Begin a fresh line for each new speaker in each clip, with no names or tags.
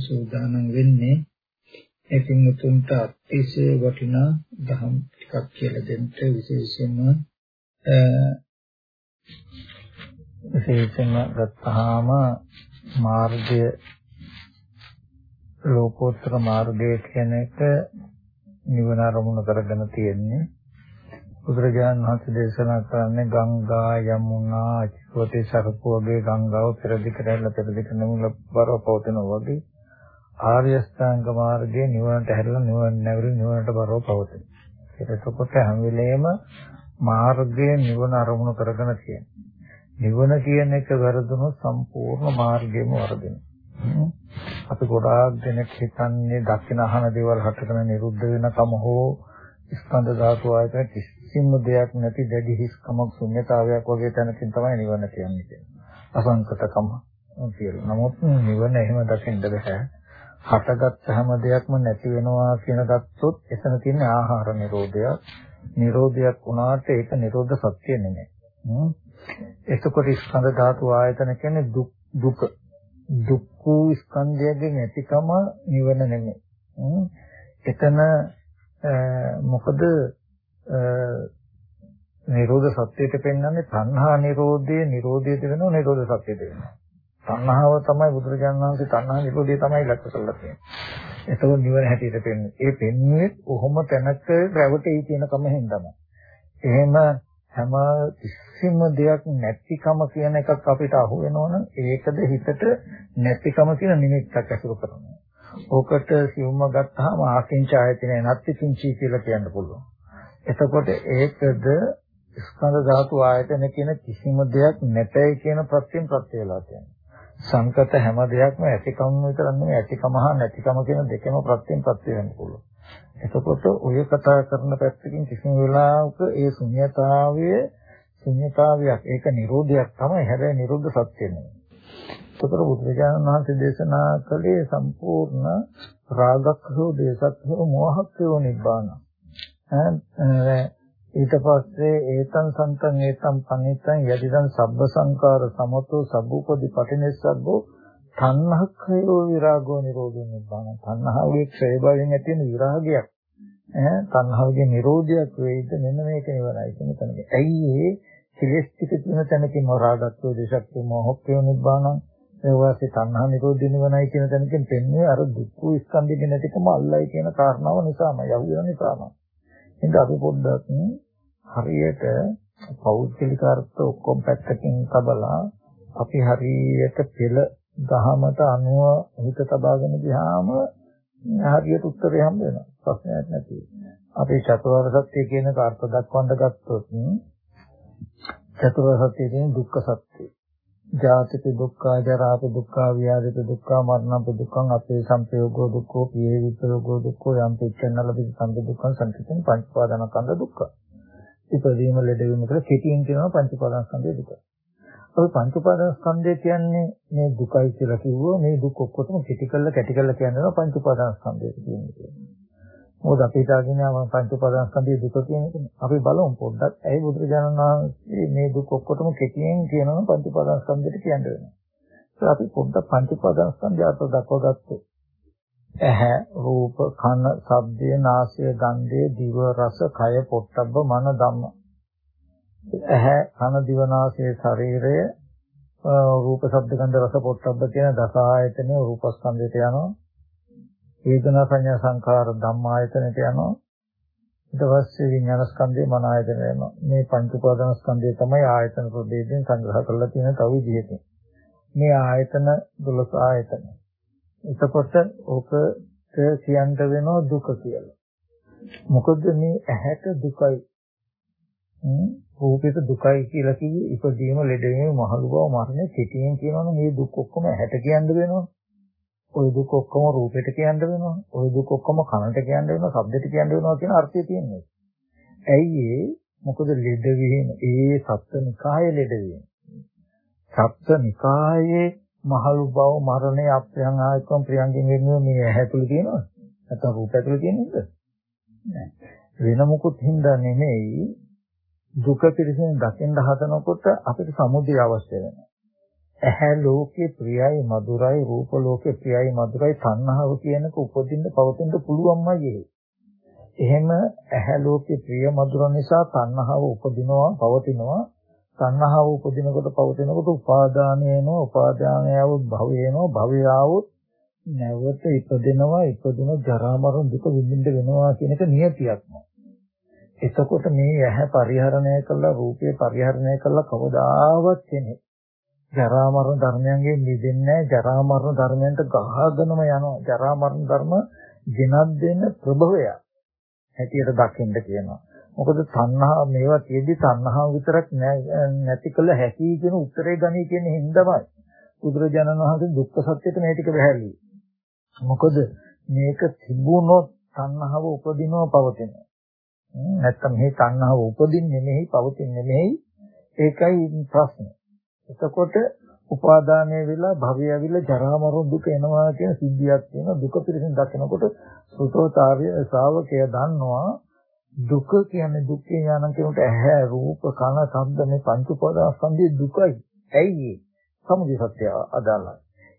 සූදානම් වෙන්නේ. ඒ පින්තුන්ට අතිශය වටිනා දහම් ටිකක් කියලා දෙන්න විශේෂයෙන්ම විශේෂයෙන්ම ගත්තාම මාර්ගය ලෝකෝත්තර මාර්ගය කියන එක නිවන අරමුණු කරගෙන තියෙන්නේ. බුදුරජාණන් වහන්සේ දේශනා කරන්නේ ගංගා යමුනා අචිකෝටි සරපු වගේ ගංගාව පෙරදි කරලා පෙරදි කරනමුල බරව පවතිනවා වගේ. ආර්ය ශ්‍රාංග මාර්ගයේ නිවනට හැරලා නිවන නැවරි නිවනට බරව පවතින. ඒකකොට හැම වෙලේම මාර්ගයේ නිවන අරමුණු කරගෙන තියෙනවා. නිවන කියන එක වැරදුනොත් සම්පූර්ණ මාර්ගයම වරදිනවා. අපි ගොඩාක් දෙනෙක් හිතන්නේ දකින අහන දේවල් හටගෙන නිරුද්ධ වෙනකම හෝ ස්කන්ධ ධාතු ආයතන කිසිම දෙයක් නැති දැඩි හිස්කමක් ශුන්‍යතාවයක් වගේ තැනකින් තමයි නිවන කියන්නේ. අසංකතකම කියලා. නමුත් නිවන එහෙම දකින්න බෑ. හටගත් හැම දෙයක්ම නැති වෙනවා කියන ගත්තොත් එතන තියෙන ආහාර නිරෝධය. නිරෝධයක් වුණාට ඒක නිරෝධ සත්‍ය නෙමෙයි. එතකොට ස්කන්ධ ධාතු ආයතන කියන්නේ දුක් දුක. දුක්ඛ ස්කන්ධයගේ නැතිකම නිවන නෙමෙයි. එතන මොකද නිරෝධ සත්‍යයට පෙන්වන්නේ තණ්හා නිරෝධයේ නිරෝධයට වෙනවා නිරෝධ සත්‍යයට වෙනවා. තණ්හාව තමයි බුදුරජාණන් වහන්සේ තණ්හා නිරෝධය තමයි ඉලක්ක කරලා තියෙන්නේ. ඒතකොට නිවන හැටියට පෙන්වන්නේ. ඒ පෙන්වන්නේ කොහොම තැනක රැවටෙයි කියන කම හින්දාම. එහෙම හැම කිසිම දෙයක් නැතිකම කියන එකක් අපිට අහු වෙනවනම් ඒකද හිතට නැතිකම කියන නිමිත්තක් ඇසුරු කරනවා. ඕකට සිවුම ගත්තාම ආකින්ච ආයතනය නැති කිංචි කියලා කියන්න පුළුවන්. එතකොට ඒකද ස්කන්ධ ධාතු ආයතන කියන කිසිම දෙයක් නැතයි කියන ප්‍රත්‍යයෙන් ප්‍රත්‍ය වෙලා තියෙනවා. සංකත හැම දෙයක්ම ඇතිකම විතර නෙමෙයි ඇතිකම හා නැතිකම කියන දෙකම ප්‍රත්‍යයෙන් ප්‍රත්‍ය වෙන්න පුළුවන්. එතකොට ඔය කතා කරන පැත්තකින් කිසිම වෙලාවක ඒ ශුන්‍යතාවය ශුන්‍යතාවයක් ඒක නිරෝධයක් තමයි හැබැයි නිරෝධ සත්‍ය නෙමෙයි. එතකොට බුදුරජාණන් වහන්සේ දේශනා කළේ සම්පූර්ණ රාගක්ඛෝ දේසක්ඛෝ මොහක්ඛෝ නිබ්බාන. ඊට පස්සේ ඒතං සන්තං ඒතං පනිතං යදිදං සබ්බ සංකාර සමතෝ සබ්බූපදි පටිනිස්සග්ගෝ තණ්හක්ඛයෝ විරාගෝ නිරෝධෝ නිබ්බාන තණ්හාවේ ක්ෂය භවයෙන් ඇති වෙන විරාගයක් ඈ තණ්හාවේ නිරෝධයක් වෙයිද මෙන්න මේක නිවනයි කියන තැනක. ඇයි ඒ කෙලෙස් ටික තියෙන තැනකින් රාගත්වෝ දේශක්ඛෝ මොහොක්ඛයෝ නිබ්බානං ඒ වාසේ තණ්හා නිරෝධ නිවනයි කියන තැනකින් පෙන්වන්නේ අර දුක්ඛ ස්කන්ධෙ නැතිකම අල්ලයි කියන කාරණාව නිසාම යහුවෙන නිසාම. එහෙනම් අපි පොඩ්ඩක් හරියට පෞද්ගලික අර්ථ ඔක්කොම පැත්තකින් තබලා අපි හරියට පෙළ දහමට අනුව හිත තබාගෙන ගියාම හරියට උත්තරේ හම්බ වෙනවා ප්‍රශ්නයක් නැති. අපි චතුරාර්ය සත්‍ය කියන කාර්ත දක්වන්න ගත්තොත් චතුරාර්ය සත්‍ය කියන්නේ දුක්ඛ සත්‍යය. ජාතික දුක්ඛ, ජරාප දුක්ඛ, ව්‍යාධික දුක්ඛ, මරණප දුක්ඛ, අපේ සංපයෝගෝ දුක්ඛෝ, පියේ විපයෝගෝ දුක්ඛෝ, යම් පිච්චන්නලපි සංක දුක්ඛ සංකිතෙන් පංච පාදනකන්ද දුක්ඛ. ඉපදීම ලෙඩවීම කියලා කෙටියෙන් කියනවා පංච පාදනස්කන්ධය දුක. ඔය පංච පාදනස්කන්ධය කියන්නේ මේ දුකයි කියලා කිව්වෝ මේ දුක් ඔක්කොටම කෙටි කරලා කැටි කරලා කියනවා පංච පාදනස්කන්ධය කියන්නේ. මොකද අපි හිතාගෙන යන පංච උපාදානස්කන්ධයේ දුක කියන එක. අපි බලමු පොඩ්ඩක්. ඇයි බුදුරජාණන් වහන්සේ මේ දුක ඔක්කොටම කෙටියෙන් කියනවා පංච උපාදානස්කන්ධයට කියන්න වෙනවා. ඒක අපි පොඩ්ඩක් පංච උපාදානස්කන්ධය අත දක්ව ගත්තොත්. ඇහැ, රූප, කන, ශබ්දය, නාසය, ගන්ධය, දිව, රස, කය, පොට්ටබ්බ, මන, ධම්ම. ඇහැ, කන, දිව, නාසය, ශරීරය, රූප, ශබ්ද, ගන්ධ, රස, පොට්ටබ්බ කියන දස ආයතනය රූපස්කන්ධයට යනවා. වේදනා සංඥා සංකාර ධම්මායතනට යනවා. ඊට පස්සේ විඥාන ස්කන්ධේ මන ආයතන වෙනවා මේ පංච උපාදාන ස්කන්ධය තමයි ආයතන ප්‍රදේශයෙන් සංග්‍රහ කරලා තියෙන තව විදිහකින් මේ ආයතන 12 ආයතන. එතකොට ඕක කියන්න වෙනවා දුක කියලා. මොකද මේ ඇහැට දුකයි. රූපෙට දුකයි කියලා කිව්වේ ඉපදීම ලෙඩවීම මහලු බව මරණය සිටියෙන් කියනවනේ මේ දුක් ඔක්කොම ඇහැට කියන්න වෙනවා. ওই දුක ඔක්කොම රූපෙට කියන්න වෙනවා. ওই දුක ඔක්කොම කනට කියන්න වෙනවා, ශබ්දෙට කියන්න වෙනවා කියන අර්ථය තියෙනවා. ඇයි ඒ? මොකද ලෙඩවීම ඒ සත්ත්වනිකායේ ලෙඩවීම. සත්ත්වනිකායේ මහලු බව මරණය අප්‍රියං ආයකම් ප්‍රියංගෙන් වෙන්නේ මේ ඇහැ තුල තියෙනවද? නැත්නම් රූප ඇතුලේ තියෙනවද? නෑ. වෙන මොකුත් හින්දා නෙමෙයි දුක පිළිසින් දකින්න හදනකොට අපිට සමුදය අවශ්‍ය වෙනවා. ඇහැ ලෝකේ ප්‍රියයි මధుරයි රූප ලෝකේ ප්‍රියයි මధుරයි තණ්හාව කියනක උපදින්න පවතින්න පුළුවන්මයි ඒ. එහෙම ඇහැ ලෝකේ ප්‍රිය මధుර නිසා තණ්හාව උපදිනවා පවතිනවා තණ්හාව උපදිනකොට පවතිනකොට උපාදානය වෙනවා උපාදානය આવොත් භවය වෙනවා භවය આવොත් නැවත ඉපදෙනවා ඉපදුන ජරා මරණ දුක විඳින්න වෙනවා කියන එක නියතියක්ම. එතකොට මේ ඇහැ පරිහරණය කළා රූපය පරිහරණය කළා කවදාවත් කෙනෙක් ජරා මරණ ධර්මයන්ගෙන් මිදෙන්නේ ජරා මරණ ධර්මයන්ට ගහගෙනම යනවා. ජරා මරණ ධර්ම ගෙනත් දෙන ප්‍රභවය හැටියට දකින්න කියනවා. මොකද තණ්හා මේවා තියෙදි තණ්හාව විතරක් නැති කළ හැකි කියන උත්තරේ ගනී කියන හින්දාමයි. බුදුරජාණන් වහන්සේ දුක්ඛ සත්‍යෙට මේ ටික බහැල්ලි මොකද මේක තිබුණොත් තණ්හාව උපදිනව පවතිනවා. නැත්තම් මේ තණ්හාව උපදින්නේ නෙමෙයි පවතින්නේ නෙමෙයි ඒකයි ප්‍රශ්නේ. එතකොට උපාදානය වෙලා භවය ඇවිල්ලා ජරා මරණ දුක එනවා කියන සිද්ධියක් තියෙනවා. දුක පිළිසින් දකිනකොට සුතෝතාර්ය ශ්‍රාවකය දන්නවා දුක කියන්නේ දුක්ඛේ ඥාන කියනට ඇහැ රූප කන ශබ්ද මේ පංච උපාදානස්කන්ධයේ දුකයි. ඇයි ඒ? සමුදය සත්‍ය අදාළයි.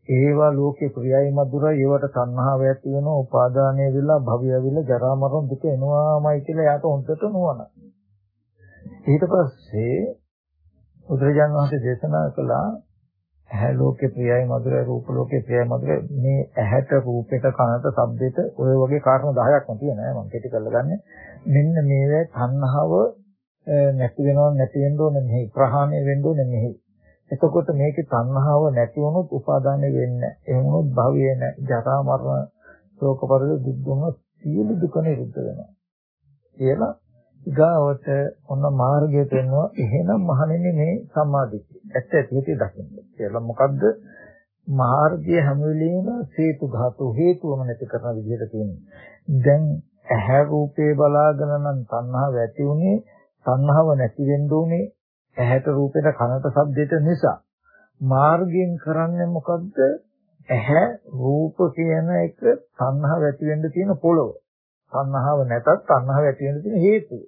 ඒවා ලෝකේ ප්‍රියයි මధుරයි. ඒවට තණ්හාව ඇති වෙනවා උපාදානය වෙලා භවය වෙලා ජරා මරණ දුක එනවාමයි කියලා යාට හොඳට නුවණ. ඊට පස්සේ බුදුරජාණන් වහන්සේ දේශනා කළා ඇහැ ලෝකේ ප්‍රියයි මధుරයි රූප ලෝකේ ප්‍රියයි මధుරයි මේ ඇහැට රූපෙට කනට ශබ්දෙට ඔය වගේ කාරණා 10ක්ම තියෙනවා මම කෙටි කරලා ගන්න. මෙන්න මේවේ තණ්හාව නැති වෙනව නැති වෙන්න ඕනේ මෙහි ප්‍රහාණය වෙන්න ඕනේ මෙහි එතකොට මේකේ තණ්හාව නැති වුණොත් උපාදානය වෙන්නේ නැහැ. එහෙම වුණොත් භවය නැහැ. ජරා මරණ ශෝක පරිද දුක් දුන්න සියලු දුක නිරුද්ධ වෙනවා. කියලා ඊගාවට ඔන්න මාර්ගය දෙනවා. එහෙනම් මහණෙනි මේ සම්මාදිට්ඨිය. ඇත්ත ඇති දකින්න. කියලා මොකද්ද? මාර්ගය හැම වෙලෙම හේතු ධාතු හේතුවම නැති කරන විදිහට තියෙනවා. දැන් ඇහැ රූපේ බලාගෙන නම් තණ්හාව ඇති උනේ තණ්හාව නැති වෙන්න උනේ ඇහැට රූපෙට කනට ශබ්දෙට නිසා මාර්ගයෙන් කරන්නේ මොකද්ද ඇහැ රූප කියන එක තණ්හාව ඇති වෙන්න තියෙන පොළව තණ්හාව නැතත් තණ්හාව ඇති වෙන්න තියෙන හේතුව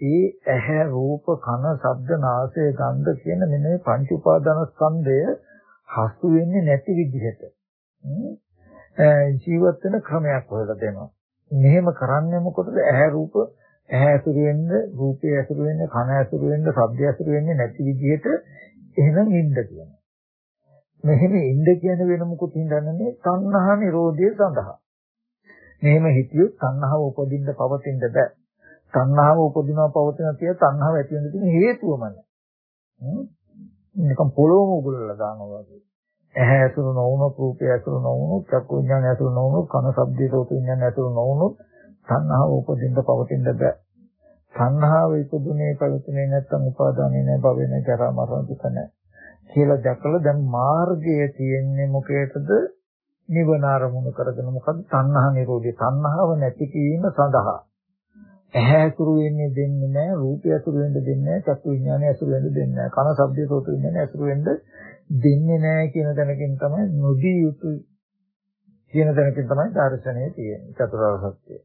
ඒ ඇහැ රූප කන ශබ්ද නාසය ගන්ධ කියන මෙන්න මේ පංච උපාදාන ස්කන්ධය හසු වෙන්නේ නැති විදිහට ජීවත් වෙන ක්‍රමයක් හොයලා දෙනවා මෙහෙම කරන්නේ මොකටද ඇහැ රූප ඇහැ ඇසුරු වෙන්න, රූපය ඇසුරු වෙන්න, කන ඇසුරු වෙන්න, ශබ්දය ඇසුරු වෙන්නේ නැති විදිහට එහෙනම් ඉන්න කියනවා. මෙහෙම ඉන්න කියන වෙන මොකුත් හින්දන්නේ තණ්හා නිරෝධය සඳහා. මෙහෙම හිතියොත් තණ්හාව උපදින්න පවතින්න බෑ. තණ්හාව උපදිනවා පවතිනවා කිය තණ්හාව ඇති වෙන තියෙන හේතුවමයි. නිකම් පොළොවම උගලලා දානවා වගේ. ඇහැ ඇසුරු නොවුනොත් රූපය ඇසුරු නොවුනොත් චක්කු විඤ්ඤාණය ඇසුරු නොවුනොත් කන ශබ්දයේ සෝත විඤ්ඤාණය ඇසුරු නොවුනොත් තණ්හාව උපදින්න පවතින්න බෑ. තණ්හාව ඉපදුනේ පවතිනේ නැත්නම් උපාදානේ නැහැ භවේ නැහැ ජරා මරණ දුක නැහැ. කියලා දැකලා දැන් මාර්ගය තියෙන්නේ මොකේද? නිවන අරමුණු කරගෙන මොකද තණ්හා නිරෝධය. තණ්හාව නැති කිරීම සඳහා. ඇහැ ඇසුරු වෙන්නේ දෙන්නේ නැහැ, රූපය ඇසුරු වෙන්න දෙන්නේ නැහැ, චක්කු විඥානය ඇසුරු වෙන්න දෙන්නේ නැහැ, කන ශබ්දය සෝත විඥානය ඇසුරු වෙන්න දෙන්නේ නැහැ කියන දැනකින් තමයි නොදී යුතු කියන දැනකින් තමයි දර්ශනය තියෙන්නේ චතුරාර්ය සත්‍යය.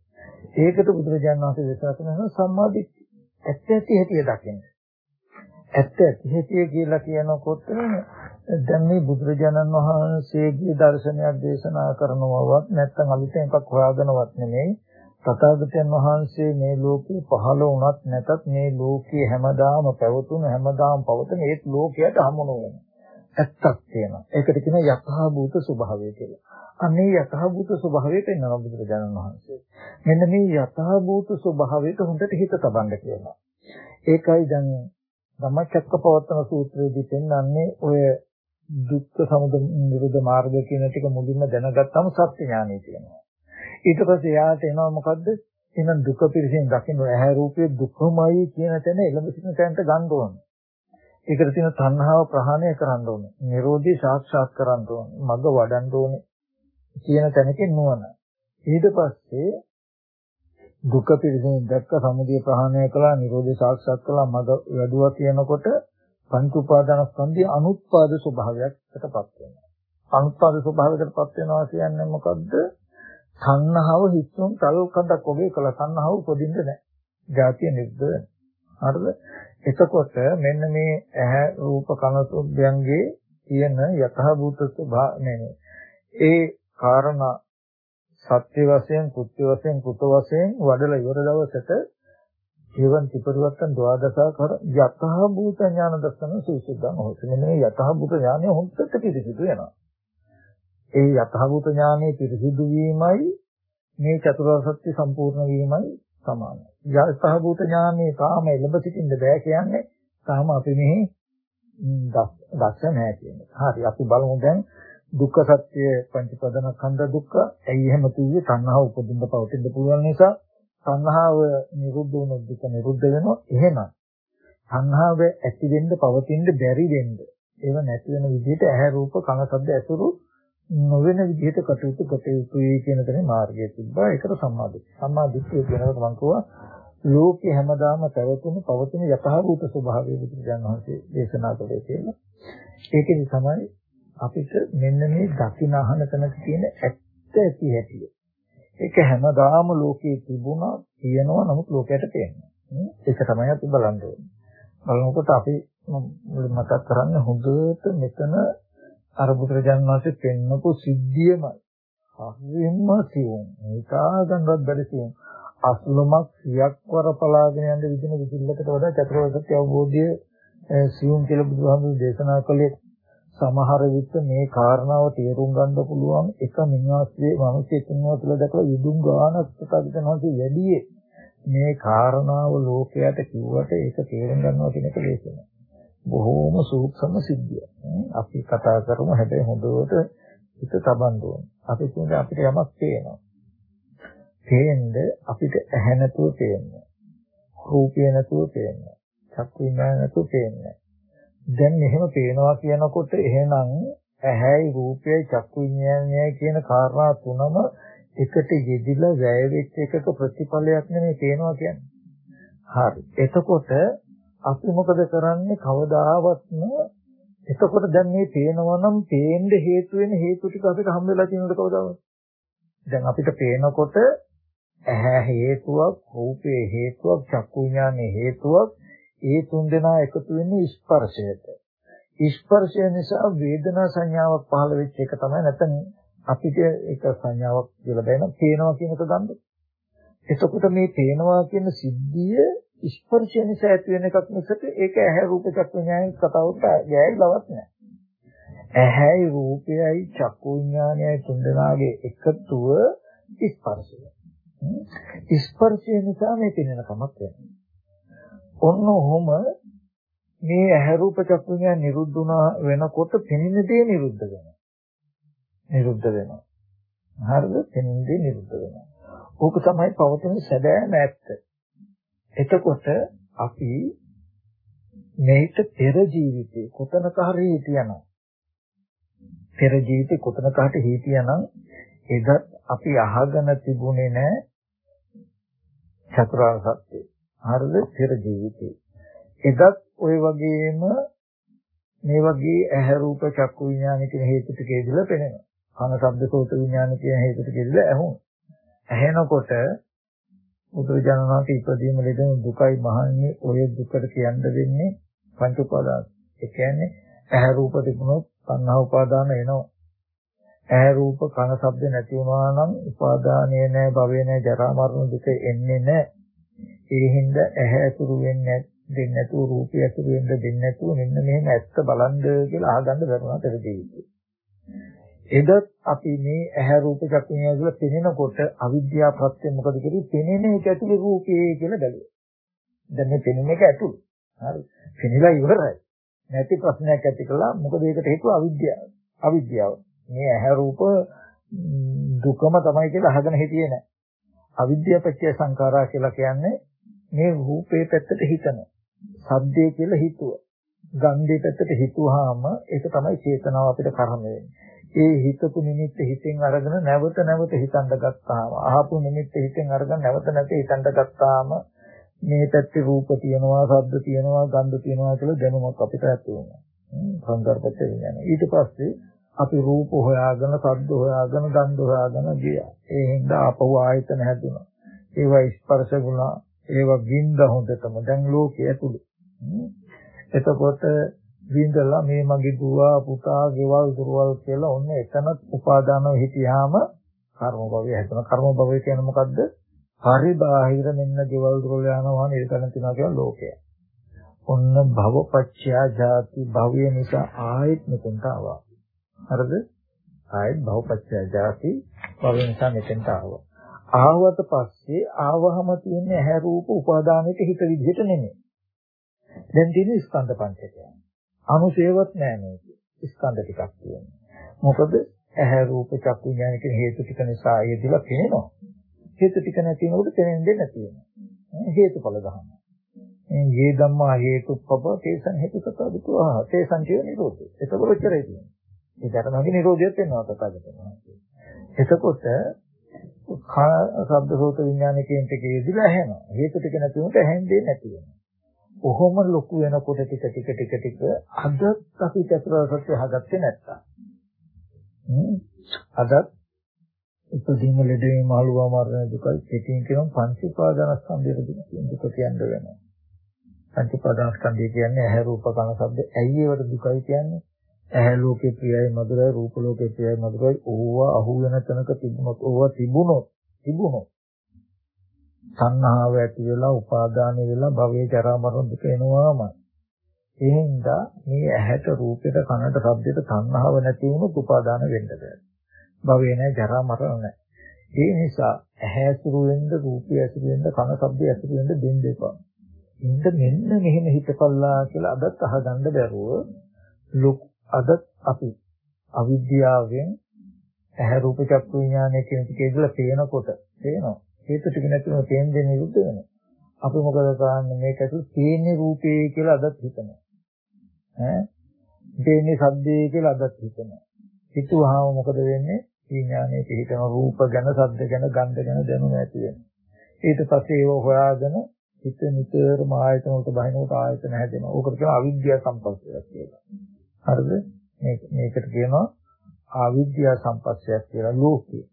ඒකට බුදුරජාණන් වහන්සේ දේශනා කරන සම්මාදිට්ඨිය. ඇත්ත ඇති හැටි දකින්න. ඇත්ත ඇති හැටි කියලා කියනකොට දැන් මේ බුදුරජාණන් වහන්සේගේ දර්ශනයක් දේශනා කරනවවත් නැත්නම් අලුතෙන් එකක් හොයාගෙනවත් නෙමෙයි. තථාගතයන් වහන්සේ මේ ලෝකේ පහළ වුණත් නැතත් මේ ලෝකයේ හැමදාම පැවතුන හැමදාම පවතන ඒත් ලෝකයට හමු නොවන ඇත්තක් තියෙනවා. ඒකට කියන යථා භූත ස්වභාවය කියලා. අනේ යථාභූත ස්වභාවය පෙන්වන බුදුරජාණන් වහන්සේ. මෙන්න මේ යථාභූත ස්වභාවයට හොඳට හිත තබන්න කියනවා. ඒකයි දැන් ධම්මචක්කපවත්තන සූත්‍රයේදී පෙන්වන්නේ ඔය දුක්ඛ සමුදය නිරෝධ මාර්ගය කියන ටික මුලින්ම දැනගත්තම සත්‍ය ඥානය කියනවා. ඊට පස්සේ යාට එනවා මොකද්ද? එහෙනම් දුක පිරසින් දකින්න ඇහැ රූපයේ දුකමයි කියන තැන එළඹ සිටින තැනට ගන්න ඕනේ. ඒකට තියෙන තණ්හාව ප්‍රහාණය කරන්න ඕනේ. නිරෝධී සාක්ෂාත් කරන්න ඕනේ. මඟ වඩන්න ඕනේ කියන තැනකින් නුවණ. ඊට පස්සේ දුක පිරසින් දැක්ක සමුදය ප්‍රහාණය කළා, නිරෝධී සාක්ෂාත් කළා, මඟ වැඩුවා කියනකොට පංච උපාදානස්කන්ධය අනුත්පාද ස්වභාවයකටපත් වෙනවා. අනුත්පාද ස්වභාවයකටපත් වෙනවා කියන්නේ මොකද්ද? තණ්හාව හිස්සුම් තල් කඳක් වගේ කළ තණ්හාව උපදින්න නැහැ. ජාතිය නිරුද්ධ වෙනවා. හරිද? එතකොට මෙන්න මේ ඇහැ රූප කන සුභයන්ගේ තියෙන යථාභූත ස්වභාවය ඒ කාරණා සත්‍ය වශයෙන් කුත්‍ය වශයෙන් කුත වශයෙන් වඩලා ඉවර දවසට ජීවන් ත්‍රිපරිවර්තන ද්වාදසාකර යථාභූත ඥාන දර්ශන සූසුද්ධම හොතේ මේ යථාභූත ඥානය හොන්තට පිළිසිදු වෙනවා ඒ යථාභූත ඥානයේ පිරිසිදු වීමයි මේ චතුරාර්ය සත්‍ය සම්පූර්ණ වීමයි සමානයි. යථාභූත ඥානයේ තාම එළඹ සිටින්න බෑ කියන්නේ තාම අපි මෙහි දක්ෂ නැහැ කියන්නේ. හරි අපි බලමු දැන් දුක්ඛ සත්‍ය පංචපදනස්කන්ධ දුක්ඛ ඇයි එහෙම කිව්වේ තණ්හාව උපදින්න පවතින්න පුළුවන් නිසා තණ්හාව නිරුද්ධ වුණොත් දුක නිරුද්ධ වෙනවා. එහෙනම් තණ්හාව ඇති වෙන්න පවතින්න බැරි වෙන්න ඒව නැති වෙන විදිහට ඇහැ රූප කන ශබ්ද ඇසුරු නොවන විදිහට කටයුතු කළ යුතුයි කියන තැනේ මාර්ගය තිබ්බා. ඒකට සම්මාදිට්ඨිය. සම්මාදිට්ඨිය කියනකොට මම කිව්වා ලෝකේ හැමදාම පැවතුණු පවතින යථාභූත ස්වභාවය බුදුරජාණන් වහන්සේ දේශනා කළේ කියලා. ඒකෙදි තමයි අපිට මෙන්න මේ දකින අහන තැනක තියෙන ඇත්ත ඇති හැටි. ඒක හැමදාම ලෝකේ තිබුණා කියනවා නමුත් ලෝකයට පේන්නේ. ඒක තමයි අපි බලන්න ඕනේ. බලනකොට අපි මතක් කරන්නේ හොඳට මෙතන අර බුදුරජාණන් වහන්සේ පෙන්වපු සිද්ධියමයි. හරිම සියුම්. හිතා ගන්නවත් බැරි සියුම්. අස්ලමක් සියක් වර පලාගෙන යන විදින විදිල්ලකට වඩා චතුරාර්ය සත්‍ය අවබෝධය සියුම් කියලා බුදුහාමුදුරු දේශනා කළේ සමහර විට මේ කාරණාව තේරුම් ගන්න පුළුවන් එක මිනිස්සුගේ මිනිස්සෙක් ඉන්නවා කියලා දැකලා යුදුම් ගානක් ප්‍රකාශනවාසේ වැඩියේ මේ කාරණාව ලෝකයට කිව්වට ඒක තේරුම් ගන්නවා කියන එක දේශනා. බොහෝම සූක්ෂම සිද්ධිය. අපි කතා කරමු හැබැයි හොඳට හිත තබන්න ඕනේ. අපි කියන්නේ අපිට යමක් පේනවා. පේන්න අපිට ඇහැ නැතුව පේන්නේ. රූපය නැතුව පේන්නේ. චක්කු විඥාන නැතුව පේන්නේ. දැන් මෙහෙම පේනවා කියනකොට එහෙනම් ඇහැයි රූපයයි චක්කු විඥානයයි කියන කාරණා තුනම එකට යෙදිලා වැය වෙච්ච එකක ප්‍රතිඵලයක් නෙමෙයි පේනවා කියන්නේ. හරි. එතකොට අපි මොකද කරන්නේ? කවදාවත්ම එතකොට දැන් මේ පේනවා නම් පේන්න හේතු වෙන හේතු ටික අපිට හම් වෙලා තියෙනවද කවදාවත්? දැන් අපිට පේනකොට ඇහැ හේතුවක් රූපේ හේතුවක් චක්කු විඥානේ හේතුවක් ඒ තුන් දෙනා එකතු වෙන්නේ ස්පර්ශයට. ස්පර්ශය නිසා වේදනා සංඥාවක් පහළ වෙච්ච එක තමයි නැත්නම් අපිට ඒක සංඥාවක් කියලා දැනෙන පේනවා කියන එක ගන්න. එතකොට මේ පේනවා කියන සිද්ධිය ස්පර්ශය නිසා ඇති වෙන එකක් මිසක ඒක ඇහැ රූප චක්කු විඥානයේ කතාවට ගෑයිලවත් නැහැ. ඇහැයි රූපයයි චක්කු විඥානයයි තුන්දෙනාගේ එකතුව ස්පර්ශය. ස්පර්ශය නිසා මේ පෙනෙන කමක් වෙනවා. ඔන්න ඔහොම මේ ඇහැ රූප චක්කු විඥාන නිරුද්ධ වුණා වෙනකොට පෙනෙන දේ නිරුද්ධ වෙනවා. නිරුද්ධ වෙනවා. හරිද? පෙනෙන දේ නිරුද්ධ වෙනවා. ඕක තමයි පවතින සැබෑම ඇත්ත. එතකොට අපි මේක පෙර ජීවිතේ කොතනක හරි හිටියනම් පෙර ජීවිතේ කොතනක හරි හිටියනම් එදත් අපි අහගෙන තිබුණේ නැහැ චතුරාර්ය සත්‍ය. හරිද? පෙර ජීවිතේ. එදත් ওই වගේම මේ වගේ ඇහැ රූප චක්කු විඥාන කියන හේතු ටික ඉදලා පෙනෙනවා. කන ශබ්ද සෝත විඥාන කියන හේතු ටික ඉදලා ඇහුම්. ඇහෙනකොට බුදුරජාණන් වහන්සේ ඉපදීම ලෙඩම දුකයි මහන්නේ ඔය දුකට කියන්න දෙන්නේ පංච උපාදාන. ඒ කියන්නේ ඇහැ රූප තිබුණොත් සංහා උපාදාන එනවා. ඇහැ රූප කන ශබ්ද නැති වුණා නම් උපාදානය නැහැ භවය නැහැ ජරා මරණ දුක එන්නේ නැහැ. ඒ හින්දා ඇහැ අසුරු වෙන්නේ දෙන්නේ නැතුව රූපය අසුරු වෙන්න දෙන්නේ නැතුව මෙන්න මෙහෙම ඇත්ත බලන්ද කියලා අහගන්න බැරුණා පෙරදී. එදත් අපි මේ ඇහැ රූප චක්කුණිය කියලා පෙනෙනකොට අවිද්‍යාව ප්‍රත්‍ය මොකද කියන්නේ පෙනෙන එක ඇතුලේ රූපේ කියලා බැලුවා. දැන් මේ පෙනෙන එක ඇතුළ. හරි. පෙනිලා ඉවරයි. නැති ප්‍රශ්නයක් ඇති කළා. මොකද ඒකට හේතුව අවිද්‍යාව. අවිද්‍යාව. මේ ඇහැ රූප දුකම තමයි කියලා අහගෙන හිටියේ නෑ. අවිද්‍යාපච්චය සංඛාරා කියලා කියන්නේ මේ රූපේ පැත්තට හිතන. සද්දේ කියලා හිතුව. ගන්ධේ පැත්තට හිතුවාම ඒක තමයි චේතනාව අපිට කර්ම ඒ හිතපු නිමිත්ත හිතෙන් අරගෙන නැවත නැවත හිතන්න ගත්තාම අහපු නිමිත්ත හිතෙන් අරගෙන නැවත නැවත හිතන්න ගත්තාම මේ පැත්තේ රූප තියෙනවා, ශබ්ද තියෙනවා, ගන්ධ තියෙනවා කියලා දැනුමක් අපිට ඇති වෙනවා. සංකල්පච්ච විඥාන. ඊට පස්සේ අපි රූප හොයාගෙන, ශබ්ද හොයාගෙන, ගන්ධ හොයාගෙන ගියා. ඒ හින්දා අපව ආයතන හැදුනා. ඒවා ස්පර්ශ ගුණා, ඒවා ගින්ද හොඳටම දැන් ලෝකයේ ඇතුළේ. එතකොට විඳලා මේ මගේ දුව පුතා ගෙවල් දුරවල් කියලා ඔන්න එතනත් උපාදානව හිටියාම කර්ම භවය හැදෙනවා. කර්ම භවය කියන්නේ මොකද්ද? පරිබාහිර මෙන්න ගෙවල් දුරවල් යනවා නිර්කරණ තියනවා කියලා ලෝකය. ඔන්න භවපච්චයා ජාති භවය නිසා ආයෙත් මෙතෙන්ට ආවා. හරිද? ආයෙත් භවපච්චයා ජාති භවය නිසා මෙතෙන්ට ආවා. ආවට පස්සේ ආවහම තියෙන ඇහැ රූප උපාදානෙට හිත විදිහට නෙමෙයි. දැන් තියෙන ස්කන්ධ පංචකය. අනුසේවත් නෑ මේක. ස්කන්ධ ටිකක් තියෙනවා. මොකද ඇහැ රූප චක්කු විඥාන කියන හේතු ටික නිසා යෙදিলা පේනවා. හේතු ටික නැති වෙනකොට පේන්නේ නැති වෙනවා. හේතුඵල ගහන. මේ ධම්මා හේතුප්පව තේසං හේතුසතදුතුවා තේසං කියන නිරෝධය. ඒක කොච්චරයි තියෙන්නේ. ඒ ධර්මයේ නිරෝධයත් වෙනවා තථාගතයන් එතකොට ශබ්ද සෝත විඥාන කියන ටිකේ යෙදিলা ඇහෙනවා. හේතු ටික නැති වුණොත් ඇහෙන්නේ නැති වෙනවා. කොහොම ලොකු වෙනකොට ටික ටික ටික ටික අදත් අපි චතුරාර්ය සත්‍ය හගත්තේ නැත්තම්. අදත් ඉපදීම ලෙඩේ මාළුවා මරණ දුකයි පිටින් කියන පංච උපාදානස්කන්ධයට දුක කියන්න. වෙනවා පංච උපාදානස්කන්ධය කියන්නේ ඇහැ රූප කන ශබ්ද ඇයි ඒවට දුකයි කියන්නේ? ඇහැ ලෝකේ ප්‍රියයි මధుරයි රූප ලෝකේ ප්‍රියයි මధుරයි. ඕවා අහු වෙන තැනක තිබුණොත් ඕවා තිබුණොත් තිබුණොත් තණ්හාව ඇති වෙලා උපාදාන වෙලා භවයේ ජරා මරණ දුක එනවාමයි. ඒ හින්දා මේ ඇහැට රූපෙට කනට ශබ්දෙට තණ්හාව නැති වුණොත් උපාදාන වෙන්න බෑ. භවේ නැහැ ජරා මරණ නැහැ. ඒ නිසා ඇහැ ඇසුරු වෙන්න රූපය ඇසුරු වෙන්න කන ශබ්දය ඇසුරු වෙන්න දෙන්න එපා. ඉන්න මෙන්න මෙහෙම හිතපල්ලා කියලා අදත් අහගන්න බැරුව අදත් අපි අවිද්‍යාවෙන් ඇහැ රූප චක්කු විඥානය කියන ටික ඉඳලා පේනකොට පේනවා හේතු ටික නැතුව තේන්දේ නිරුද්ධ වෙනවා. අපි මොකද කරන්නේ මේක ඇතුළේ තේන්නේ රූපේ කියලා අදත් හිතනවා. ඈ තේන්නේ සද්දේ කියලා අදත් හිතනවා. හිතුවාම මොකද වෙන්නේ? විඥානයේ පිහිටන රූප ගැන, සද්ද ගැන, ගන්ධ ගැන දැනුම ඇති වෙනවා. ඊට පස්සේ ඒව හොයාගෙන හිත නිතරම ආයතන වලට බහිනකොට ආයතන හැදෙනවා. ඕකට කියනවා අවිද්‍යා සම්පස්සයක් කියලා. හරිද? මේක මේකට කියනවා අවිද්‍යා සම්පස්සයක් කියලා ලෝකේ.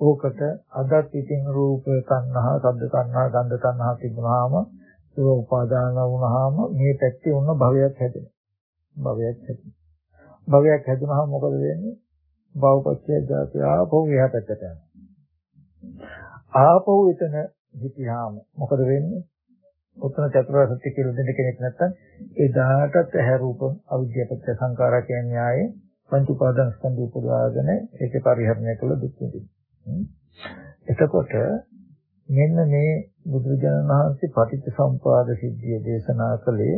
ඕකට අදත් ඉතින් රූප තණ්හා, ශබ්ද තණ්හා, ගන්ධ තණ්හා තිබුණාම ඒක උපාදාන වුණාම මේ පැත්තේ උන්න භවයක් හැදෙනවා. භවයක් හැදෙනවා. භවයක් හැදුනහම මොකද වෙන්නේ? භවපච්චය ජාති ආපහු එහා පැත්තට යනවා. ආපහු එතන හිටියාම මොකද වෙන්නේ? උත්තර චතුරාර්ය සත්‍ය කියලා දෙන්න කෙනෙක් නැත්තම් එදාටත් ඇහැ රූප අවිද්‍යාපත්‍ය සංඛාරා කියන්නේ ආයේ පංච උපාදාන ස්කන්ධය උපදවාගෙන ඒකේ පරිහරණය කළ දුක් විඳිනවා. එතකොට මෙන්න මේ බුදුරජාණන් වහන්සේ පටිච්චසමුපාද සිද්ධිය දේශනා කළේ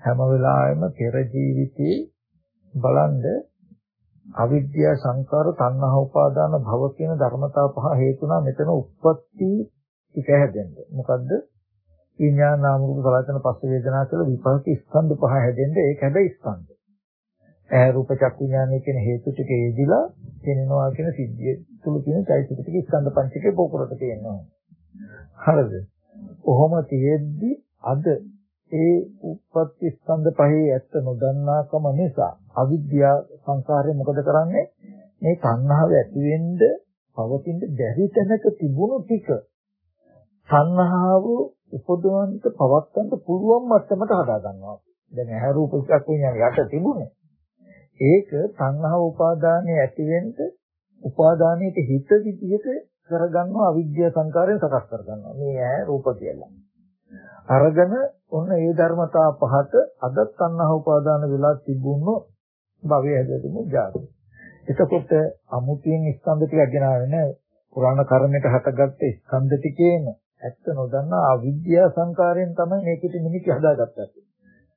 හැම වෙලාවෙම පෙර ජීවිතේ බලන්ද අවිද්‍යා සංකාර තණ්හා උපාදාන භව කියන ධර්මතා පහ හේතුණා මෙතන උප්පත්ති ටික හැදෙන්න. මොකද්ද? විඥාන නාම රූප සලතන පස්ස වේදනා කියලා විපාක ස්කන්ධ පහ හැදෙන්න ඒක හැබැයි ස්කන්ධ. ඇහැ රූප චක්කු ඥානය කියන හේතු ටික යෙදිලා තෙනවා කියන සිද්ධිය තුල තියෙන চৈতසික ටික ස්කන්ධ පංචකේ පොකුරට තියෙනවා. හරිද? කොහොම තියෙද්දි අද ඒ උප්පත්ති ස්කන්ධ පහේ ඇත්ත නොදන්නාකම නිසා අවිද්‍යා සංකාරය මොකද කරන්නේ? මේ තණ්හාව ඇති වෙන්න පවතින බැරි තැනක තිබුණු ටික තණ්හාව උපදවන්න පවත්තන්න පුළුවන් මට්ටමට හදා ගන්නවා. දැන් ඇහැ රූප චක්කු ඥාන යට තිබුණේ ඒක සංහව උපාදානයේ ඇතිවෙන්න උපාදානයේ හිත විදිහට කරගන්නවා අවිද්‍යා සංකාරයෙන් සකස් කරගන්නවා. මේ ඇහැ රූප කියලා. අරගෙන ඔන්න ඒ ධර්මතා පහත අද සංහව උපාදාන වෙලා තිබුණු භවය හැදෙන්නේ ජාති. එතකොට අමුතියෙන් ස්කන්ධ ටික ගෙනාවේ නෑ. පුරාණ කර්මයට හටගත්ත ස්කන්ධ ටිකේම ඇත්ත නොදන්නා අවිද්‍යා සංකාරයෙන් තමයි මේකෙට නිමිති හදාගත්තේ.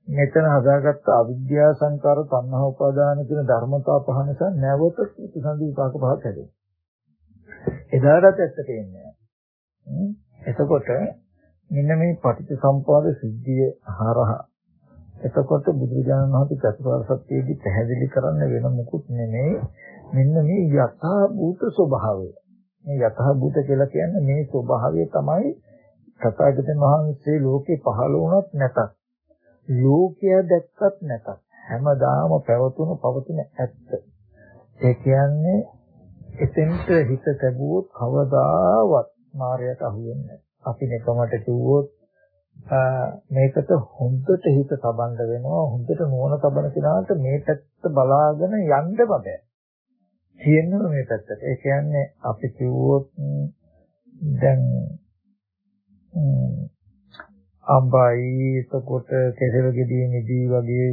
මෙතන හදාගත්ත අවිද්‍යා සංකාර තණ්හා උපාදාන කියන ධර්මතා පහ නිසා නැවත ප්‍රතිසන්දි විපාක පහක් හැදෙනවා. එදාටත් ඇත්තට එන්නේ එතකොට මෙන්න මේ පටිච්චසම්පාද සිද්ධිය හරහා එතකොට බුදුරජාණන් වහන්සේ චතුරාර්ය සත්‍යයේදී පැහැදිලි කරන්න වෙන මුකුත් නෙමෙයි මෙන්න මේ යථා භූත ස්වභාවය. මේ යථා භූත කියලා කියන්නේ මේ ස්වභාවය තමයි තථාගතයන් වහන්සේ ලෝකේ පහළ වුණත් නැතත් ලෝකය දැක්කත් නැතත් හැමදාම පැවතුණු පවතින ඇත්ත. ඒ කියන්නේ එතෙන්ට හිත තැබුවොත් කවදාවත් මායයට අහු වෙන්නේ නැහැ. අපි නිකමට කිව්වොත් මේකට හොඳට හිත තබන්න වෙනවා හොඳට නුවණ තබන කෙනාට මේ පැත්ත බලාගෙන යන්න බෑ. තියෙනවා මේ පැත්තට. ඒ කියන්නේ අපි කිව්වොත් දැන් අම්බයි එතකොට කෙසෙල් ගෙඩිය නිදී වගේ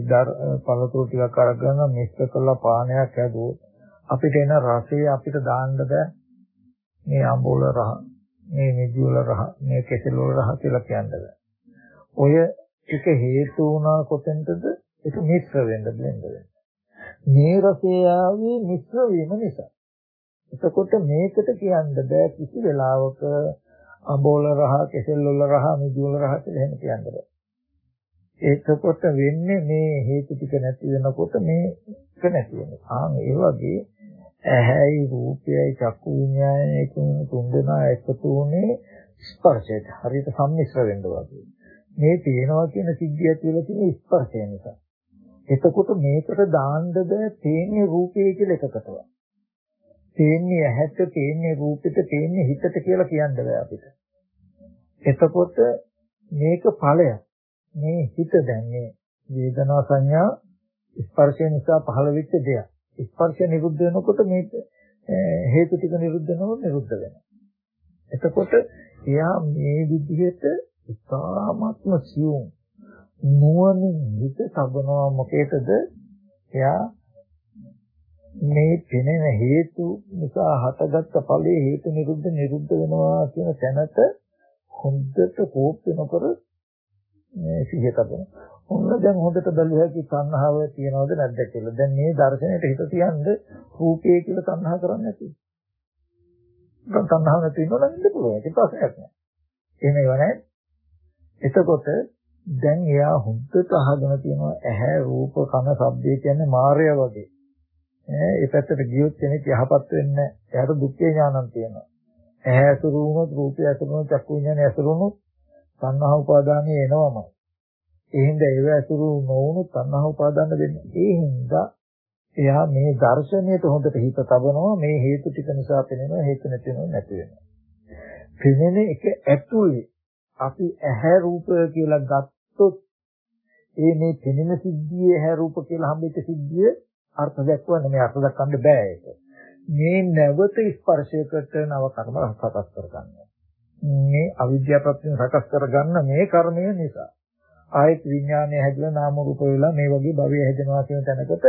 පළතුරු ටිකක් අරගෙන මිශ්‍ර කරලා පානයක් හැදුවොත් අපිට එන රසය අපිට දාන්න බෑ මේ අඹ වල රහ මේ නිදි වල රහ මේ කෙසෙල් වල රහ කියලා කියන්න බෑ ඔය එක හේතු වුණා කොතෙන්ටද ඒක මිශ්‍ර වෙන්න බ්ලෙන්ඩ් වෙන්න. මේ රසය ආවේ මිශ්‍ර වීම නිසා. එතකොට මේකට කියන්න බෑ කිසි වෙලාවක අඹෝල රහ, කෙසෙල් වල රහ, මිදුවල රහ කියලා එහෙම කියන්න බෑ. එතකොට වෙන්නේ මේ හේතු ටික නැති වෙනකොට මේක නැති වෙනවා. ආන් ඒ වගේ ඇහැයි රූපයයි චක්කු විඤ්ඤාණය කියන තුන් දෙනා එකතු වුණේ ස්පර්ශයට හරියට සම්මිශ්‍ර වෙන්න වගේ. මේ පේනවා කියන සිද්ධිය තුළ තියෙන ස්පර්ශය නිසා. එතකොට මේකට දාන්න බෑ තේන්නේ රූපේ කියලා එකකටවත්. තේන්නේ ඇහැට, තේන්නේ රූපෙට, තේන්නේ හිතට කියලා කියන්න බෑ අපිට. එතකොට මේක ඵලයක්. මේ හිත දැන්නේ වේදනා සංඥා ස්පර්ශය නිසා පහළ වෙච්ච දෙයක්. ස්පර්ශය නිරුද්ධ වෙනකොට මේ හේතු ටික නිරුද්ධ වෙනව නිරුද්ධ වෙනවා. එතකොට එයා මේ විදිහට ඉතාමත්ම සියුම් නුවණින් හිත තබනවා මොකේද එයා මේ පෙනෙන හේතු නිසා හටගත්ත ඵලයේ හේතු නිරුද්ධ නිරුද්ධ වෙනවා කියන තැනට හොඳට කෝප්ප නොකර මේ සිහිය තබනවා. ඔන්න දැන් හොඳට බැලුව හැකි තණ්හාව තියනවද නැද්ද කියලා. දැන් මේ දර්ශනයට හිත තියන්න රූපේ කියලා තණ්හා කරන්නේ නැති. දැන් තණ්හාව නැති වෙනවා නම් ඉන්න පුළුවන්. ඒක ප්‍රශ්නයක් නෑ. එහෙම ඒවා නෑ. එතකොට දැන් එයා හුද්දට අහගෙන තියෙනවා ඇහැ රූප කන ශබ්දය කියන්නේ මායя වගේ. ඈ ඒ පැත්තට ගියොත් කෙනෙක් යහපත් වෙන්නේ එයාට දුක්ඛේ ඥානක් තියෙනවා. ඇහැ ඇසුරු වුණොත් රූපය ඇසුරු වුණොත් චක්කු විඥානය ඇසුරු වුණොත් සංහා උපාදානිය එනවමයි. ඒ හින්දා ඒව ඇසුරු නොවුණොත් සංහා උපාදාන වෙන්නේ. ඒ හින්දා එයා මේ දර්ශනයට හොඳට හිත තබනවා මේ හේතු ටික නිසා පෙනෙනවා හේතු නැති වෙනවා නැති වෙනවා. පෙනෙන එක ඇතුලේ අපි ඇහැ රූප කියලා ගත්තොත් ඒ මේ පෙනෙන සිද්ධියේ ඇහැ රූප කියලා හම්බෙච්ච සිද්ධිය අර්ථ දක්වන්න මේ අර්ථ දක්වන්න බෑ ඒක. මේ නැවත ස්පර්ශයකට නව කර්ම සකස් කරගන්නවා. මේ අවිද්‍යාව ප්‍රත්‍යයෙන් සකස් කරගන්න මේ කර්මය නිසා. ආයත් විඥානය හැදලා නාම රූප වෙලා මේ වගේ භවය හැදෙනවා කියන තැනකට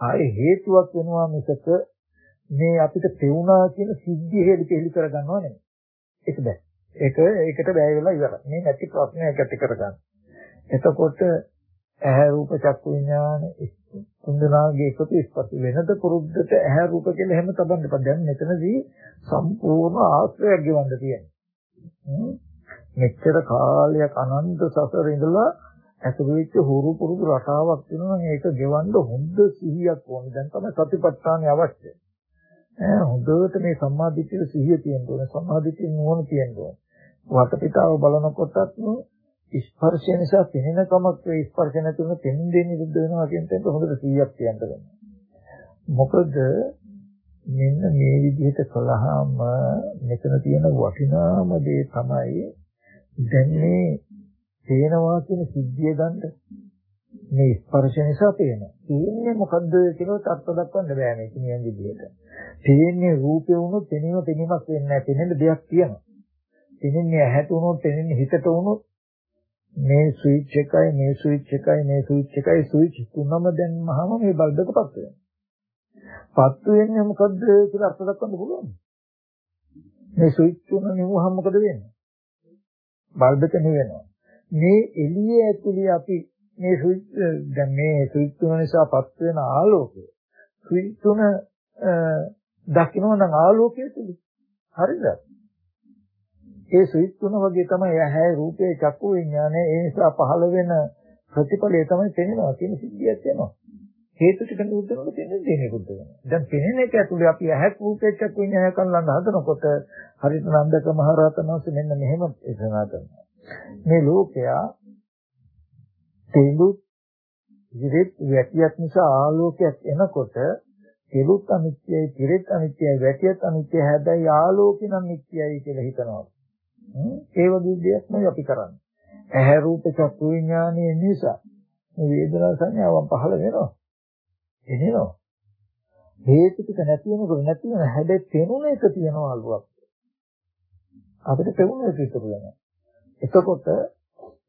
ආයේ හේතුවක් වෙනවා මිසක මේ අපිට තෙවුනා කියන සිද්ධිය හේතු කෙලි කරගන්නව නෙමෙයි. ඒක බෑ. ඒක ඒකට බෑ වෙලා ඉවරයි. මේ නැති ප්‍රශ්නයක් ඇති කරගන්න. එතකොට ඇහැ රූප චක්කු විඥාන තුන්දෙනාගේ එකතු ස්පර්ශ වෙනද පුරුද්දට ඇහැ රූප කියලා හැම තබන්න එපා. දැන් මෙතනදී සම්පූර්ණ ආශ්‍රයයක් ගෙවන්න තියෙනවා. මෙච්චර කාලයක් අනන්ත සසර ඉඳලා ඇතුළු වෙච්ච හුරු පුරුදු රටාවක් තියෙනවා නම් ඒක ගෙවන්න හොඳ සිහියක් ඕනේ. දැන් තමයි සතිපට්ඨානය අවශ්‍යයි. ඈ හොඳට මේ සම්මාදිට්ඨිය සිහිය තියෙන්න ඕනේ. සම්මාදිට්ඨිය නුවණ තියෙන්න ඕනේ. වටපිටාව බලනකොටත් ස්පර්ශය නිසා පෙනෙන කමක් වේ ස්පර්ශ නැතුව පෙනෙන්නේ නිරුද්ධ වෙනවා කියන තැනට හොඳට 100ක් කියන්න වෙනවා. මොකද මෙන්න මේ විදිහට කළාම මෙතන තියෙන වටිනාම දේ තමයි දැන් මේ පේනවා කියන සිද්ධිය ගන්න මේ ස්පර්ශ නිසා පේනවා. පේන්නේ මොකද්ද කියලා අර්ථ දක්වන්න බෑ මේ කියන විදිහට. පේන්නේ රූපේ වුණොත් පෙනීම පෙනීමක් වෙන්නේ නැහැ. පෙනෙන දෙයක් තියෙනවා. පෙනෙන්නේ ඇහැට වුණොත් පෙනෙන්නේ හිතට වුණොත් මේ ස්විච් එකයි මේ ස්විච් එකයි මේ ස්විච් එකයි ස්විච් තුනම දැම්මහම මේ බල්බ් එක පත් වෙනවා. පත් වෙන්නේ මොකද්ද කියලා අර්ථ දක්වන්න පුළුවන්. මේ ස්විච් තුන නිවුවහම මොකද වෙන්නේ? බල්බ් එක නිවෙනවා. මේ එළිය ඇතුලේ අපි මේ ස්විච් දැන් මේ ස්විච් තුන නිසා පත් වෙන ආලෝකය ස්විච් තුන දකින්න නම් ආලෝකය තුල හරිද? ඒ ස්විච් තුන වගේ තමයි ඇහැ රූපේ චක්කු විඥානය ඒ නිසා පහළ වෙන ප්‍රතිඵලය තමයි පෙනෙනවා කියන සිද්ධියක් වෙනවා. හේතු ටික නිරුද්ධ වෙනකොට පෙනෙන්නේ නිරුද්ධ වෙනවා. දැන් පෙනෙන එක ඇතුලේ අපි ඇහක් රූපේ චක්කු විඤ්ඤාය කරලා හදනකොට හරිත නන්දක මහරහතන් වහන්සේ මෙන්න මෙහෙම දේශනා කරනවා. මේ ලෝකයා තෙලු ඉරෙත් වැටියක් නිසා ආලෝකයක් එනකොට තෙලුත් අනිත්‍යයි, පිරෙත් අනිත්‍යයි, වැටියත් අනිත්‍යයි හැබැයි ආලෝකේ නම් නිට්ටයයි කියලා හිතනවා. ඒ වගේ දෙයක් නෙවෙයි අපි කරන්නේ. ඇහැ රූප චක්කු විඥානයේ නිසා මේ වේදනා සංඥාවන් පහළ වෙනවා. එනවා. හේතු ටික නැති වෙනකොට නැති වෙන හැබැයි පෙනුන එක තියනවා අලුවක්. අපිට පෙනුන එක ඉතුරු වෙනවා. එතකොට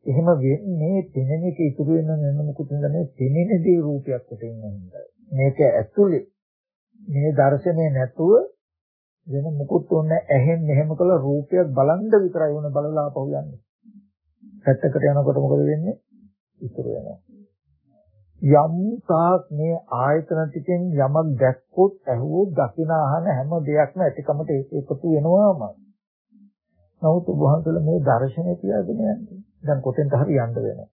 එහෙම වෙන්නේ පෙනෙන එක ඉතුරු වෙන නේද මොකද මේ පෙනෙන දේ රූපයක් කොටින් නේද. මේක ඇතුලේ මේ දර්ශනය නැතුව වෙන මුකුත් ඕන ඇහෙන් මෙහෙම කළ රූපයක් බලන්ද විතරයි වුණ බලලා ආපහු යන්නේ. පැත්තකට යනකොට මොකද වෙන්නේ? ඉතුරු වෙනවා. යම් තාක් මේ ආයතන ටිකෙන් යමක් දැක්කොත් ඇහුවොත් දකින අහන හැම දෙයක්ම ඇතිකමට එකතු වෙනවාම. නමුත් වහන්සේලා මේ දර්ශනය තියාගෙන යන්නේ. දැන් කොතෙන්ද හරි යන්න වෙනවා.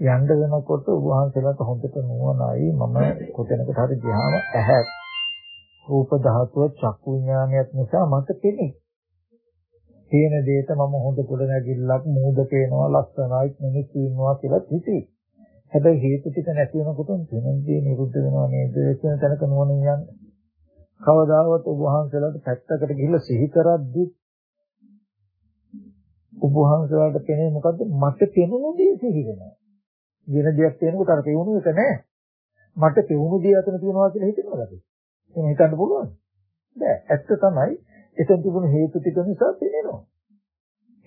යන්න වෙනකොට වහන්සේලාට හොඳට නුවණයි මම කොතැනකට හරි ගියාම ඇහැ රූප ධාතුව චක්කු විඥානයක් නිසා මට පෙනේ. තේන දෙයට මම හොඳ කොට නැගිල්ලක් මූද පේනවා ලස්සනයි මිනිස්සු ඉන්නවා කියලා හිතේ. හැබැයි හේතු ටික නැති වෙනකොට තෙනදී නිරුද්ධ වෙනවා නේද කියන තැනක නුවණින් යන්න. කවදාවත් ඔබ වහන්සේලාට පැත්තකට ගිහිල්ලා සිහි කරද්දි ඔබ වහන්සේලාට පෙනේ මොකද්ද? මට පෙනුණු දේ සිහි වෙනවා. වෙන දෙයක් පේනකොට අර පෙවුණු එක නෑ. මට පෙවුණු දේ අතන තියෙනවා කියලා හිතනවාද? එහෙම හිතන්න පුළුවන්. බෑ. ඇත්ත තමයි එතන තිබුණු හේතු ටික නිසා පෙනෙනවා.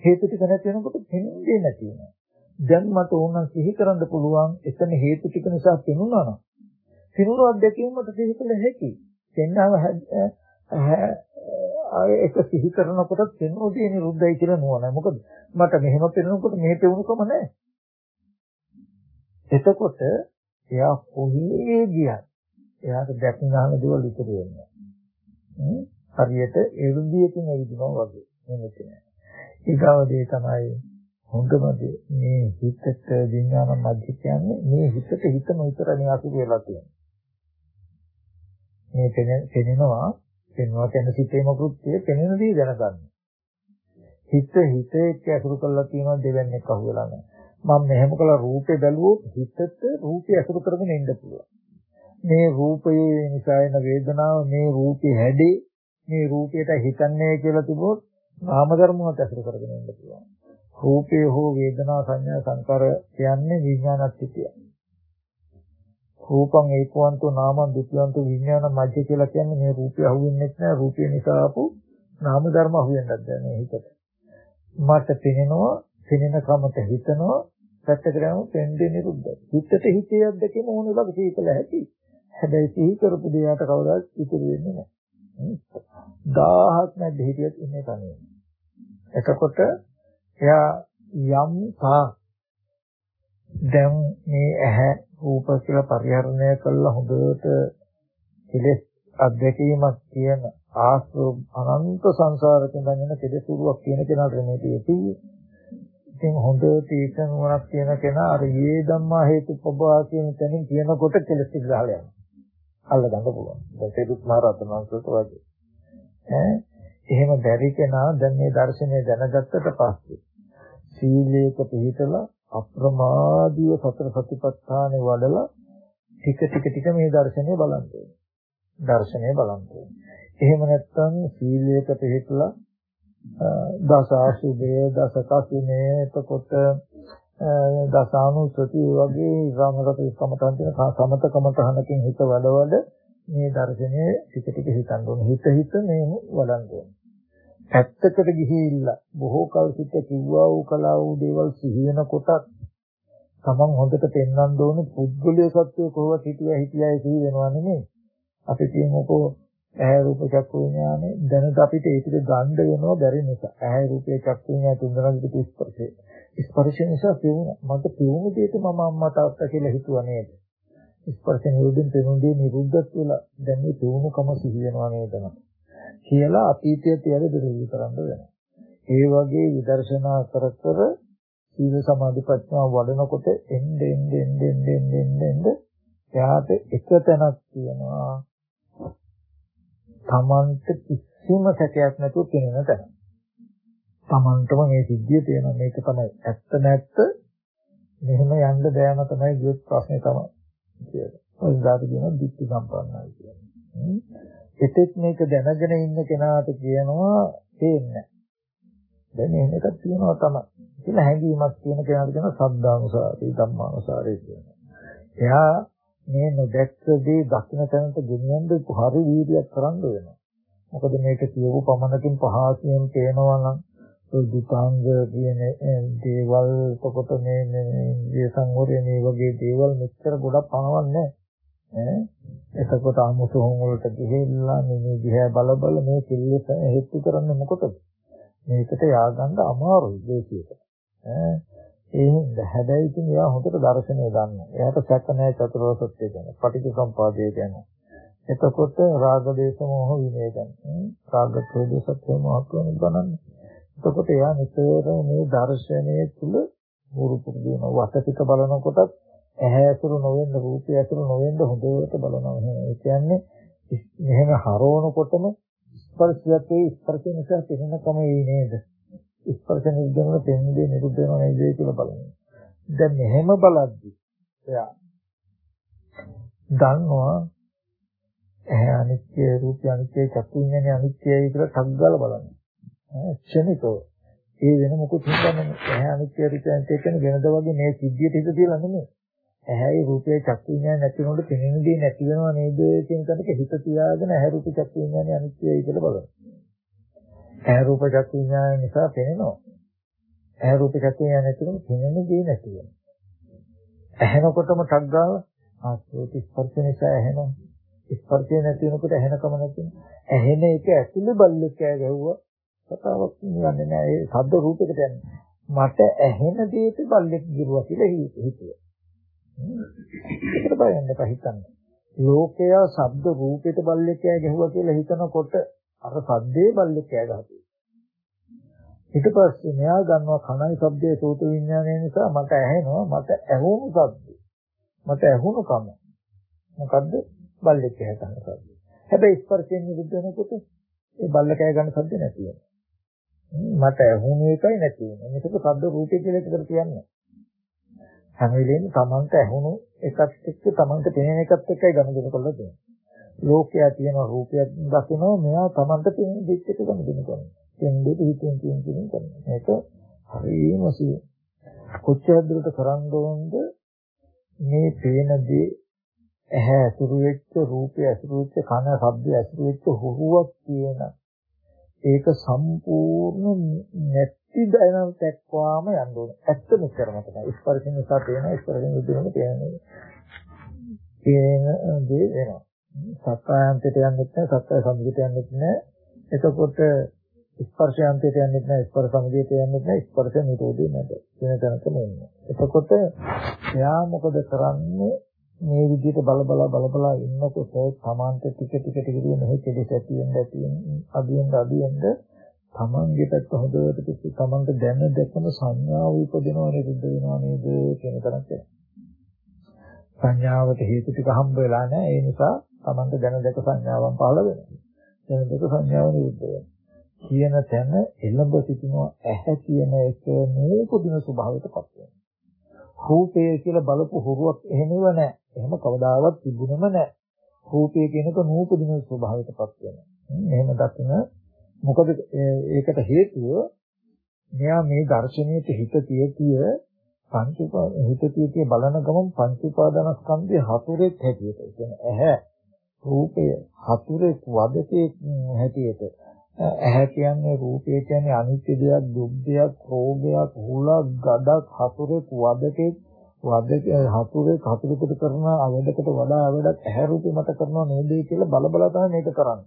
හේතු ටික නැති වෙනකොට පෙනෙන්නේ නැති වෙනවා. දැන් මට ඕන සිහි කරන්න පුළුවන් එතන හේතු ටික නිසා පෙනුණා නම් සිනුරු අධ්‍යක්ීමට සිහි කළ හැකි. දෙන්නව ආය එක සිහි කරනකොට පෙනුනෝදී නිරුද්ධයි කියලා නෝනයි. මොකද මට මෙහෙම පෙනුනකොට මෙහෙ පෙනුනකම නැහැ. එතකොට එයා කොහේ ගියත් එයාට දැකින අහන දේවල් ඉතුරු වෙනවා. හරියට එරුදියකින් ඇවිදිනවා වගේ. නෙමෙයි. ඊගාව දේ තමයි හොඳම මේ හිතට විඥාන මධ්‍ය කියන්නේ මේ හිතට හිතම විතරනේ අසුර වෙලා තියෙන්නේ. මේ පෙනෙනවා පෙනෙනවා කියන සිතේම කෘත්‍යය පෙනෙන දේ දැනගන්න. හිත හිතේ ඇසුරු කරලා තියෙනවා දෙවන්නේක් අහුවෙලා නැහැ. මම මෙහෙම කළා රූපේ බැලුවොත් හිතට රූපේ ඇසුරු කරගෙන ඉන්න පුළුවන්. මේ රූපයේ නිසා එන වේදනාව මේ රූපේ හැඩේ මේ රූපයට හිතන්නේ කියලා තිබොත් නාම ධර්මවත් ඇසුරු කරගෙන ඉන්න පුළුවන්. රූපය හෝ වේදනා සංඥා සංකාර කියන්නේ විඥානස්තිතිය. රූපං ඒකවන්තෝ නාමං දුක්ඛවන්තෝ විඥාන මජ්ජ කියලා කියන්නේ මේ රූපය අහුවෙන්නේ නැහැ රූපය නිසා ආපු නාම ධර්ම අහුවෙන්නත් දැන මේ හිතට. මට පෙනෙනවා පෙනෙන කමට හිතනවා පැත්තකට යනවා පෙන්දේ නිරුද්ධයි. හිතට හිතේ අද්දකේම ඕන වගේ සීකල ඇති. හැබැයි සිහි කරපු දෙයට කවදාවත් ඉතුරු වෙන්නේ නැහැ. 1000ක් නැද්ද හිතියත් ඉන්නේ තනියම. එතකොට එයා යම් තා දැන් මේ ඇහැ රූප කියලා පරිහරණය කළා හොඳට කෙලෙස් අධ්‍යක්ීමක් කියන ආශ්‍රව අනන්ත සංසාරයෙන් දැනෙන කෙලෙසුරුවක් කියන කෙනාට මේ තියෙන්නේ. ඉතින් හොඳට ඒක නුවණක් තියෙන කෙනා අර යේ ධම්මා හේතු පබවා කියන තැනින් කියනකොට කෙලෙස් ගහලා යනවා. අල්ල ගන්න පුළුවන්. දැන් සේදුත් මහ රතන වංශයට වගේ. ඈ එහෙම බැරි කෙනා දැන් මේ දර්ශනය දැනගත්තට පස්සේ සීලයක පිළිතලා අප්‍රමාදීව සතර සතිපට්ඨානෙ වඩලා ටික ටික ටික මේ දර්ශනය බලන්න දර්ශනය බලන්න එහෙම නැත්නම් සීලයක පිළිතලා දස ආශුභය දස කසිනේ එතකොට දසානුසති වගේ ඊගමකට සමතන් තියෙන සමත කමතහනකින් හිත වඩවඩ මේ දර්ශනය ටික ටික හිතන්න ඕනේ හිත හිත මේ වඩන්න ඕනේ පැත්තකට ගිහිල්ලා බොහෝ කල් සිට කිව්වා වූ කලාව වූ දේවල් සිහි වෙනකොට තමන් හොඳට පෙන්වන්න ඕනේ පුද්ගලයේ සත්‍ය කොහොමද හිටියා හිටියායි සිහි වෙනවා නෙමෙයි. අපි කියමුකෝ ඇහැ රූප චක්කු විඥානේ දැනට අපිට ඒක ගන්න වෙනවා බැරි නිසා. ඇහැ රූපේ චක්කු විඥාන තුන්දෙනාගේ ස්පර්ශය. ස්පර්ශය නිසා පෙවුන මට පෙවුණු දෙයට මම අම්මා තාත්තා කියලා හිතුවා නේද? ස්පර්ශ නිරෝධයෙන් පෙවුණු දේ නිරුද්ධත් වෙලා දැන් මේ පෙවුණුකම සිහි වෙනවා නේද? කියලා අතීතයේ තියලා දුරු කරන්න වෙනවා. ඒ වගේ විදර්ශනා කර කර සීල සමාධි ප්‍රඥා වඩනකොට එන්න එන්න එන්න එන්න එන්න එන්න එයාට එක තැනක් තියෙනවා තමන්ට කිසිම සැකයක් නැතුව පෙනෙන තැන. තමන්ටම මේ සිද්ධිය තියෙන මේක තමයි ඇත්ත නැත්ත මෙහෙම යන්න බෑම තමයි ගියොත් ප්‍රශ්නේ තමයි කියලා. ඔය දාට කියන දික්ටි සම්පන්නයි කියන්නේ. එතෙත් මේක දැනගෙන ඉන්න කෙනාට කියනවා තේන්නේ දැන් එහෙම එකක් තියෙනවා තමයි. කියලා හැඟීමක් තියෙන කෙනාට කියන සද්ධානුසාරී ධම්මානුසාරී කියනවා. එයා මේ නොදැක්ක දේ දකින්න තැනට ගෙනියන්න හරි වීර්යයක් කරන්න වෙනවා. මොකද මේක කියවු පමණකින් පහසියෙන් පේනවා නම් ඔය දුතාංග කියන දේවල් එතකොට මේ ඉන්ද්‍රිය සංවරය මේ වගේ දේවල් මෙච්චර ගොඩක් පනවන්නේ ඈ එතකොට ආමුසෝන් වලට ගිහිල්ලා මේ දිහා බල බල මේ කිල්ලෙස හේතු කරන්නේ මොකටද මේකට ය아가න්න අමාරුයි දේශියට. ඈ ඒ හින්දා හැබැයි ඉතින් එයා හොඳට දර්ශනය ගන්නවා. එයාට සැක නැහැ චතුරාර්ය සත්‍ය ගැන. පටිච්චසමුපාදය ගැන. එතකොට රාග දේශ මොහ විනය ගැන. රාග ක්‍රෝධ සත්‍ය මොහොතන බලන්නේ. එතකොට එයා නිතර මේ දර්ශනය තුල වුරු පුරුදු වෙනවා. වටපිට බලනකොටත් ඇහැ ඇසුරු නොවෙන්න රූපය ඇසුරු නොවෙන්න හොඳට බලනවා. ඒ කියන්නේ මෙහෙම හරවනකොටම ස්පර්ශයක් ඒ ස්පර්ශය නිසා පෙනෙනකම ඒ නේද? ස්පර්ශ නිරුද්ධ වෙන නිරුද්ධ වෙනව නේද කියලා බලන්න. දැන් මෙහෙම බලද්දි එයා දන්නවා ඇහැ අනිත්‍ය රූපය අනිත්‍ය චක්කු විඤ්ඤාණය අනිත්‍යයි කියලා ටක් ගාලා බලන්න. ක්ෂණිකව ඒ වෙන මොකුත් හිතන්නේ ඇහැ අනිත්‍ය රූපය අනිත්‍ය කියන වෙනද වගේ මේ සිද්ධියට හිත තියලා නෙමෙයි. ඇහැයි රූපේ චක්කු විඥාන නැති වෙනකොට පෙනෙන දේ නැති වෙනව නේද කියන තැනක හිත තියාගෙන ඇහැ රූප චක්කු විඥාන අනිත්‍යයි කියලා බලන්න. ඇහැ රූප චක්කු විඥාන නිසා පෙනෙනවා. ඇහැ රූප චක්කු විඥාන නැති වෙනකොට පෙනෙන දේ නැති වෙනවා. ඇහෙනකොටම ටක් ගාලා ආස්වාද ස්පර්ශ නිසා ඇහෙනවා. ස්පර්ශය නැති වෙනකොට ඇහෙනකම නැති වෙනවා. ඇහෙන එක ඇතුලේ බල්ලෙක් කෑ ගැහුවා. කතාවක් නිවන්නේ නැහැ. ඒ ශබ්ද රූපයකට යන්නේ. මට ඇහෙන දෙයට බල්ලෙක් ගිරුවා කියලා හිතුවා. ඒකට බය වෙන්න එපා හිතන්න. ලෝකයා ශබ්ද රූපයට බල්ලෙක් කෑ ගැහුවා කියලා හිතනකොට අර සද්දේ බල්ලෙක් කෑ ගහනවා. ඊට පස්සේ මෙයා ගන්නවා කණයි ශබ්දයේ සෝත විඥානය නිසා මට ඇහෙනවා මට ඇහුණු ශබ්ද. මට ඇහුණු කම. මොකද්ද? බල්ලෙක් කෑ ගන්න ශබ්ද. හැබැයි ස්පර්ශයෙන් නිරුද්ධ වෙනකොට ඒ බල්ල කෑ ගන්න ශබ්ද නැති වෙනවා. මට ඇහුණු එකයි නැති වෙනවා. මේක ශබ්ද රූපය කියලා එකට කියන්නේ. හැම වෙලෙම තමන්ට ඇහුණු එකත් එක්ක තමන්ට පෙනෙන එකත් එක්කයි ගනුදෙනු කරලා තියෙන්නේ. ලෝකයා තියෙන රූපයක් දකිනවා මෙයා තමන්ට පෙනෙන දෙයක් එක්ක ගනුදෙනු කරනවා. දෙන්නේ හිතෙන් තියෙන කෙනෙක් කරනවා. මේක හරියම සිය. කොච්චර දුරට කරන්න ඕනද මේ පේන දේ ඇහැ ඇසුරු වෙච්ච රූපය ඇසුරු වෙච්ච කන ශබ්දය ඇසුරු වෙච්ච හුරුවක් කියන ඒක සම්පූර්ණ නැති දැනම තැක්වාම යන්න ඕනේ. ඇත්ත මෙච්චරම තමයි. ස්පර්ශ නිසා පේන ස්පර්ශ නිදුනම පේන්නේ. පේන දේ වෙනවා. සත්‍යයන්තයට යන්නෙත් නැහැ, සත්‍ය සම්පූර්ණයට යන්නෙත් නැහැ. එතකොට ස්පර්ශයන්තයට යන්නෙත් නැහැ, ස්පර්ශ සමුදයට යන්නෙත් නැහැ, ස්පර්ශ නිරෝධය නැද. වෙන තැනකම ඉන්නේ. එතකොට එයා මොකද කරන්නේ? මේ විදිහට බල බල බල බල ඉන්නකොට තමන්ට ටික ටික ටික ටික මෙහෙ කෙලෙස් ඇති වෙන්න ඇති වෙන්න අදින්න අදින්න තමන්ගේ පැත්ත හොඳට පිටි තමන්ට දැන දැකම සංඥාව උපදිනව නේද වෙනවා නේද කියන තරක් සංඥාවට හේතු ටික හම්බ වෙලා නැහැ. ඒ නිසා තමන්ට දැන දැක සංඥාවන් පහළ වෙනවා. දැන දැක සංඥාව නිරුද්ධ වෙනවා. කියන තැන එළඹ සිටිනවා. ඇහැ කියන එක නූපදින ස්වභාවයටපත් වෙනවා. රූපය කියලා බලපු හුරුවක් එහෙමව නැහැ. එහෙම කවදාවත් තිබුණෙම නැහැ. රූපය කියනක නූපදින ස්වභාවයටපත් වෙනවා. එහෙම දකින මොකද ඒකට හේතුව මෙයා මේ දර්ශනීයට හිත තියතිය පංච හිත තියතිය බලන ගමන් පංච උපාදානස්කන්ධයේ හතුරෙක් හැටියට කියන්නේ ඇහැ රූපය හතුරෙක් වදකේ හැටියට ඇහැ කියන්නේ රූපය කියන්නේ අනිත්‍ය දෙයක් දුක් දෙයක් රෝගයක් හුලක් ගඩක් හතුරෙක් වදකෙක් වදක හතුරෙක් හතුරෙකුට කරන අවඩකට වඩා අවඩක් ඇහැ රූපේ මත කරනවා නේද කියලා බල බල තමයි මේක කරන්නේ.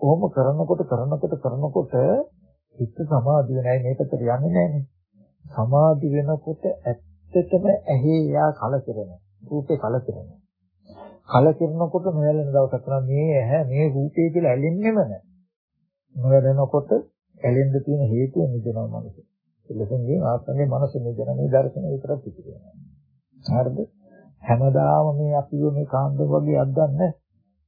කොහොම කරනකොට කරනකොට කරනකොට හිත සමාධිය නැහැ මේකට යන්නේ නැහැනේ. සමාධි වෙනකොට ඇත්තටම ඇහි යා කලකිරෙනවා. රූපේ කලකිරෙනවා. කලකිරනකොට නොයලෙන දවසක් මේ ඇහැ මේ රූපේ කියලා ඇලෙන්නෙම නැහැ. නොවැඩෙනකොට ඇලෙන්න තියෙන හේතුව නිදනවා මනස. එලෙසින්ගේ ආත්මයේ මනස නිදන මේ දර්ශනය විතරක් පිටිකරනවා. හරිද? හැමදාම මේ අපිව මේ කාන්ද වගේ අද්දන්නේ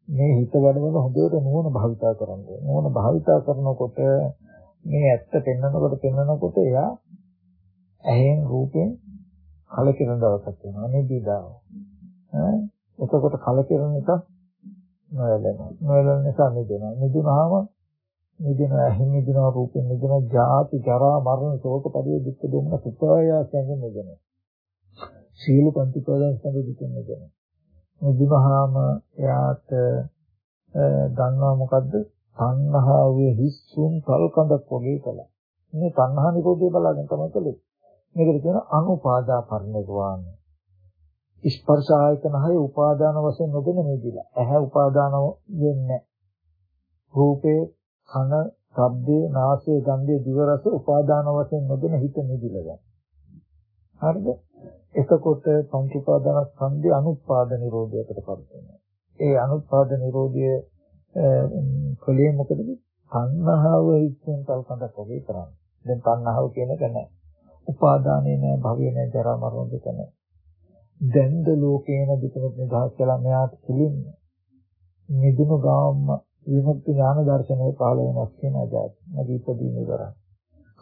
මේ හිත වැඩවල හොඳට නුවණ භාවිතා කරන්නේ. නුවණ භාවිතා කරනකොට මේ ඇත්ත පෙන්වනකොට පෙන්වනකොට එයා ඇහෙන් රූපෙන් කලකිරන දවසක් වෙනවා මේ දීදාව. ඈ එතකොට කලකිරන එක නොයලෙනවා. නොයලෙන නිසා මිදෙනවා. මිදුනහම මිදෙන ඇහෙන් මිදෙන රූපෙන් මිදෙන ජාති ජරා මරණ ශෝක පරිදේ දුක් දුම්න සුඛායයන් මිදෙනවා. සීල පංචපාදයන් සම්බන්ධ දුක් මිදෙනවා. මිදුනහම එයාට දන්නවා මොකද්ද? තණ්හාවේ හිස්සුන් කල්කඳක් වගේ කළා. මේ තණ්හා නිරෝධය බලාගෙන තමයි කළේ. මේකට කියන අනුපාදා පරිණිරවාණ. ස්පර්ශ ආයතන හය උපාදාන වශයෙන් නොදෙන නිදිලා. ඇහැ උපාදාන වෙන්නේ රූපේ, කන, ශබ්දේ, නාසය, ගන්ධය, දිව රස උපාදාන වශයෙන් නොදෙන හිත නිදිලා ගන්න. හරිද? එතකොට පංච උපාදාන ස්කන්ධය අනුපාද නිරෝධයකට පත් වෙනවා. ඒ අනුපාද නිරෝධය කලේ මොකදද? තණ්හාව ඉස්සෙන් කල්පඳක් වගේ කරන්නේ. දැන් තණ්හාව කියන එක නෑ. උපාදානේ නෑ, භවය නෑ, ජරා මරණ දෙක නෑ. දැන්ද ලෝකේන දුකෙන් නිදහස් කළා මෙයාට පිළින්න. නිදුණු ගාම්ම විමුක්ති ඥාන දර්ශනය පහළ වෙනස් කියන අජාත. නැගී ඉදීම ඉවරයි.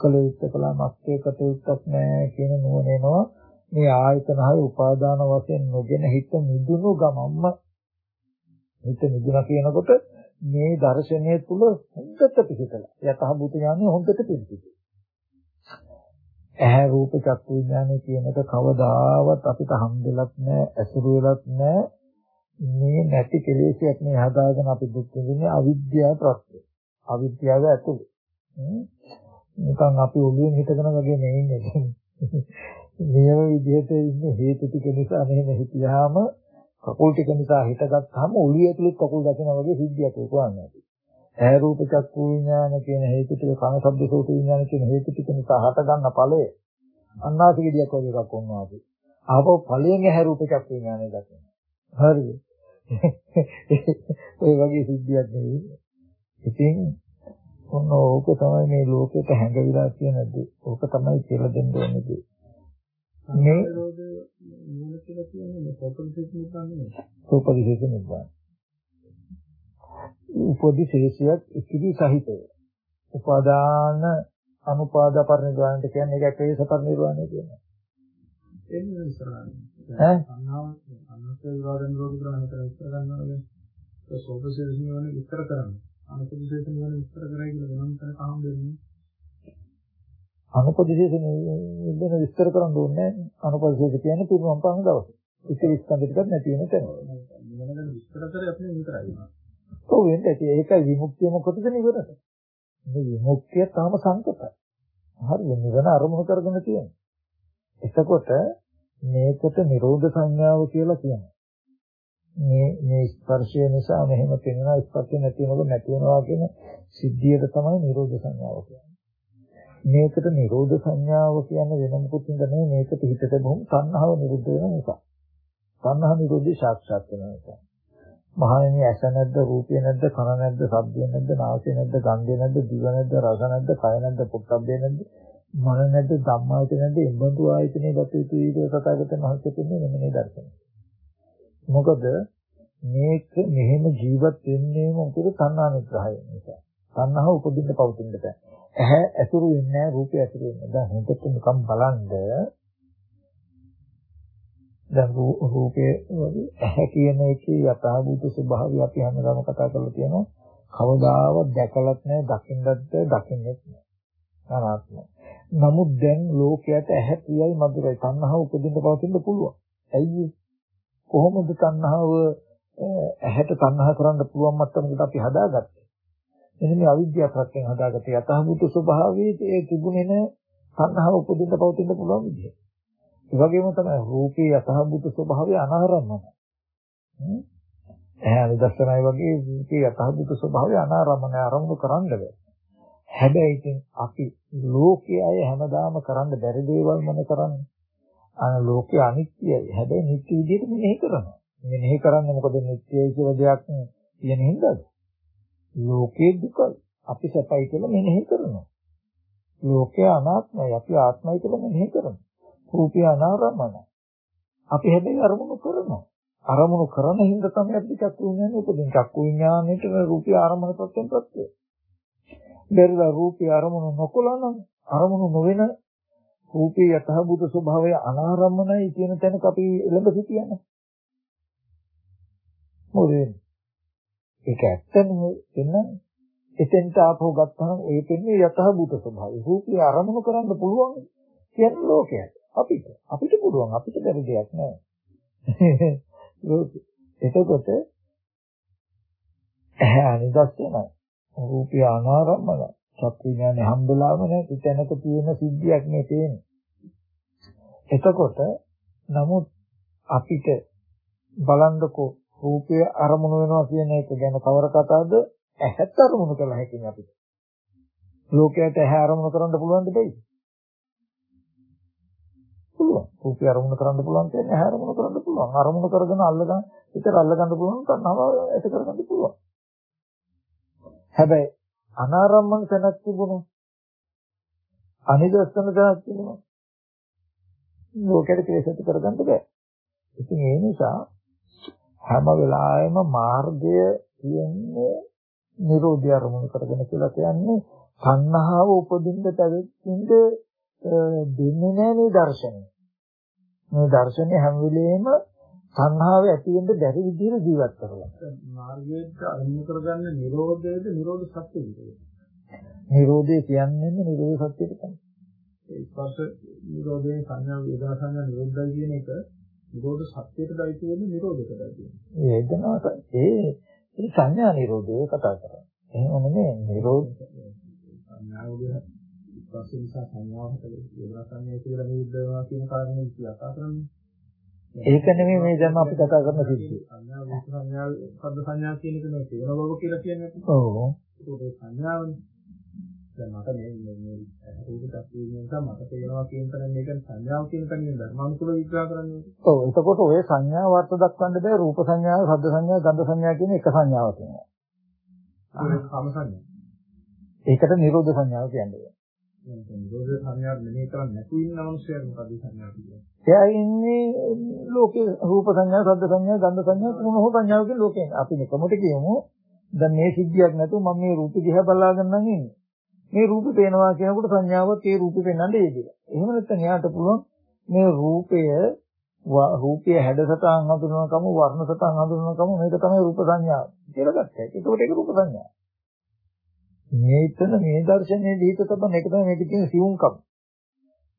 කලෙත් කළා මස්කේ කටයුත්තක් නෑ කියන නුවණ එනවා. මේ ආයතන හය උපාදාන වශයෙන් නොගෙන හිත නිදුණු ගමම්ම හිත නිදුණා කියනකොට මේ දර්ශනය තුල හොඳට පිහිටලා යතහ භූත ඥානය හොඳට පිහිටියි. ඇහැ රූප චක්කු විඥානය කියන එක කවදාවත් අපිට හම්බෙලත් නැහැ ඇසුරු වෙලත් නැහැ මේ නැති කෙලෙසයක් මේ හදාගෙන අපි දුක් විඳින්නේ අවිද්‍යාව ප්‍රත්‍ය. අවිද්‍යාව ඇතුළේ. නිකන් අපි ඔළුවෙන් හිටගෙන වගේ නෙන්නේ නියම විදිහට ඉන්නේ හේතු ටික නිසා මෙහෙම හිටියාම කකුල් ටික නිසා හිටගත්තාම ඔළුව ඇතුළේ කකුල් දකිනා වගේ සිද්ධියක් වෙන්නේ ඇහැ රූප චක්කු විඥාන කියන හේතු ටික කන ශබ්ද සෝත විඥාන කියන හේතු ටික නිසා හට ගන්න ඵලය අන්නාසි ගෙඩියක් වගේ එකක් වුණා අපි. ආපහු ඵලයෙන් ඇහැ රූප චක්කු විඥානය දකිනවා. හරිද? ඒ වගේ සිද්ධියක් නෙවෙයි. ඉතින් ඔන්න ඕක තමයි මේ ලෝකෙට හැඟවිලා තියෙන දේ. ඕක තමයි කියලා දෙන්න ඕනේ දේ. මේ
නුවණ කියලා කියන්නේ මේ සෝපදිශේෂ නිබ්බාන නෙවෙයි.
සෝපදිශේෂ නිබ්බාන. උපදිශේෂයක් ඉතිරි සහිතය. උපාදාන අනුපාද පරිනිර්වාණයට කියන්නේ ඒකයි ඒ සපරිනිර්වාණය කියන්නේ.
එන්නේ ඉස්සරහට.
ඈ?
අනාව අනුසය විවාදන රෝධ කරන විතර ඉස්සර ගන්නවනේ. ඒ සෝපදිශේෂ නිවන විස්තර කරන්නේ. අනුපදිශේෂ නිවන විස්තර කරයි කියලා වෙනම තැනක හම්බෙන්නේ.
අනුපදිශේෂ නිවන විස්තර කරන්න ඕනේ අනුපදිශේෂ කියන්නේ පිරුම් පහන දවස. ඉතින් ස්කන්ධ ටිකක් නැති වෙන තැන.
ගැන විස්තර කරේ අපි විතරයි.
ඔව් එන්නේ ඒක විමුක්තිය මොකටද නිවනට? මේ විමුක්තිය තාම සංකතයි. හරිද? නිවන අරමුණු කරගෙන තියෙනවා. එතකොට මේකට නිරෝධ සංඥාව කියලා කියනවා. මේ මේ ස්පර්ශය නිසා මෙහෙම පෙනෙනවා ස්පර්ශය නැති වෙනකොට නැති වෙනවා කියන සිද්ධියට තමයි නිරෝධ සංඥාව කියන්නේ. මේකට නිරෝධ සංඥාව කියන්නේ වෙන මොකුත් නෙමෙයි මේකට හිතට බොහොම තණ්හාව නිරුද්ධ වෙන නිසා. තණ්හා නිරෝධي සාක්ෂාත් වෙන නිසා. මහණෙනි ඇස නැද්ද රූපය නැද්ද කන නැද්ද ශබ්දය නැද්ද නාසය නැද්ද ගන්ධය නැද්ද දිව නැද්ද රස නැද්ද කය නැද්ද පොට්ටබ්බය නැද්ද මන නැද්ද ධම්මායත නැද්ද ඉබඳු ආයතනේ ගත යුතු ඊට සතාගතන මහත්ය කියන්නේ මෙන්න මේ දර්ශනය. මොකද මේක මෙහෙම ජීවත් වෙන්නේම උතුර තණ්හා නිග්‍රහය නිසා. තණ්හාව උපදින්න පවතින්න බෑ. ඇහැ ඇසුරු වෙන්නේ නැහැ රූපය ඇසුරු වෙන්නේ. දැන් හොඳට නිකම් බලන්න දැන් රූපයේ ඇහැ කියන එකේ යථාභූත ස්වභාවය අපි හැමදාම කතා කරලා තියෙනවා. කවදාවත් දැකලත් නැහැ, දකින්නත් දකින්නෙත් නැහැ. අනාත්මයි. නමුත් දැන් ලෝකයට ඇහැ ප්‍රියයි මధుරයි. තණ්හාව උපදින්න පවතින්න පුළුවන්. ඇයි කොහොමද තණ්හාව ඇහැට තණ්හා කරන්න පුළුවන් මට්ටමකට අපි හදාගත්තේ? එන්නේ මේ අවිද්‍යාව ප්‍රත්‍යයෙන් හදාගත්තේ යථාභූත ස්වභාවයේ ඒ තිබුණේ නැහැ තණ්හාව උපදින්න පවතින්න පුළුවන් විදිහ. ඒ වගේම තමයි රූපේ යථාභූත ස්වභාවය අනාරම්මන. එහේ නිදර්ශනයි වගේ රූපේ යථාභූත ස්වභාවය අනාරම්මන ආරම්භ කරන්න බෑ. හැබැයි ඉතින් අපි ලෝකයේ අය හැමදාම කරන්න බැරි දේවල් මොන කරන්නේ? අන ලෝකයේ අනිත්‍යයි. හැබැයි නිත්‍ය විදිහට මෙනෙහි කරනවා. මෙනෙහි කරන්නේ මොකද නිත්‍යයි කියලා දෙයක් තියෙන හින්දාද? ලෝකයේ දුකයි. අපි සැපයි කියලා මෙනෙහි කරනවා. ලෝකය අනාත්මයි. අපි ආත්මයි කියලා මෙහෙ කරමු. රූපය අනාරමයි. අපි හැබැයි අරමුණු කරනවා. අරමුණු කරන හින්දා තමයි අපි චක්කු විඥානෙ උපදින. චක්කු විඥානෙට රූපය ආරම්භන ප්‍රත්‍යයෙන් ප්‍රත්‍යය. බැරිලා රූපය අරමුණු නොකළනම් අරමුණු නොවන රූපේ යථාභූත ස්වභාවය අනාරම්මනයි කියන තැනක අපි එළඹ සිටියනේ. මොකද ඒක ඇත්තනේ එන්න එතෙන්ට ආපහු ගත්තම ඒකෙන්නේ යථාභූත ස්වභාවය. රූපය අරමුණු කරන්න පුළුවන් කියන ලෝකයක්. අපිට අපිට පුළුවන් අපිට බැරි දෙයක් නෑ. එතකොට ඇහැ අනිදස්සන රූපය අනාරම්මන චක්කු විඥානේ හම්බෙලාම නැති තැනක තියෙන සිද්ධියක් නේ තියෙන්නේ. එතකොට නමුත් අපිට බලන්නකෝ රූපය අරමුණු වෙනවා කියන එක ගැන කවර කතාවද ඇහත් අරමුණු කළ හැකියි අපිට. ලෝකයට ඇහැ අරමුණු කරන්න පුළුවන් දෙයි. පුළුවන්. රූපය අරමුණු කරන්න පුළුවන් කියන්නේ ඇහැ අරමුණු කරන්න පුළුවන්. අරමුණු කරගෙන අල්ලගන්න විතර අල්ලගන්න පුළුවන් තණ්හාව ඇති කරගන්න පුළුවන්. හැබැයි අනාරම්මන තැනක් තිබුණා. අනිදස්සන තැනක් තිබුණා. ලෝකයට කෙලෙසත් කරගන්න බෑ. ඉතින් ඒ නිසා හැම වෙලාවෙම මාර්ගය කියන්නේ නිරෝධය අරමුණු කරගෙන කියලා කියන්නේ සංහාව උපදින්න තැවෙන්න දෙන්නේ නැහැ මේ දර්ශනය. මේ දර්ශනය හැම වෙලෙම සංහාව ඇති වෙන්න බැරි විදිහට ජීවත් කරනවා.
මාර්ගයට අරමුණු කරගන්න නිරෝධයද නිරෝධ සත්‍යද?
නිරෝධය කියන්නේ නිරෝධ තමයි.
ඒ ස්පර්ශ නිරෝධයේ සංඥා වේදනා සංඥා නිරෝධය කියන එක නිරෝධ සත්‍යයට දැයිති වෙන්නේ නිරෝධයටයි කියන්නේ.
වේදනාව ඒ ඒ සංඥා නිරෝධය කතා කරන්නේ. එහෙම නෙමෙයි නිරෝධ
සංඥාවගේ ස්පර්ශ නිසා සංඥාවට වේදනා සංඥා කියලා නිරුද්ධ කියන කාරණේ කතා කරන්නේ.
ඒක නෙමෙයි මේ දැන් අපි කතා කරන සිද්ධිය.
සංඥා රූප සංඥා ශබ්ද සංඥා කියන එක නේ තේන බව කියලා කියන්නේ.
ඔව්.
ඒක සංඥාවනේ. දැන් මට මේ මේ රූප tattoo නිසා මට තේනවා කියන තරම් මේක සංඥාව කියන තනියෙන් ධර්මානුකූල විග්‍රහ කරන්නේ.
ඔව් එතකොට ඔය සංඥාව අර්ථ දක්වන්න බෑ රූප සංඥාව, ශබ්ද සංඥාව, ගන්ධ සංඥාව කියන එක සංඥාවක් තියෙනවා.
ඒක කාම සංඥා.
ඒකට නිරෝධ සංඥාව කියන්නේ.
නිරෝධ සංඥා මෙහෙ කරන්නේ නැතු ඉන්න මනුස්සයෙක් මොකද සංඥා කියන්නේ.
එයා ඉන්නේ ලෝකේ රූප සංඥා, ශබ්ද සංඥා, ගන්ධ සංඥා මොන හෝ සංඥාවකින් ලෝකේ. අපි නිකමට කියමු දැන් මේ සිද්ධියක් නැතුව මම මේ රූප දිහා බලාගෙන නම් ඉන්නේ. මේ රූපේ පේනවා කියනකොට සංඥාවත් ඒ රූපේ පෙන්වන්න යෙදිලා. එහෙම නැත්නම් එයාට පුළුවන් මේ රූපය රූපය හැඩසටහන් හඳුනනකම වර්ණ සටහන් හඳුනනකම මේක තමයි රූප සංඥාව කියලා ගත්තා. ඒකට ඒක රූප සංඥාව. මේතන මේ දර්ශනයේ දීත තබන එක තමයි මේකේ තියෙන සිවුම්කම.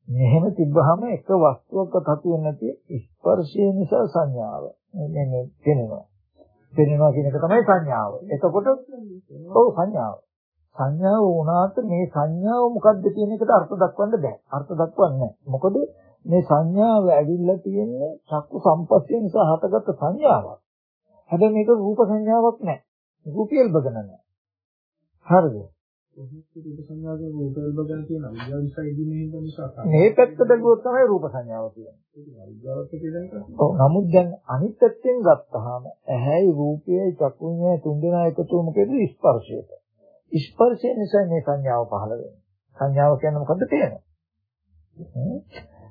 මෙහෙම තිබ්බහම එක වස්තුවක තතු වෙන්නේ නැති ස්පර්ශය නිසා සංඥාව. මේ මේ පෙනෙනවා. පෙනෙනවා කියන එක තමයි සංඥාව. එතකොට ඔව් සංඥාව. සංඥාව වුණාට මේ සංඥාව මොකද්ද කියන එකට අර්ථ දක්වන්න බෑ. අර්ථ දක්වන්නේ මොකද මේ සංඥාව ඇවිල්ලා තියෙන්නේ චක්කු සම්පස්සේ නිසා හටගත්ත සංඥාවක්. හැබැයි මේක රූප සංඥාවක් නෑ. රූපියල් බගන නෑ. හරිද?
රූප සංඥාවේ රූපල් බගන කියන අවිද්‍යාව නිසා ඉදින්නේ හින්දා නිසා.
මේ පැත්ත බැලුවොත් තමයි රූප සංඥාව කියන්නේ.
ඒක අවිද්‍යාවත් කියන එක.
ඔව් නමුත් දැන් අනිත් පැත්තෙන් ගත්තාම ඇහැයි රූපයයි චක්කුඤ්ඤය තුන්දෙනා එකතු මොකද ස්පර්ශයට. ස්පර්ශය නිසා මේ සංඥාව පහළ වෙන්නේ. සංඥාව කියන්නේ මොකද්ද තේරෙන්නේ?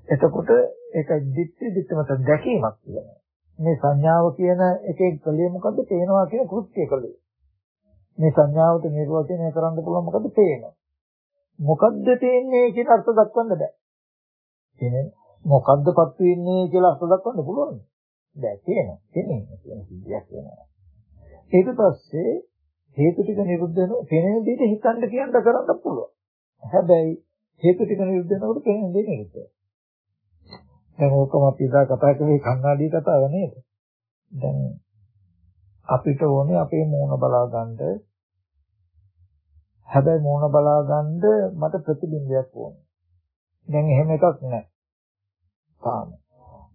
එතකොට ඒක දිට්ඨි දිට්ඨමත දැකීමක් කියනවා. මේ සංඥාව කියන එකේ කලේ මොකද්ද තේනවා කියන කෘත්‍ය කලේ. මේ සංඥාවට නිර්වචනය කරන්න පුළුවන් මොකද පේනවා. මොකද්ද තේන්නේ කියන අර්ථ දක්වන්න බෑ. කියන්නේ මොකද්දපත් වෙන්නේ කියලා අර්ථ දක්වන්න පුළුවන්. බෑ තේනවා. තේන්නේ කියන සිද්ධියක් වෙනවා. ඊට පස්සේ හේතු ටික නිරුද්ධ වෙනවා. පෙනෙන දෙයට හිතන්න කියන්න කරන්න පුළුවන්. හැබැයි හේතු ටික නිරුද්ධ වෙනකොට පෙනෙන දෙය නිරුද්ධ වෙනවා. දැන් ඕකම අපි ඉදා කතා කරේ කන්නාඩි කතාව නේද? දැන් අපිට ඕනේ අපේ මූණ බලා ගන්න. හැබැයි මූණ බලා ගන්න මට ප්‍රතිබිම්බයක් ඕනේ. දැන් එහෙම එකක් නැහැ. තාම.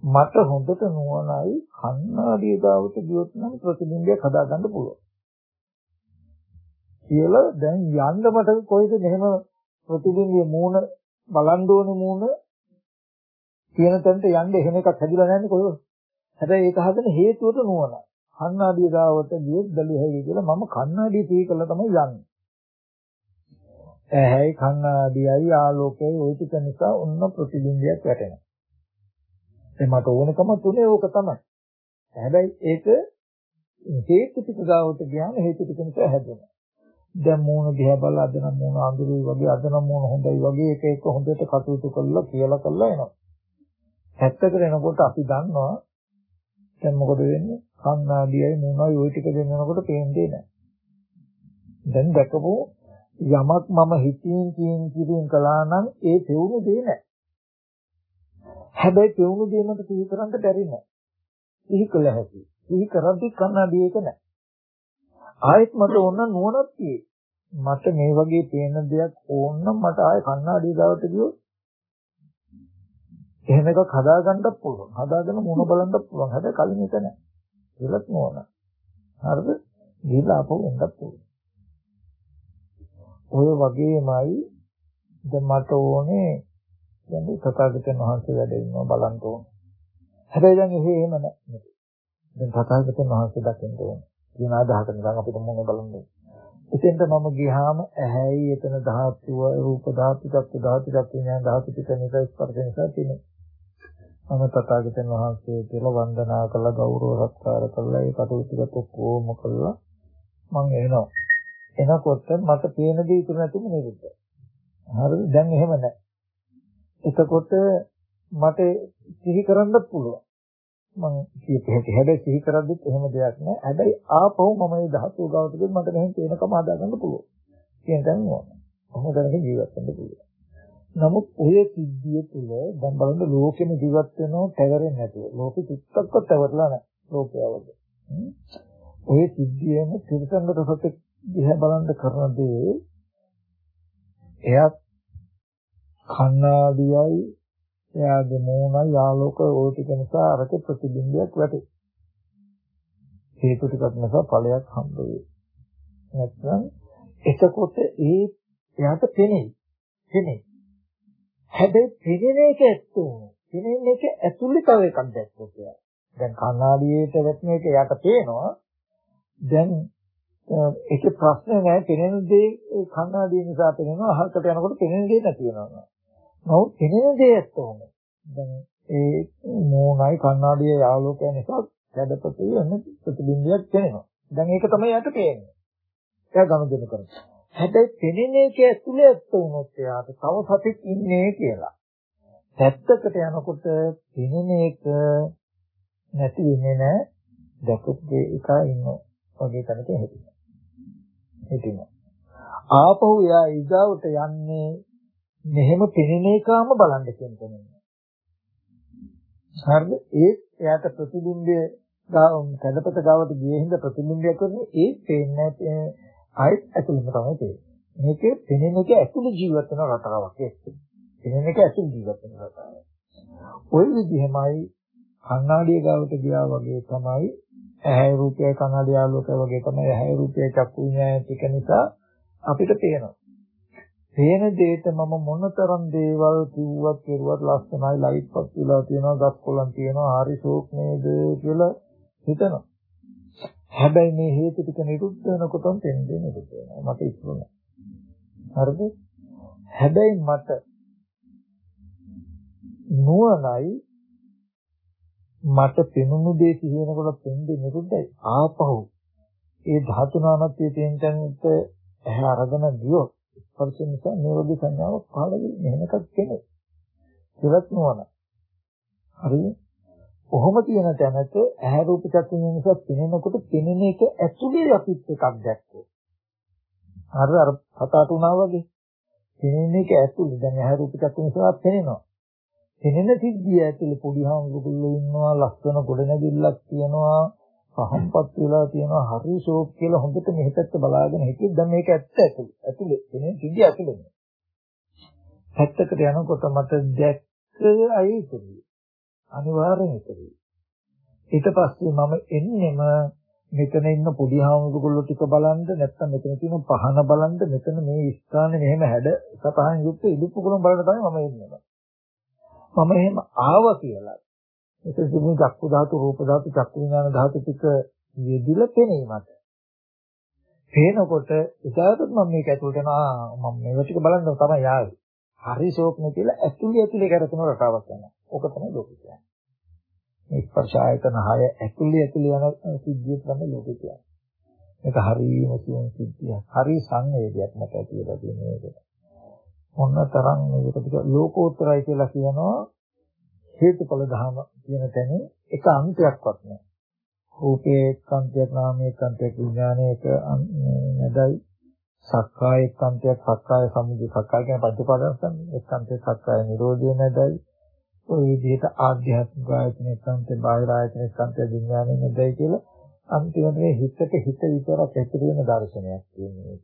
මට හොඳට නුවණයි කන්නාඩිය ගාවට ගියොත් නම් ප්‍රතිබිම්බයක් හදාගන්න පුළුවන්. කියලා දැන් යන්න මට කොයිද මෙහෙම ප්‍රතිබිම්බයේ මූණ බලන් ඕනේ මූණ කියන තැනට යන්න එහෙම එකක් හැදිලා නැහැ කොහොමද? හැබැයි ඒක හදන හේතුවට නුවණ. කන්නාඩිය ගාවට ගියොත් බැලුව හැකි කියලා මම කන්නාඩිය තී කළා තමයි යන්නේ. ඇහැයි කන ආදියයි ආලෝකයයි ওই ටික නිසා ඔන්න ප්‍රතිබිම්බයක් වැටෙනවා. ඒ මට ඕනකම තුනේ ඕක තමයි. හැබැයි ඒක හේතු ටික ගාවට ගියාම හේතු ටික නිසා හැදෙනවා. දැන් මූණ දිහා බලලා අද නම් මූණ අඳුරුයි වගේ අද නම් මූණ හොඳයි වගේ එක එක හොඳට කටයුතු කරලා කියලා කරලා එනවා. පැත්තකට එනකොට අපි දන්නවා දැන් මොකද වෙන්නේ? කන්නාඩියයි මූණයි ওই ටික දෙන්නකොට පේන්නේ නැහැ. දැන් දැකපු යමක් මම හිතින් කියන කිරින් කළා නම් ඒ පෙවුණු දේ නැහැ. හැබැයි පෙවුණු දේ මට සිහි කරන්න බැරි නෑ. සිහි කළ හැකි. සිහි කරද්දි කන්නාඩිය එක නැහැ. ආයෙත් මට ඕන නුවණක් තියෙයි. මට මේ වගේ පේන දෙයක් ඕන නම් මට ආයෙ කන්නාඩිය ගාවට ගියොත් එහෙම එකක් හදාගන්නත් පුළුවන්. හදාගෙන මොන බලන්නත් පුළුවන්. හැබැයි කලින් එක නැහැ. ඒලත් නෝන. හරිද? ගිහලා අපෝ එන්නත් පුළුවන්. ඔය වගේමයි දැන් මට ඕනේ දැන් තථාගතයන් වහන්සේ වැඩ ඉන්නවා බලන්න ඕනේ. හැබැයි දැන් එහෙම නැහැ. දැන් තථාගතයන් වහන්සේ දකින්න ඕනේ. කියන අදහස නිසා අපිට මොන බලන්නේ. එතෙන්ට මම ගියාම ඇහැයි එතන ධාතුව රූප ධාතු චක්ක ධාතු චක්ක විඥාන ධාතු ටික නිසා ස්පර්ශ නිසා තියෙනවා. මම තථාගතයන් වහන්සේ කියලා වන්දනා කළා ගෞරව සත්කාර කළා ඒ කටයුතු ටික ඔක්කොම කළා මම එනවා. එනකොට මට පේන දේ ඉතුරු නැතුම නිරුද්ධ. හරිද? දැන් එහෙම නැහැ. එතකොට මට සිහි කරන්නත් පුළුවන්. මම කියපු හැටි හැබැයි සිහි කරද්දිත් එහෙම දෙයක් නෑ. හැබැයි ආපහු මම මේ ධාතු ගාවට ගිහින් මට මෙහෙන් තේනකම හදාගන්න පුළුවන්. කියන දැන් ඕන. කොහොමද දැනගෙන ජීවත් වෙන්න පුළුවන්. නමුත් ඔය සිද්ධිය තුළ දැන් බලන්න ලෝකෙම ජීවත් වෙනව තැවරෙන්නේ නැතුව. ලෝකෙ චුට්ටක්වත් තැවරලා නැහැ. ලෝකයවද. ඔය සිද්ධියම තිරසංගත සත්‍ය දිහා බලන්න කරන දේ එයා කන්නාඩියයි එයාගේ මූණයි ආලෝක ඕ ටික නිසා අරක ප්‍රතිබිම්බයක් වැටේ. හේතු ටිකක් නිසා ඵලයක් හම්බ වෙයි. නැත්නම් එතකොට ඒ එයාට පෙනෙයි. පෙනෙයි. හැබැයි පෙනෙන එක ඇත්තෝ. පෙනෙන එක ඇතුළේ තව එකක් දැක්කොත් එයා. දැන් කණ්ණාඩියට වැටෙන එක එයාට පේනවා. දැන් ඒකේ ප්‍රශ්නේ නැහැ පෙනෙන දේ කණ්ණාඩිය නිසා පෙනෙනවා අහකට යනකොට පෙනෙන දේ නැති වෙනවා. නමුත් පෙනෙන දේ ඇත්තෝම දැන් ඒ මෝනයි කණ්ණාඩියේ ආලෝකය නිසා හැඩපතේ යන ප්‍රතිබිම්බයක් පෙනෙනවා. දැන් ඒක තමයි යට පේන්නේ. එයා ගනුදෙනු කරනවා. හැබැයි පෙනෙන එක ඇතුලේ ඇත්ත වුණොත් එයාට තව සතෙක් ඉන්නේ කියලා. පැත්තකට යනකොට පෙනෙන එක නැති වෙන්නේ නැහැ. දැකුත් එක ඉන්නවා. වගේ තැනක හිටිනවා. හිටිනවා. ආපහු එයා ඊගාවට යන්නේ මෙහෙම පෙනෙන එකම බලන්න කියන කෙනෙක්. හරිද? ඒ එයාට ප්‍රතිබිම්බය කඩපත ගාවට ගියේ හින්දා ප්‍රතිබිම්බයක් කරන්නේ ඒ පේන්නේ ආයෙත් ඇතුළම තමයි තියෙන්නේ. මේකේ පෙනෙන එක ඇතුළේ ජීවත් වෙන රටාවක් ඒක. පෙනෙන එක ඇතුළේ ජීවත් වෙන රටාවක්. ওই විදිහමයි කන්නාඩිය ගාවට ගියා වගේ තමයි ඇහැ රූපය කන්නාඩිය ආලෝකය වගේ තමයි ඇහැ රූපය චක්කු විඤ්ඤාණය ටික නිසා අපිට පේනවා. පේන දෙයට මම මොනතරම් දේවල් කිව්වත් කෙරුවත් ලස්සනයි ලයිට් පත් වෙලා තියෙනවා ගස් කොළන් තියෙනවා හරි ෂෝක් නේද කියලා හිතනවා. හැබැයි මේ හේතු ටික නිරුද්ධ වෙනකොටම තෙන්දේ නිරුද්ධ වෙනවා. මට ඉස්සුණා. හරිද? හැබැයි මට නුවණයි මට පෙනුණු දේ සිහි වෙනකොට තෙන්දේ නිරුද්ධයි. ආපහු ඒ ධාතු නානත්වයේ තියෙන තැනට ඇහැ අරගෙන ගියොත් ස්පර්ශ නිසා මේ වගේ සංඥාවක් පහළ වෙන්නේ එහෙම එකක් කෙනෙක්. ඉවත් නොවන. හරිද? කොහොම කියන තැනක ඇහැ රූප චක්කුන් නිසා පෙනෙනකොට පෙනෙන එක ඇතුලේ අපිත් එකක් දැක්කෝ. අර අර හතට උනා වගේ. පෙනෙන එක ඇතුලේ දැන් ඇහැ රූප චක්කුන් නිසා පෙනෙනවා. පෙනෙන සිද්ධිය ඇතුලේ පොඩි හාමුදුරුවෝ ඉන්නවා ලස්සන ගොඩනැගිල්ලක් තියෙනවා පහම්පත් වෙලා තියෙනවා හරි ෂෝක් කියලා හොඳට මෙහෙ පැත්ත බලාගෙන හිටියොත් දැන් මේක ඇත්ත ඇතුලේ. ඇතුලේ. එනේ සිද්ධිය ඇතුලේ පැත්තකට යනකොට මට දැක්ක අය ඉතුරුයි. අනිවාර්යෙන් ඉතුරුයි. ඊට පස්සේ මම එන්නෙම මෙතන ඉන්න පොඩි හාමුදුරුවෝ ටික බලන්න නැත්නම් මෙතන තියෙන පහන බලන්න මෙතන මේ ස්ථානේ මෙහෙම හැඩ සතහන් යුක්ත ඉදුප්පු කුලම් බලන්න තමයි මම එන්නේ මම එහෙම ආව කියලා. එතන තිබුණු චක්කු ධාතු, රූප ධාතු, චක්කු විඥාන ධාතු ටික යෙදිලා පෙනේ මට. පේනකොට එදාටත් මම මේක ඇතුළට යනවා මම මේව ටික බලන්න තමයි ආවේ. හරි ශෝක්නේ කියලා ඇතුළේ ඇතුළේ කරකන රටාවක් යනවා. ඕක තමයි ලෝකෙ කියන්නේ. මේ ස්පර්ශ ආයතන හය ඇතුළේ ඇතුළේ යන සිද්ධිය තමයි ලෝකෙ කියන්නේ. මේක හරියම කියන සිද්ධියක්. හරි සංවේදයක් මට ඇතිවලා තියෙන මේක. මොන තරම් මේක ටික ලෝකෝත්තරයි කියලා කියනවා හේතුඵල ධම කියන තැන එක අන්තයක්වත් නැහැ. රූපේ එක්කන්තයක් නාමයේ එක්කන්තයක් විඥානයේ එක නැදයි සක්කාය එක්කන්තයක් සක්කාය සමුදය සක්කාය කියන පංචපාදස්කන්ධ එක්කන්තයක් සක්කාය නිරෝධය නැදයි ඔය විදිහට ආධ්‍යාත්මික ආයතන එක්කන්තේ බාහිර ආයතන එක්කන්තේ විඥානය නැදයි කියලා අන්තිමට මේ හිතට හිත විතරක් ඇතුළු වෙන දර්ශනයක් තියෙනවා.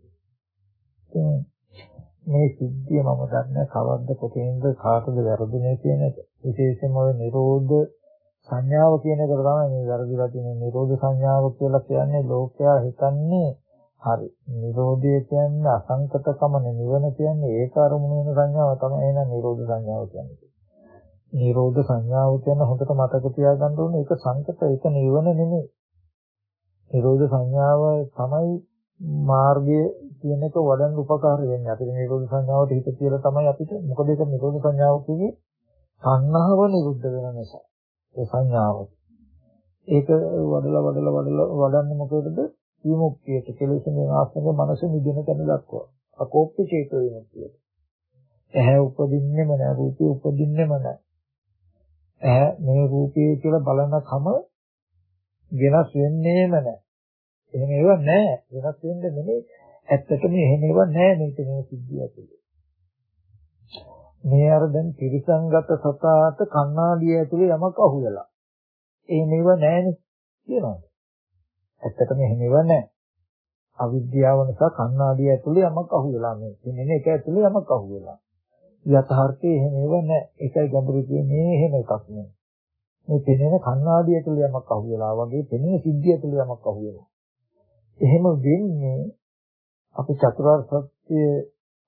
මේ සිද්ධිය මම දන්නේ කවද්ද කොතෙන්ද කාටද වැරදුනේ කියන එක. විශේෂයෙන්ම ඔය නිරෝධ සංඥාව කියන එක තමයි මේ වැරදිලා තියෙන නිරෝධ සංඥාව කියලා කියන්නේ ලෝකයා හිතන්නේ හරි. නිරෝධය කියන්නේ අසංකතකම නිවන කියන්නේ ඒක අරමුණු වෙන සංඥාව තමයි එහෙනම් නිරෝධ සංඥාව කියන්නේ. නිරෝධ සංඥාව කියන හොඳට මතක තියාගන්න ඕනේ ඒක සංකත ඒක නිවන නෙමෙයි. නිරෝධ සංඥාව තමයි මාර්ගය කියන එක වඩන්න උපකාර වෙන්නේ. අපිට නිරෝධ සංඥාවට හිත කියලා තමයි අපිට මොකද ඒක නිරෝධ සංඥාව කියන්නේ සංහව නිරුද්ධ වෙන නිසා. ඒ සංඥාව. ඒක වඩලා වඩලා වඩලා වඩන්නේ මොකටද? විමුක්තියට කෙලෙසෙන් ආස්තක මනස නිදෙන තැන දක්වා. අකෝප්ප චේතෝ විමුක්තියට. ඇහැ උපදින්නෙම නැහැ, රූපේ උපදින්නෙම නැහැ. ඇහැ මේ රූපේ කියලා බලන කම වෙනස් වෙන්නේම නැහැ. එහෙම ඒවා නැහැ. වෙනස් වෙන්න නෙමෙයි. ඇත්තටම එහෙම ඒවා නැහැ මේක නේ සිද්ධිය ඇතුලේ. මේ අර දැන් ත්‍රිසංගත සතාට කණ්ණාඩිය ඇතුලේ යමක් අහුවෙලා. එහෙම ඒවා නැහැනේ කියනවා. ඇත්තටම එහෙම ඒවා නැහැ. අවිද්‍යාව නිසා කණ්ණාඩිය ඇතුලේ යමක් අහුවෙලා මේ. ඉන්නේ ඒක ඇතුලේ යමක් අහුවෙලා. යථාර්ථයේ එහෙම ඒවා නැහැ. ඒකයි ගැඹුරු කියන්නේ එහෙම එකක් නෙමෙයි. මේ පෙනෙන කණ්ණාඩිය ඇතුලේ යමක් අහුවෙලා වගේ පෙනෙන සිද්ධිය ඇතුලේ යමක් අහුවෙලා. එහෙම වෙන්නේ අපි චතුරාර්ය සත්‍ය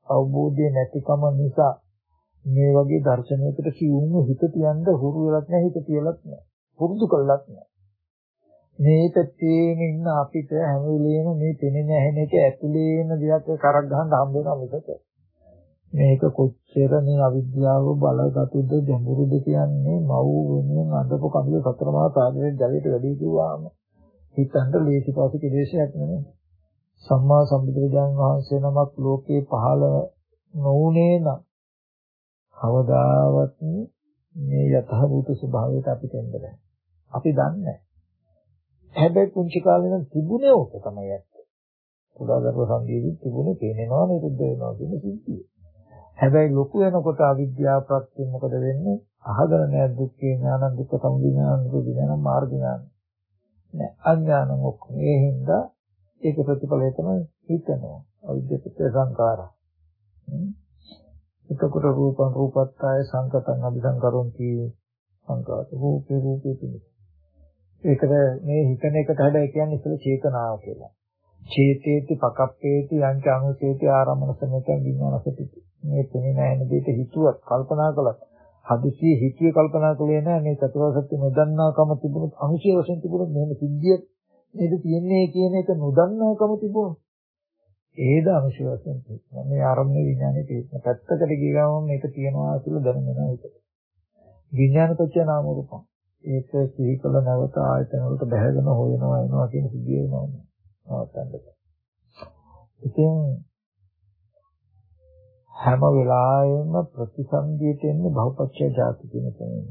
අවබෝධය නැතිකම නිසා මේ වගේ දර්ශනයකට සිවුම් හිත තියන්න හුරු වෙලත් නැහැ හිත තියලත් නැහැ. පුරුදු කළත් නැහැ. මේ පැත්තේම ඉන්න අපිට හැම වෙලෙම මේ පෙනෙන ඇහෙන එක ඇතුලේම දෙයක් කරක් ගහන්න හම්බ වෙනවා මිසක මේක කොච්චර මේ අවිද්‍යාව බලගතුද ගැඹුරුද කියන්නේ මව් වෙනුවෙන් අඳපු කඳුල සතර මහා සාගරයේ ජලයට වැඩි කිව්වාම හිතන්න ලේසි පාසු කෙලෙසයක් නෙමෙයි සම්මා සම්බුදුරජාණන් වහන්සේ නමක් ලෝකේ පහළ නොඋනේ නම් කවදාවත් මේ යථාභූත ස්වභාවයට අපිට එන්න බෑ අපි දන්නේ හැබැයි පුංචි කාලේ නම් තිබුණේ ඕක තමයි ඇත්ත. පුදාගර්භ සංගීතෙ තිබුණේ පේනවා නිරුද්ධ වෙනවා කියන සිද්ධිය. හැබැයි ලොකු වෙනකොට අවිද්‍යාව ප්‍රත්‍ය මොකද වෙන්නේ? අහගෙන නෑ දුක්ඛේ ඥාන දුක්ඛ සමුදය දුක්ඛ ඥාන මාර්ග ඥාන. නෑ අඥාන ඔක්කොම ඒ හින්දා ඒක ප්‍රතිඵලය තමයි හිතනවා. අවිද්‍යාවට සංකාරා. එතකොට රූපං රූපත්තාය සංකතං අபிසංකරොන්ති සංකාත රූපේ රූපේ පිණිස ඒකට මේ හිතන එකට හැබැයි කියන්නේ ඉතල චේතනාව කියලා. චේතේති පකප්පේති යංච අනුසේති ආරම්මන සමෙතං විඥානසති. මේ පෙනෙන ඇන දෙයට හිතුවත් කල්පනා කළත් හදිසියෙ හිතිය කල්පනා කළේ නැහැ මේ චතුරාර්ය සත්‍ය නොදන්නාකම තිබුණොත් අනුශය වශයෙන් තිබුණොත් මෙහෙම සිද්ධිය නේද තියන්නේ කියන එක නොදන්නාකම තිබුණොත් ඒද අනුශය වශයෙන් තියෙනවා. මේ ආරම්භ විඥානේ තියෙන පැත්තකට ගියාම මේක තියනවා කියලා දැනෙනවා හිතට. විඥානපච්චය නාම රූපං ඒක සිහි කළ නැවත ආයතන වලට බැහැගෙන හොයනවා එනවා කියන සිද්ධිය වෙනවා නවත්තන්න. ඉතින් හැම වෙලාවෙම ප්‍රතිසන්දියට එන්නේ බහුපක්ෂය ಜಾති කියන තැනින්.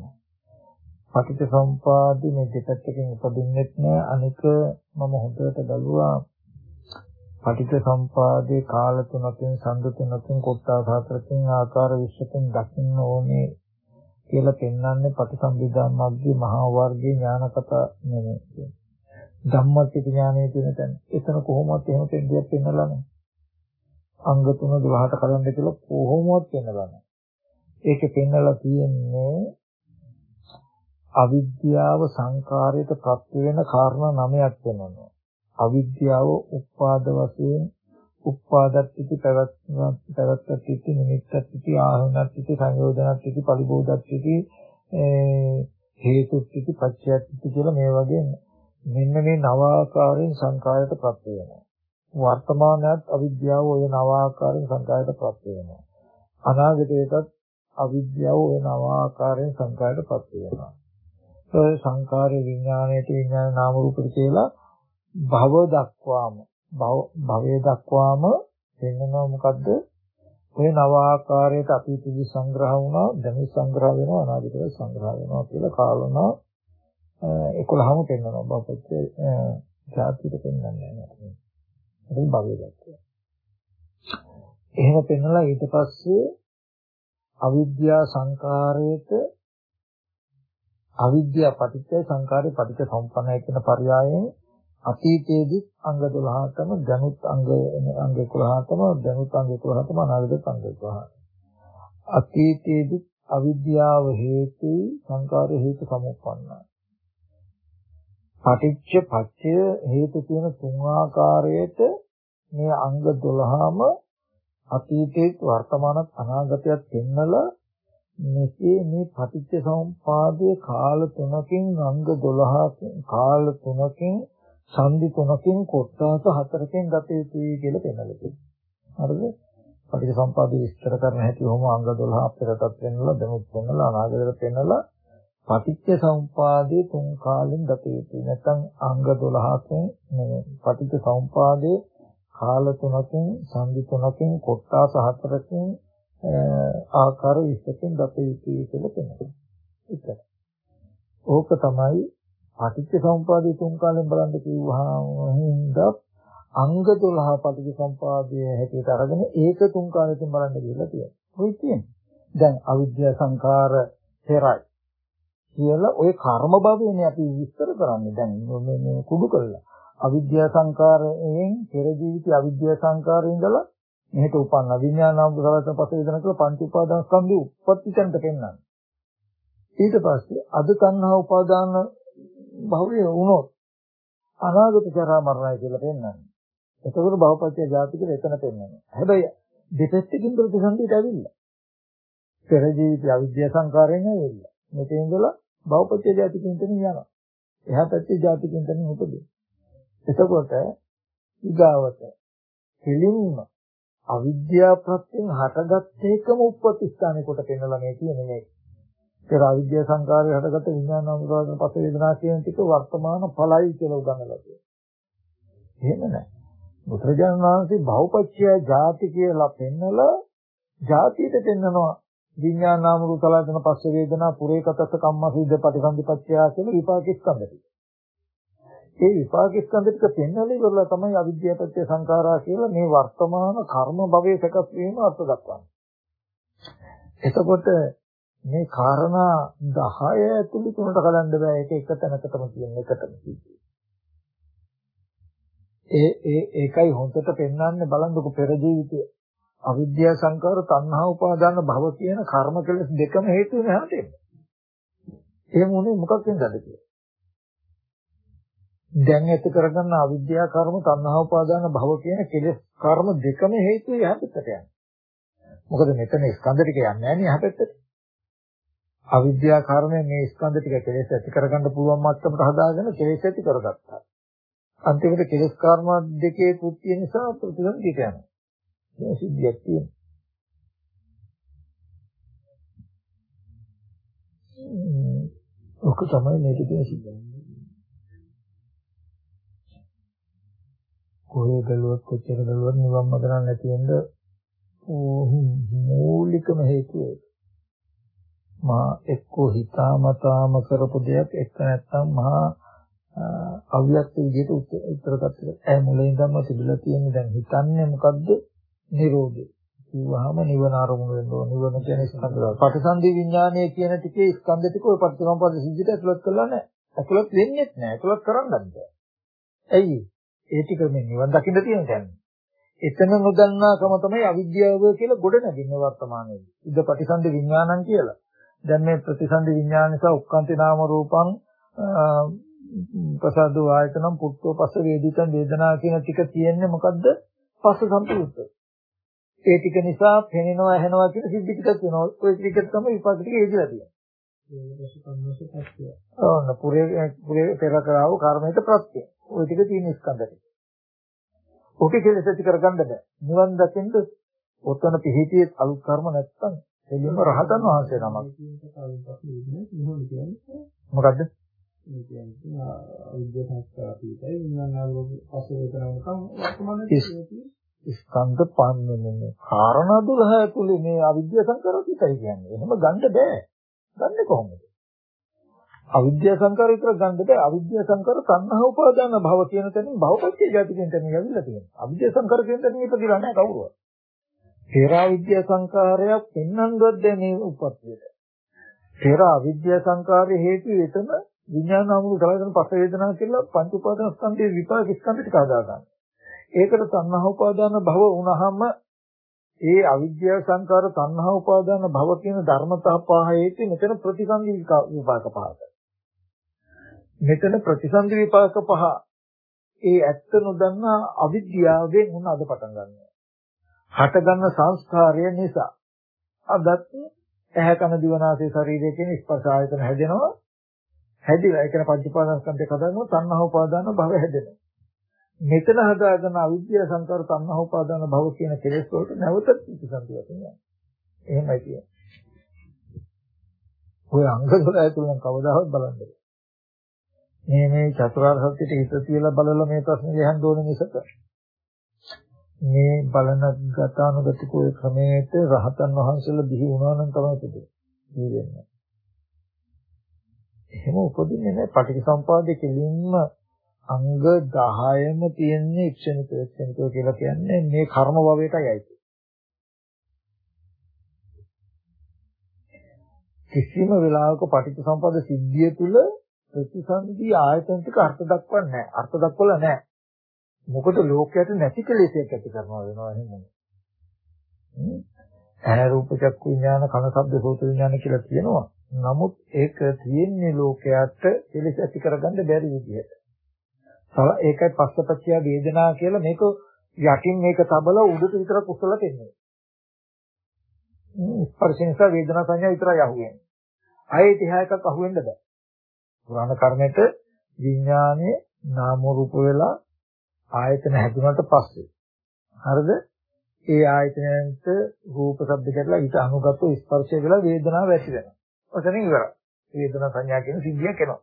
පටිච්ච සම්පාදේ මේ දෙපැත්තකින් උපදින්නෙත් නෑ අනික මම හොඳට බලුවා පටිච්ච සම්පාදේ කාල තුනකින් සම්ද තුනකින් කොටස් හතරකින් ආකාර 20කින් දකින්න ඕනේ කියලා පෙන්වන්නේ පටිසම්භිදා මග්ගේ මහා වර්ගයේ ඥානකත නෙමෙයි. ධම්මච්ච ඥානයේ තියෙන තැන. එතන කොහොමවත් එහෙම පෙන්දියක් පෙන්නලා නැහැ. අංග තුන 12ට කරන්න කියලා කොහොමවත් පෙන්නලා නැහැ. ඒකේ පෙන්නලා තියෙන්නේ අවිද්‍යාව සංකාරයට ප්‍රත්‍ය වෙන කාරණා නවයක් වෙනවා. අවිද්‍යාව උපාද වශයෙන් උපාදත්ති පැවැත්ති නිමිත්තත්ති ආහනත්ති සංයෝජනත්ති පරිබෝධත්ති හේතුත්ති පච්චයත්ති කියලා මේ වගේ මෙන්න මේ නව ආකාරයෙන් සංකාරයට ප්‍රත්‍ය වෙනවා. වර්තමානයත් අවිද්‍යාව ඔය නව ආකාරයෙන් සංකාරයට පත් වෙනවා. අනාගතයටත් අවිද්‍යාව ඔය නව ආකාරයෙන් සංකාරයට පත් වෙනවා. ඒ සංකාරේ විඥාණයට විඥාන නාම රූපට කියලා භව දක්වාම භවයේ දක්වාම වෙනවා මොකද්ද? ඔය නව ආකාරයට අතීතයේ සංග්‍රහ වුණා, දැන් සංග්‍රහ වෙනවා, අනාගතයේ සංග්‍රහ වෙනවා කියලා කාලනා 11ම පෙන්වනවා. බපච්චේ ජාතියට පෙන්වන්නේ නැහැ. ඒක භවයේ දක්වා. එහෙම පෙන්වලා ඊට පස්සේ අවිද්‍යා සංකාරයේත අවිද්‍යා පටිච්චය සංකාරේ පටිච්ච සම්පන්නය කියන පරයයන් අතීතයේදී අංග 12ටම දැනුත් අංග අංග 11ටම දැනුත් අංග 11ටම අනාගතේ අංග 11ට අතීතයේදී අවිද්‍යාව හේතු සංකාර හේතු සමුප්පන්නයි. පටිච්ච පච්චය හේතු කියන තුන් ආකාරයට මේ අංග 12ම අතීතයේ වර්තමානත් අනාගතයත් පෙන්නලා මෙසේ මේ පටිච්ච සමුපාදයේ කාල තුනකින් අංග 12කින් කාල තුනකින් සංදි තුනකින් කොටස හතරකින් ගත යුතුයි කියලා පෙන්නලා තියෙනවා. හරිද? පටිච්ච සම්පදාය විස්තර කරන හැටි ඔහොම අංග 12 අපිටත් පෙන්නලා දෙමුත් පෙන්නලා අනාගතයට පෙන්නලා පටිච්ච සම්පාදයේ තුන් කාලෙන් ගත යුතුයි. නැත්නම් අංග 12කින් මේ පටිච්ච සම්පාදයේ කාල තුනකින් සංදි තුනකින් කොටස හතරකින් ආකාර 20කින් ගත යුතුයි කියලා පෙන්නනවා. ඕක තමයි පටිච්ච සමුපාදයේ තුන් කාලෙන් බලන්න කිව්වහම හින්දා අංග 12 පටිච්ච සමුපාදයේ හැටියට අරගෙන ඒක තුන් කාලෙකින් බලන්න කියලා තියෙනවා. ඔය කියන්නේ. දැන් අවිද්‍යා සංඛාර පෙරයි කියලා ඔය කර්ම භවයනේ අපි විස්තර කරන්නේ දැන් මේ කුඩු කළා. අවිද්‍යා සංඛාරයෙන් පෙර ජීවිතය අවිද්‍යා සංඛාරයෙන් ඉඳලා මෙහෙට උපන්න විඥානාම සලසන පස්සේ විදන කියලා පංච උපාදාන ස්කන්ධي උප්පත්ති තැනට පෙන්වන්නේ. ඊට පස්සේ අද තණ්හා උපාදාන භවය වුණොත් අනාගත ජරා මරණයි කියලා පෙන්වන්නේ. එතකොට භවපත්‍ය ජාති කියලා එතන පෙන්වන්නේ. හැබැයි දෙපැත්තකින් ප්‍රතිසන්දියට ඇවිල්ලා. පෙර ජීවිත අවිද්‍යා සංකාරයෙන් ඇවිල්ලා. මෙතෙන් ඉඳලා භවපත්‍ය ජාතිකින් තන යනවා. එහා පැත්තේ ජාතිකින් තන උපදින. එතකොට ඊගාවට කෙලින්ම අවිද්‍යා ප්‍රත්‍යයෙන් හටගත් එකම උප්පත්ති ස්ථානේ කොට පෙන්වලා මේ කියන්නේ මේ පෙර අවිද්‍යා සංකාරය හටගත්ත විඥාන අනුරාධන පස වේදනා කියන ටික වර්තමාන ඵලයි කියලා උගන්වලා තියෙනවා. එහෙම නැහැ. බුදුරජාණන් වහන්සේ භවපච්චය ಜಾති කියලා පෙන්නලා ಜಾතියට පෙන්නනවා විඥාන නාම රූප සලආයතන පස්ස වේදනා පුරේකතස්ස කම්මසිද්ද පටිසන්ධිපච්චය කියලා විපාක ස්කන්ධ ටික. ඒ විපාක ස්කන්ධ ටික පෙන්නලා ඉවරලා තමයි අවිද්‍යාපත්‍ය සංඛාරා කියලා මේ වර්තමාන කර්ම භවයේ සකස් වීම අර්ථ දක්වන්නේ. එතකොට මේ කාරණා 10 ඇතුළේ තුනට කලන්න බෑ ඒක එක තැනකටම කියන එකටම ඒ ඒ ඒකයි හොඳට පෙන්වන්නේ බලන්නකො පෙර ජීවිතය අවිද්‍යා සංකාර තණ්හා උපාදාන භව කියන කර්ම කෙලස් දෙකම හේතු වෙන හැටේ. එහෙම උනේ මොකක් වෙනදද කියලා. දැන් ඇති කරගන්න අවිද්‍යා කර්ම තණ්හා උපාදාන භව කියන කෙලස් කර්ම දෙකම හේතු යහපතට යන්නේ. මොකද මෙතන ස්කන්ධ ටික යන්නේ නැහැ නේ යහපතට. අවිද්‍යා කර්මයෙන් මේ ස්කන්ධ ටික කෙලෙස් ඇති කරගන්න පුළුවන් මට්ටමට හදාගෙන කෙලෙස් ඇති කරගත්තා. අන්තිමට කෙලෙස් කර්ම දෙකේ කෘත්‍ය නිසා ප්‍රතිසන්දියට යනවා. මේ සිද්ධියක් තියෙනවා. ඔක තමයි මේක තියෙන සිද්ධිය. කොහේ බැලුවත් කොච්චර බැලුවත් නිවන් මඟ නැති වෙන්න මූලිකම හේතුව ඒක. මා එක්කෝ හිතාමතාම කරපු දෙයක් එක්ක නැත්තම් මහා අව්‍යක්ත විදිහට උත්තර ගන්න. ඒ මුලින් ඉඳන්ම තිබිලා තියෙන දැන් හිතන්නේ මොකද්ද? නිරෝධය. කිව්වහම නිවන අරමුණු වෙන්න ඕන. නිවන කියන්නේ ස්කන්ධ. පටිසන්ධි විඥානය කියන ටිකේ ස්කන්ධ ටික ඔය පටිසම්පද සිද්ධියට ඇතුළත් කරලා නැහැ. ඇතුළත් වෙන්නේ නැහැ. ඇතුළත් කරන්නත් බෑ. ඇයි? ඒ ටික මේ නිවන් දකින්න තියෙන තැන. එතන නොදන්නාකම තමයි අවිද්‍යාව කියලා ගොඩ නැගින්නේ වර්තමානයේදී. ඉද පටිසන්ධි විඥානං කියලා. දැන් මේ ප්‍රතිසන්දි විඥාන නිසා උක්කාන්ති නාම රූපං ප්‍රසද්ද ආයතනම් පුත්තෝ පස්ස වේදිතං වේදනා කියන ටික තියෙන්නේ මොකද්ද? පස්ස සම්පූර්ණ. ඒ ටික නිසා පෙනෙනවා ඇහෙනවා කියන සිද්ධි ටිකක් වෙනවා. ওই ටික තමයි විපාක ටික හේතුලා තියෙන්නේ. ඔන්න පුරේ පුරේ පෙර කරාව කර්මයට ප්‍රත්‍ය. ওই ටික තියෙන ස්කන්ධ ටික. ඔකේ කෙලෙස් ඇති කරගන්න බෑ. නිවන් දකින්න ඔතන පිහිටියේ අලුත් කර්ම නැත්තම් එළියම රහතන් වහන්සේ නමක්. මොකද්ද?
මේ කියන්නේ අවිද්‍යාව සංස්කාර පිටයි විඥාන ආලෝක පස්සේ වේදනාවකම් වර්තමානයේ
ස්කන්ධ පන්නේ කාරණා 12 ඇතුලේ මේ අවිද්‍යාව සංකාර පිටයි කියන්නේ. එහෙම ගන්න බෑ. ගන්නේ කොහොමද? අවිද්‍යා සංකාර විතර ගන්න බෑ. අවිද්‍යා සංකාර තණ්හා උපාදාන භව කියන තැනින් භවපත්‍ය ජාති කියන තැනින් ඇවිල්ලා තියෙනවා. අවිද්‍යා සංකාර කියන තැනින් ඉපදිලා නැහැ කවුරුවත්. තේරා විද්‍යා සංකාරයක් පෙන්වන්නවත් දැන් මේ උපත්තියට. තේරා විද්‍යා සංකාරයේ හේතු එතන විඥාන නාමක කරගෙන පස්ස වේදනා කියලා පංච උපාදාන ස්කන්ධයේ විපාක ස්කන්ධ ටික හදා ගන්න. ඒකට තණ්හා උපාදාන භව වුණාම ඒ අවිද්‍යාව සංකාර තණ්හා උපාදාන භව කියන ධර්මතා පහ හේතු මෙතන ප්‍රතිසන්දි විපාක පහකට. මෙතන ප්‍රතිසන්දි විපාක පහ ඒ ඇත්ත නොදන්නා අවිද්‍යාවෙන් උන අද පටන් ගන්නවා. හටගන්න සංස්කාරය නිසා අදත් ඇහැ කන දිවනාසය ශරීරය කියන ස්පර්ශ ආයතන හැදෙනවා. හැදිලා ඒ කියන්නේ පංච උපාදානස්කන්ධය හදනවා තණ්හා උපාදාන භව හැදෙනවා. මෙතන හදාගෙන අවිද්‍යාව සංකාර තණ්හා උපාදාන භව කියන කෙලෙස් වලට නැවත ප්‍රතිසන්දි වශයෙන් එහෙමයි කියන්නේ. ඔය අංග 12 ඇතුළෙන් කවදාවත් බලන්න බෑ. මේ මේ චතුරාර්ය සත්‍යෙට හිත තියලා බලලා මේ ප්‍රශ්නේ ලියන්න ඕනේ මිසක මේ බලන ගතානුගතිකෝ ක්‍රමයට රහතන් වහන්සේලා දිහි වුණා නම් තමයි පුදුම වෙන්නේ. එහෙම උපදින්නේ නැහැ පටිච්චසම්පාදයේ කෙලින්ම අංග 10ම තියෙන්නේ ක්ෂණික ක්ෂණිකෝ කියලා කියන්නේ මේ කර්ම භවයටයි අයිති. කිසිම වෙලාවක පටිච්චසම්පාද සිද්ධිය තුල ප්‍රතිසන්දි ආයතන ටික අර්ථ දක්වන්නේ නැහැ. අර්ථ දක්වලා නැහැ. මොකද ලෝකයට නැති කෙලෙසයක් ඇති කරනවා වෙනවා එහෙනම්. ඇහැ රූප චක්කු විඥාන කන ශබ්ද සෝත විඥාන කියලා කියනවා. නමුත් ඒක තියෙන්නේ ලෝකයට කෙලෙස ඇති කරගන්න බැරි විදිහට. ඒකයි පස්සපච්චය වේදනා කියලා මේක යටින් මේක තබලා උඩට විතර කුසල දෙන්නේ. ස්පර්ශ නිසා වේදනා සංඥා විතරයි අහුවෙන්නේ. ආයේ 31ක් අහුවෙන්න බෑ. පුරාණ කර්මෙට විඥානයේ නාම රූප වෙලා ආයතන හැදුනට පස්සේ හරිද ඒ ආයතනයන්ට රූප ශබ්ද කියලා ඊට අනුගත ස්පර්ශය වෙලා වේදනාව ඇති වෙනවා. ඔතනින් ඉවරයි. වේදනා සංඥා කියන සිද්ධියක් එනවා.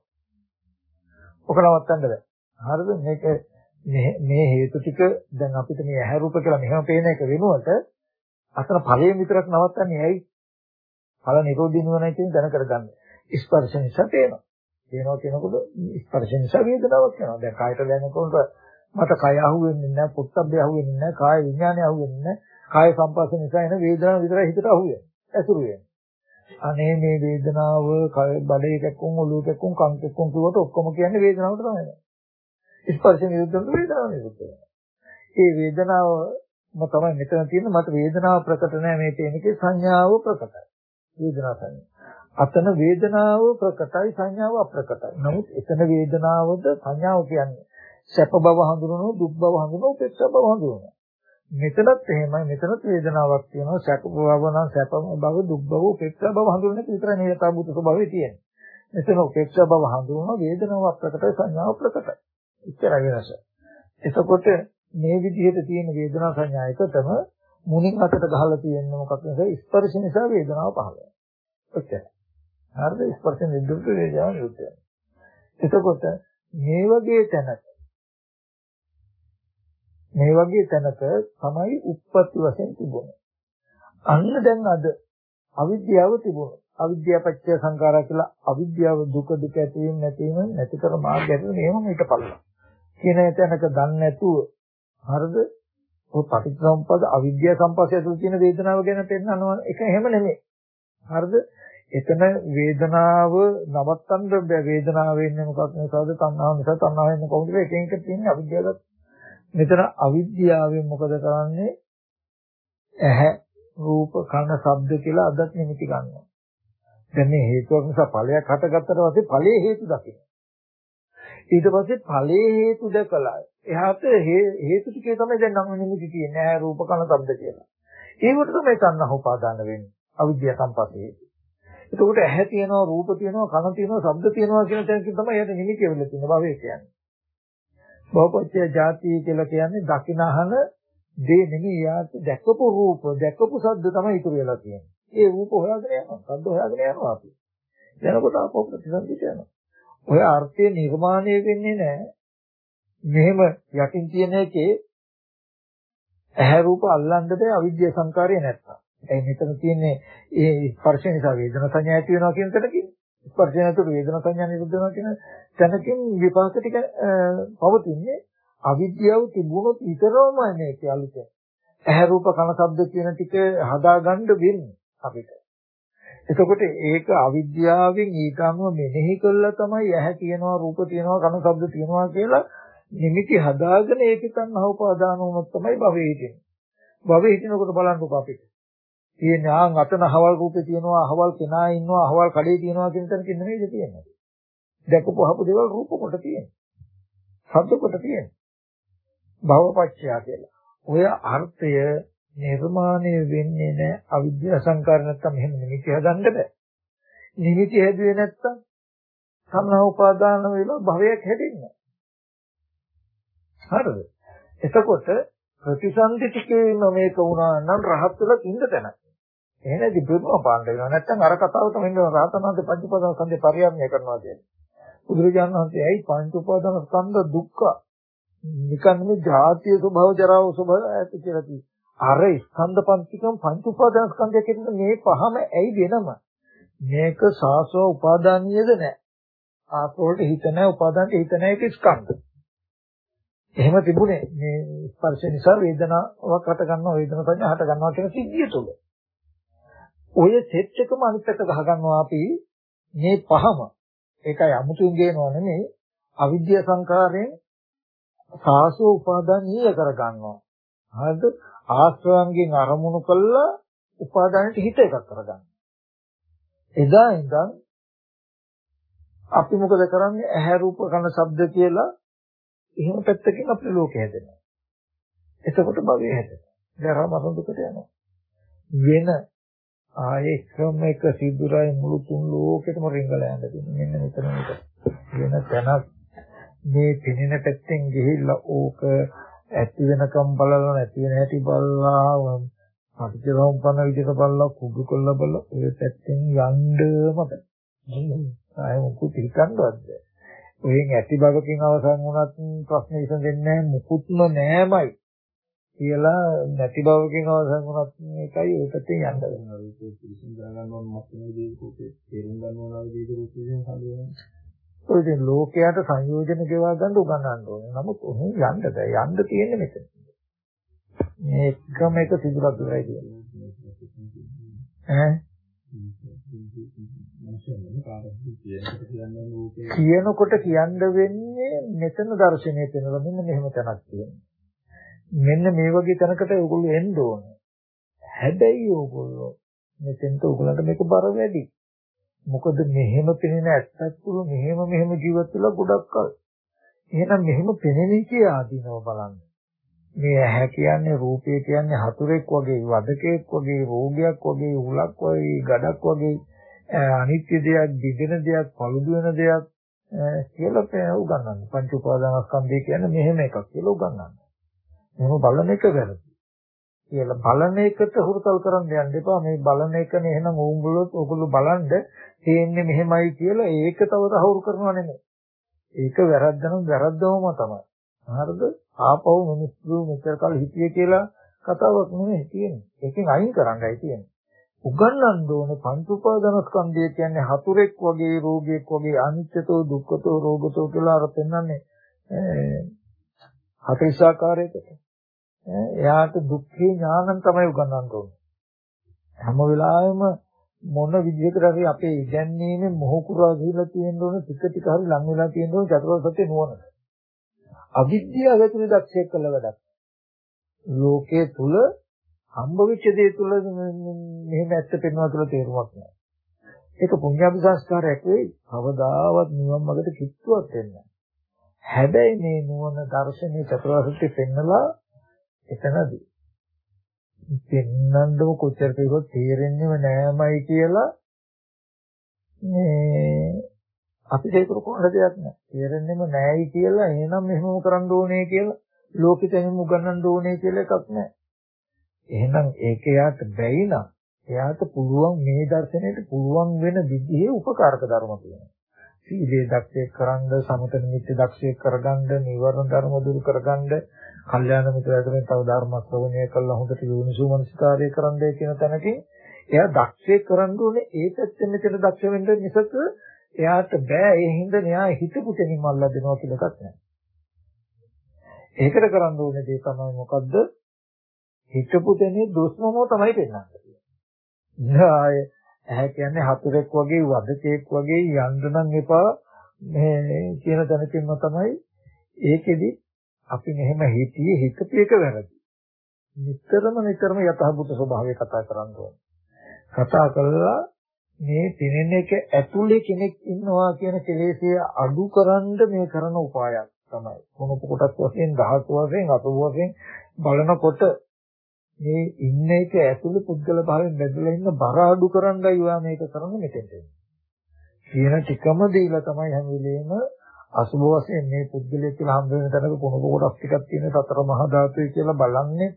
ඔක නවත්තන්න බෑ. හරිද මේක මේ හේතු ටික දැන් අපිට මේ ඇහැ රූප කියලා මෙහෙම පේන එක වෙනුවට අතන ඵලයෙන් විතරක් නවත්තන්නේ ඇයි? ඵල නිරෝධී නුවණයි කියන දැන කරගන්න. ස්පර්ශ නිසා පේනවා. වෙනවා කියනකොට ස්පර්ශ නිසා වේදනාවක් වෙනවා. දැන් කායට දැනෙනකොට මට කය අහුවෙන්නේ නැහැ, පුත්තබ්බය අහුවෙන්නේ නැහැ, කාය විඥානය අහුවෙන්නේ නැහැ. කාය සංපස්ස නිසා එන වේදනාව විතරයි හිතට අහුවෙන්නේ. ඇසුරු වෙන්නේ. අනේ මේ වේදනාව කය බඩේ කැක්කුම් ඔළුව කැක්කුම් කන් කැක්කුම් කියවට ඔක්කොම කියන්නේ වේදනාවට තමයි. ස්පර්ශ නිරුද්ධ වේදනාව නිරුද්ධ වෙනවා. ඒ වේදනාව ම තමයි මෙතන තියෙන්නේ මට වේදනාව ප්‍රකට නැහැ මේ තේනකේ සංඥාව ප්‍රකටයි. වේදනා සංඥා. අතන වේදනාව ප්‍රකටයි සංඥාව අප්‍රකටයි. නමුත් එතන වේදනාවද සංඥාව කියන්නේ සැප බව හඳුනනවා දුක් බව හඳුනනවා උපේක්ෂා බව හඳුනනවා. මෙතනත් එහෙමයි මෙතනත් වේදනාවක් තියෙනවා සැප බව නම් සැප බව දුක් බව උපේක්ෂා බව හඳුනන එක විතරයි නියතබුත ස්වභාවය තියෙන්නේ. මෙතන උපේක්ෂා බව හඳුනනවා වේදනාව අප්‍රකටයි සංඥාව ප්‍රකටයි. ඉච්චරයි වෙනස. එතකොට මේ විදිහට තියෙන වේදනා සංඥා එකතම මුණින් අතට ගහලා තියෙන මොකක් නිසා ස්පර්ශ නිසා වේදනාව පහළ වෙනවා. ඔච්චරයි. හරිද ස්පර්ශ නිරුද්ධ වේදනාව නිරුද්ධ වෙනවා. එතකොට මේ වගේ තැනක මේ වගේ තැනක තමයි උප්පත්ති වශයෙන් තිබුණේ. අන්න දැන් අද අවිද්‍යාව තිබුණා. අවිද්‍යාව පත්‍ය සංඛාරා කියලා අවිද්‍යාව දුක දුක ඇතිවීම නැතිවීම නැති කර මාර්ගයට මෙහෙම ඊට පල්ලා. කියන තැනක දන්නේ නැතුව හරිද? ඔය පටිච්චසමුප්පාද අවිද්‍යාව සම්පස්සේ ඇතුළේ තියෙන වේදනාව ගැන පෙන්නනවා. ඒක එහෙම නෙමෙයි. හරිද? එතන වේදනාව නවත්තන්න බෑ වේදනාව වෙන්නේ මොකක් නිසාද තණ්හාව නිසා තණ්හාව වෙන්නේ කොහොමද එක එක තියෙන අවිද්‍යාවත් මෙතන අවිද්‍යාවෙන් මොකද කරන්නේ? ඇහැ රූප කන ශබ්ද කියලා අදත් නිමිති ගන්නවා. දැන් මේ හේතුවක් නිසා ඵලයක් හටගත්තට පස්සේ ඵලයේ හේතු දකින්න. ඊට පස්සේ ඵලයේ හේතු දැකලා එහාට හේතු ටිකේ තමයි දැන් නම් නිමිති තියෙන්නේ. ඇහැ රූප කන ශබ්ද කියලා. ඒකට තමයි තණ්හා උපාදාන වෙන්නේ. අවිද්‍යාව සම්පස්සේ හේතු. එතකොට ඇහැ තියෙනවා, රූප තියෙනවා, කන තියෙනවා, ශබ්ද තියෙනවා කියන තැනකින් තමයි එයාට නිමිති වෙලා තියෙන භවය කියන්නේ. භවපච්චය ජාතිය කියලා කියන්නේ දකින අහන දේ නෙමෙයි යාට දැකපු රූප දැකපු ශබ්ද තමයි ඉතුරු වෙලා තියෙන්නේ. ඒ රූප හොයාගෙන යනවා. ශබ්ද හොයාගෙන යනවා අපි. යනකොට අපෝ ප්‍රතිසන්දිට යනවා. ඔය අර්ථය නිර්මාණය වෙන්නේ නැහැ. මෙහෙම යටින් තියෙන එකේ ඇහැ රූප අල්ලන්න බෑ අවිද්‍යා සංකාරය නැත්තම්. ඒ මෙතන තියෙන්නේ ඒ ස්පර්ශ නිසා වේදනා සංඥා ඇති වෙනවා කියන තැනකින් ස්පර්ශ නැතුව වේදනා සංඥා නිරුද්ධ වෙනවා කියන තැනකින් විපාක ටික පවතින්නේ අවිද්‍යාව තිබුණොත් විතරමයි මේක අලුතෙන්. ඇහැ රූප කන ශබ්ද කියන ටික හදාගන්න වෙන්නේ අපිට. එතකොට ඒක අවිද්‍යාවෙන් ඊටම මෙනෙහි කළා තමයි ඇහැ තියෙනවා රූප තියෙනවා කන ශබ්ද තියෙනවා කියලා නිමිති හදාගෙන ඒකේ තණ්හා උපාදාන වුණොත් තමයි භවෙ හිටින්නේ. භවෙ හිටිනකොට බලන්නකො අපිට. තියෙන ආන් අතන අහවල් රූපේ තියෙනවා අහවල් කෙනා ඉන්නවා අහවල් කඩේ තියෙනවා කියන තැනකින් නෙමෙයිද තියෙන්නේ. දැකපු අහපු දේවල් රූප කොට තියෙන්නේ. ශබ්ද කොට තියෙන්නේ. භවපච්චය කියලා. ඔය අර්ථය නිර්මාණය වෙන්නේ නැහැ අවිද්‍යා සංකාර නැත්තම් එහෙම නිමිති හදන්න බෑ. නිමිති හැදුවේ නැත්තම් සම්නා උපාදාන වෙලා භවයක් හැදෙන්නේ. හරිද? එතකොට ප්‍රතිසන්දි ටිකේම මේක වුණා නම් රහත් වෙලා ඉන්න තැන. එහෙනම් බුදුම පාණ්ඩ වෙනවා. නැත්තම් අර කතාව තමයි රාතනාන්ත පංචපදාන සම්දේ පරියම්ය කරනවා කියන්නේ. බුදුරජාණන් වහන්සේ ඇයි පංච උපාදාන ස්කන්ධ දුක්ඛ නිකන් මේ ජාතිය ස්වභාව ජරාව ස්වභාව ඇති කියලා කිව්වා. අර ස්කන්ධ පංචකම් පංච උපාදාන ස්කන්ධය කියන මේ පහම ඇයි වෙනම? මේක සාසව උපාදානියද නැහැ. ආපෝල්ට හිත නැහැ උපාදානට හිත නැහැ ඒක ස්කන්ධ. එහෙම තිබුණේ මේ ස්පර්ශ නිසා වේදනාවක් හට ගන්නවා වේදනා සංඥා හට ගන්නවා කියන සිද්ධිය තුළ. ඔය සෙට් එකම අනිත් පැත්ත ගහ ගන්නවා අපි මේ පහම. ඒකයි අමුතුන් ගේනව නෙමෙයි. අවිද්‍යා සංකාරයෙන් සාසෝ උපාදානීය කර ගන්නවා හරිද? ආශ්‍රවංගෙන් අරමුණු කළා උපාදානට හිත එකක් කරගන්න එදා ඉඳන් අපි මොකද කරන්නේ? ඇහැ රූප කන ශබ්ද කියලා එහෙම පැත්තකින් අපේ ලෝකය හැදෙනවා. එතකොට භවය හැදෙනවා. දරා මරණ දුකට යනවා. වෙන ආයේ ක්‍රම එක සිදුරයි මුළු තුන් ලෝකෙටම රිංගලා යන්න දෙන්නේ. මෙන්න මෙතන මේක. වෙන තැනක් මේ පිනෙන පැත්තෙන් ගිහිල්ලා ඕක ඇති වෙනකම් බලලා නැති වෙන හැටි බලලා පටිච්චසමුප්පන්න විදිහට බලලා කුඩු කොල්ල බලලා ඔය පැත්තෙන් යන්නම බෑ. ආයෙ මොකුත් හිතන්නවත් බෑ. ඔයෙන් ඇති භවකින් අවසන් වුණත් ප්‍රශ්න විසඳෙන්නේ නැහැ මුකුත්ම නැහැමයි. කියලා නැති බවකින් අවසන් වුණත් මේකයි ඔය පැත්තෙන් යන්න වෙනවා. ඒක පිළිසින් දැනගන්න ඕන මත්නේ දීකෝපේ තේරුම් ගන්න ඕන විදිහට රූපයෙන් හඳුනනවා. ඔය ඉතින් ලෝකයට සංයෝජන ගෙවා ගන්න උගන්වන්න ඕනේ. නමුත් ඔහේ යන්න බෑ. යන්න තියෙන්නේ මෙතන. මේකම එක සිදුරක් විතරයි කියන්නේ. ඈ කියනකොට කියන්න වෙන්නේ මෙතන දර්ශනය වෙනවා මෙන්න මෙහෙම තැනක් තියෙනවා. මෙන්න මේ වගේ තැනකට ඕගොල්ලෝ එන්න ඕනේ. හැබැයි ඕගොල්ලෝ මෙතෙන්ට ඕගොල්ලන්ට මේක බර වැඩි. මොකද මෙහෙම පෙනෙන ඇත්තක් තුරු මෙහෙම මෙහෙම ජීවත් වෙලා ගොඩක් කල්. එහෙනම් මෙහෙම පෙනෙන එකේ ආදීනව බලන්න. මේ ඇහැ කියන්නේ රූපය කියන්නේ හතුරෙක් වගේ වදකෙක් වගේ රෝගයක් වගේ උලක් වගේ ගඩක් වගේ අනිත්‍ය දෙයක් දිදෙන දෙයක් පළුදු වෙන දෙයක් කියලා උගන්වන්නේ. පංච උපාදානස්කන්ධය කියන්නේ මෙහෙම එකක් කියලා උගන්වන්නේ. එහෙම බලන එක වැරදි. කියලා බලන එකට හුරුතල් කරන්න යන්න එපා. මේ බලන එකනේ එහෙනම් ඕගොල්ලෝ ඕගොල්ලෝ බලන්න තේන්නේ මෙහෙමයි කියලා ඒක තව තහවුරු කරනවා නෙමෙයි. ඒක වැරද්දනම් වැරද්දවම තමයි. හරිද? ආපහු මිනිස්සු මෙච්චර කල් හිටියේ කියලා කතාවක් නෙමෙයි තියෙන්නේ. ඒකෙන් අයින් කරන්නයි තියෙන්නේ. උගන්වන්න ඕනේ පංච උපාදානස්කන්ධය කියන්නේ හතුරෙක් වගේ රෝගියෙක් වගේ අනිත්‍යතෝ දුක්ඛතෝ රෝගතෝ කියලා අර පෙන්වන්නේ හතරිසාකාරයකට. එයාට දුක්ඛේ ඥානං තමයි උගන්වන්න ඕනේ. හැම වෙලාවෙම මොන විදිහකට හරි අපේ ඉගැන්වීමේ මොහුකුරා ගිහිලා තියෙන්න ඕන ටික ටික හරි ලං වෙලා තියෙන්න ඕන චතුරාර්ය සත්‍ය නුවණ. අවිද්‍යාව ඇතුළේ දක්ෂයෙක් කළ වැඩක්. ලෝකයේ තුල හම්බ වෙච්ච දේ තුල මෙහෙම ඇත්ත පෙන්වනවා කියලා තේරුමක් නැහැ. ඒක පුණ්‍යාභි සංස්කාරයක් වෙයි. කවදාවත් නිවන් මාර්ගට කිට්ටුවක් වෙන්නේ නැහැ. හැබැයි මේ නුවණ දර්ශනීය චතුරාර්ය සත්‍ය පෙන්නලා එතනදී පෙන්නන්නම කොච්චර කිව්වොත් තේරෙන්නේම නෑමයි කියලා මේ අපිට ඒක කොහොමද දෙයක් නැහැ. තේරෙන්නෙම නැහැයි කියලා එහෙනම් මෙහෙම කරන්න ඕනේ කියලා ලෝකෙට එහෙම උගන්වන්න ඕනේ කියලා එකක් නැහැ. එහෙනම් ඒක යාට බැයි නම් එයාට පුළුවන් මේ දර්ශනයට පුළුවන් වෙන විදිහේ උපකාරක ධර්ම තියෙනවා. සීලේ දක්ෂයෙක් කරන්ද සමත නිමිත්ත දක්ෂයෙක් කරගන්න නිවර්ණ ධර්ම දුරු කරගන්න කල්යාණ මිත්‍රයෙකුෙන් තව ධර්ම ශ්‍රවණය කළා හොඳට යෝනිසු මනසිකාරය කරන්නයි කියන තැනකින් එයා දක්ෂයෙක් කරන්න ඕනේ ඒ පැත්තෙන් මෙතන දක්ෂ වෙන්න මිසක එයාට බෑ ඒ හින්දා මෙයා හිතපු තැනින් අල්ලා දෙනවා කියලා එකක් නැහැ. ඒකට කරන්න ඕනේ දේ තමයි මොකද්ද? හිතපු තැනේ දුස්මමෝ තමයි පෙන්වන්නේ. නාය ඇහැ කියන්නේ හතුරෙක් වගේ වදකෙක් වගේ යන්න නම් එපා මේ කියන තැනකින්ම තමයි ඒකෙදි අපි මෙහෙම හිතියේ හිතපු එක වැරදි. නිතරම නිතරම යථාභූත ස්වභාවය කතා කරන්න ඕනේ. කතා කළා මේ පෙනෙන එක ඇතුලේ කෙනෙක් ඉන්නවා කියන කෙලෙසිය අඩු කරන්න මේ කරන උපායක් තමයි. මොනක කොටස් වශයෙන් දහස් වශයෙන් අසු වශයෙන් බලනකොට මේ ඉන්න එක ඇතුලේ පුද්ගල භාවයෙන් බැඳලා ඉන්න බර අඩු කරන්නයි ඔයා මේක කරන්නේ මෙතෙන්ට. කියන ටිකම දීලා තමයි හැම වෙලේම අසුබ වශයෙන් මේ පුද්ගලයෙක් කියලා හම්බ වෙන තැනක කොනක කොටස් ටිකක් තියෙන සතර මහා ධාතුයි කියලා බලන්නේ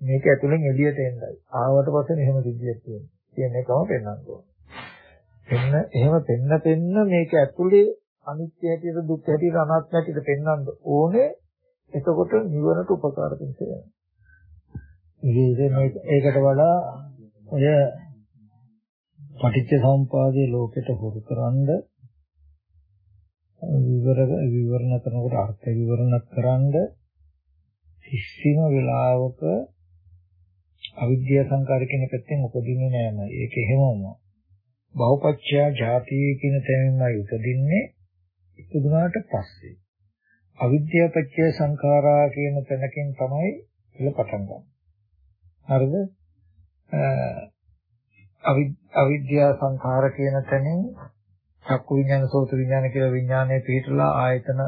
මේක ඇතුලෙන් එළියට එන්නයි. ආවට පස්සේ මෙහෙම සිද්ධියක් තියෙනවා. කියන එකම පෙන්වන්න ඕනේ. එන්න එහෙම පෙන්න පෙන්න මේක ඇතුලේ අනිත්‍ය හැටියට දුක් හැටියට අනාත්ම හැටියට පෙන්වන්න ඕනේ එතකොට නිවනට උපකාර වෙනවා ඒකට වඩා ඔය පටිච්ච සමුපාදයේ ලෝකෙට හුරු කරන්ද විවර විවරණ කරනකොට අර්ථ විවරණ කරන්ද කිසිම වෙලාවක අවිද්‍යා සංකාර කියන පැත්තෙන් උපදින්නේ නෑම. ඒක එහෙමම. බහුපච්චයා ජාතිය කියන තැනින්මයි උපදින්නේ ඉපදුනාට පස්සේ. අවිද්‍යා පත්‍ය සංඛාරා කියන තැනකින් තමයි ඉල පටන් ගන්න. හරිද? අවිද්‍යා සංඛාර කියන තැනින් චක්කු විඥාන සෝත විඥාන කියලා විඥානයේ පිටලා ආයතන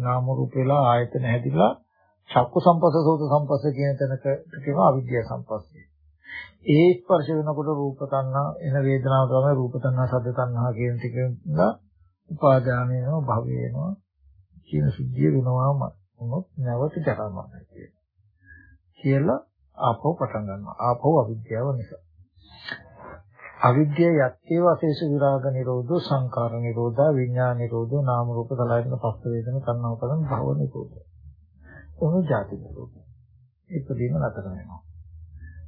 නාම රූප වෙලා ආයතන හැදිලා චක්කු සංපස්ස සෝත සංපස්ස කියන තැනක කියනවා අවිද්‍යා සංපස්සේ. ඒ ස්පර්ශ වෙනකොට රූප තණ්හා එන වේදනාව තමයි රූප තණ්හා සද්ද තණ්හා කියන ටිකෙන්ද උපාදාන වෙනවා භව වෙනවා කියන සිද්ධිය වෙනවාම මොනොත් නැවත ජරා මරණය කියන. කියලා ආපහු පටන් ගන්නවා. ආපහු අවිද්‍යාව නිසා. අවිද්‍යාව යත්තේ වශේෂ විරාග නිරෝධෝ සංකාර නිරෝධා විඥාන නිරෝධෝ නාම රූප සලයන පස්ස වේදන කන්නාව කරන භව නිරෝධෝ. කොහොමද ජාති නිරෝධෝ. ඉදීම නතර වෙනවා.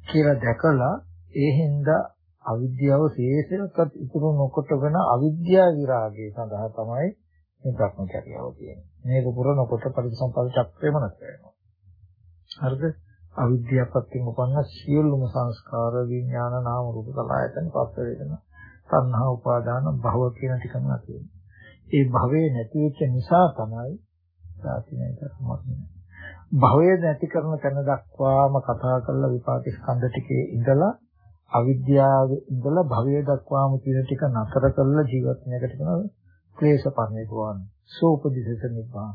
කියලා දැකලා ඒ හින්දා අවිද්‍යාව ශේෂයක්වත් ඉතුරු නොකොට වෙන අවිද්‍යා විරාගය සඳහා තමයි මේ භ්‍රමචර්යාව කියන්නේ. මේක පුරනකොට පරිසම්පාද චක්‍රයම නැත වෙනවා. හරිද? අවිද්‍යාවපත්තින් උපන්න සියලුම සංස්කාර විඥාන නාම රූප කලායතන පස්ස වේදනා තණ්හා උපාදාන භව කියන ටිකම නැති ඒ භවයේ නැති වෙච්ච නිසා තමයි සාතිනය කරන්නේ. භවය නැති කරන තැන දක්වාම කතා කරලා විපාක ස්කන්ධ ටිකේ ඉඳලා අවිද්‍යාවේ ඉඳලා භවය දක්වාම තියෙන ටික නතර කරලා ජීවත් වෙනකට කරනවා ක්ලේශ පරිණිරවාණ සෝපදිසස නිබ්බාන.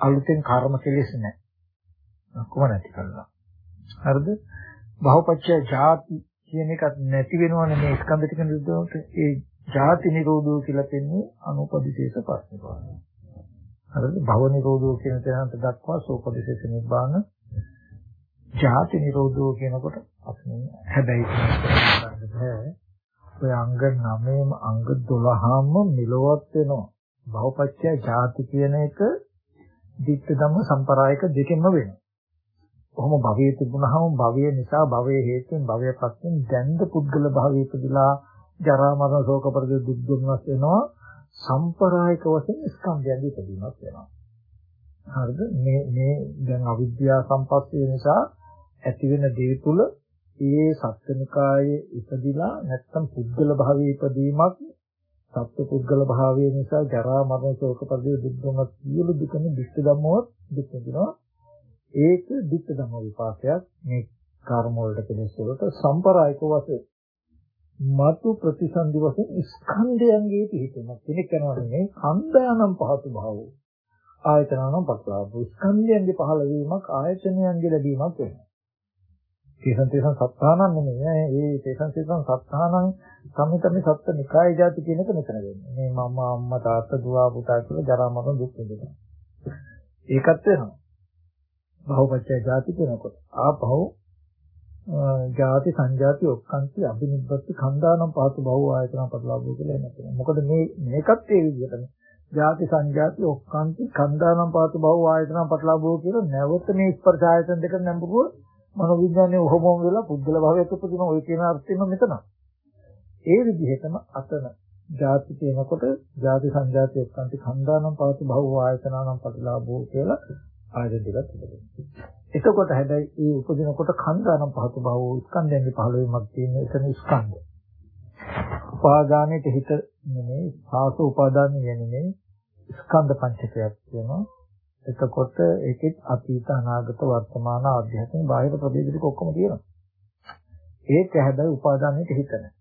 අලුතෙන් කර්ම කෙලෙස් නැහැ. ඔක්කොම නැති කරලා. හරිද? භවපච්චය ජාති කියන එකත් නැති වෙනවනේ මේ ස්කන්ධ ටික නිරුද්ධ ඒ ජාති නිරෝධෝ කියලා කියන්නේ අනුපදිශේෂ පරිණිරවාණ හරිද? භව නිරෝධෝ කියන තැනට දක්වා සෝපදිශේෂ නිබ්බාන. ජාති නිරෝධෝ කියනකොට අපි හැබැයි බෑ ඔය අංග 9ම අංග 12ම මෙලොවත් වෙනවා. භවපච්චය ජාති කියන එක දික්ක ධම්ම සම්ප්‍රායික දෙකෙන්ම වෙනවා. කොහොම භවයේ තිබුණාම භවය නිසා භවයේ හේතුවෙන් භවය පස්සෙන් දැන්ද පුද්ගල භවයේ ඉපදිලා ජරා මරණ ශෝක පරිදේ දුක් දුන්නස් වෙනවා සම්ප්‍රායික වශයෙන් ස්කන්ධයන්ගේ ඉදීමක් වෙනවා. හරිද? මේ මේ දැන් අවිද්‍යා සම්පස්සේ නිසා ඇති වෙන දේ තුල ඒ සත්‍යනිකායේ ඉපදිලා නැත්තම් පුද්ගල භාවයේ ඉපදීමක් සත්‍ය පුද්ගල භාවයේ නිසා ජරා මරණ ශෝක පරිදේ දුක්ඛම සියලු දුකම දික්ක ධම්මවත් දුක් වෙනවා. ඒක දික්ක ධම්ම විපාකයක් මේ කර්ම වලට කෙලෙස් වලට සම්ප්‍රායික වශයෙන් මතු ප්‍රතිසන්දි වශයෙන් ස්කන්ධයන්ගේ පිහිටීමක් කෙනෙක් කරනවා නේ කන්දයන්ම් පහසු භාවෝ ආයතනනම් පස්ලාභ ස්කන්ධයන්ගේ පහළ වීමක් ආයතනයන්ගේ ලැබීමක් වෙනවා තේසන් තේසන් සත්තානන් නෙමෙයි. ඒ තේසන් තේසන් සත්තානන් සම්මිතමේ සත්ත්ව නිකාය જાති කියන එක මෙතන වෙන්නේ. මේ මම අම්මා තාත්තා දුව පුතා කියලා ජරා මරණ දුක් විඳිනවා. ඒකත් වෙනවා. භවපත්‍ය ජාති කියනකොට ආපහු ජාති සංජාති ඔක්කාන්ති අභිනිබ්බති කන්දානම් පහතු බහුව ආයතන පරිලාභෝ කියලා එන්න තියෙනවා. මොකද මේ මේකත් ඒ විදිහටම ජාති සංජාති ඔක්කාන්ති කන්දානම් පහතු බහුව ආයතන පරිලාභෝ කියලා නැවත මේ ස්පර්ශ ආයතන දෙක නඹුව මනෝවිඥානයේ ඔහොමම වෙලා පුද්ගල භාවයක් උපදින ඔය කියන අර්ථයෙන්ම මෙතන. ඒ විදිහටම අතන ජාති කියනකොට ජාති සංජාති ඔක්කාන්ති කන්දානම් පහතු බහුව ආයතනනම් පරිලාභෝ කියලා ආයතන දෙකක් තිබෙනවා. එතකොට හැබැයි ඒ උපදිනකොට කන්දානම් පහතු බව ස්කන්ධයන්ගේ පහළවීමක් තියෙන එතන ස්කන්ධ. උපාදානෙට හිත නෙමෙයි සාස උපාදාන නෙමෙයි ස්කන්ධ පංචකයක් තියෙනවා. එතකොට ඒකෙත් අතීත අනාගත වර්තමාන ආධ්‍යාත්මික බාහිර ප්‍රදේශ ටික ඔක්කොම තියෙනවා. ඒක හැබැයි උපාදානෙට හිත නැහැ.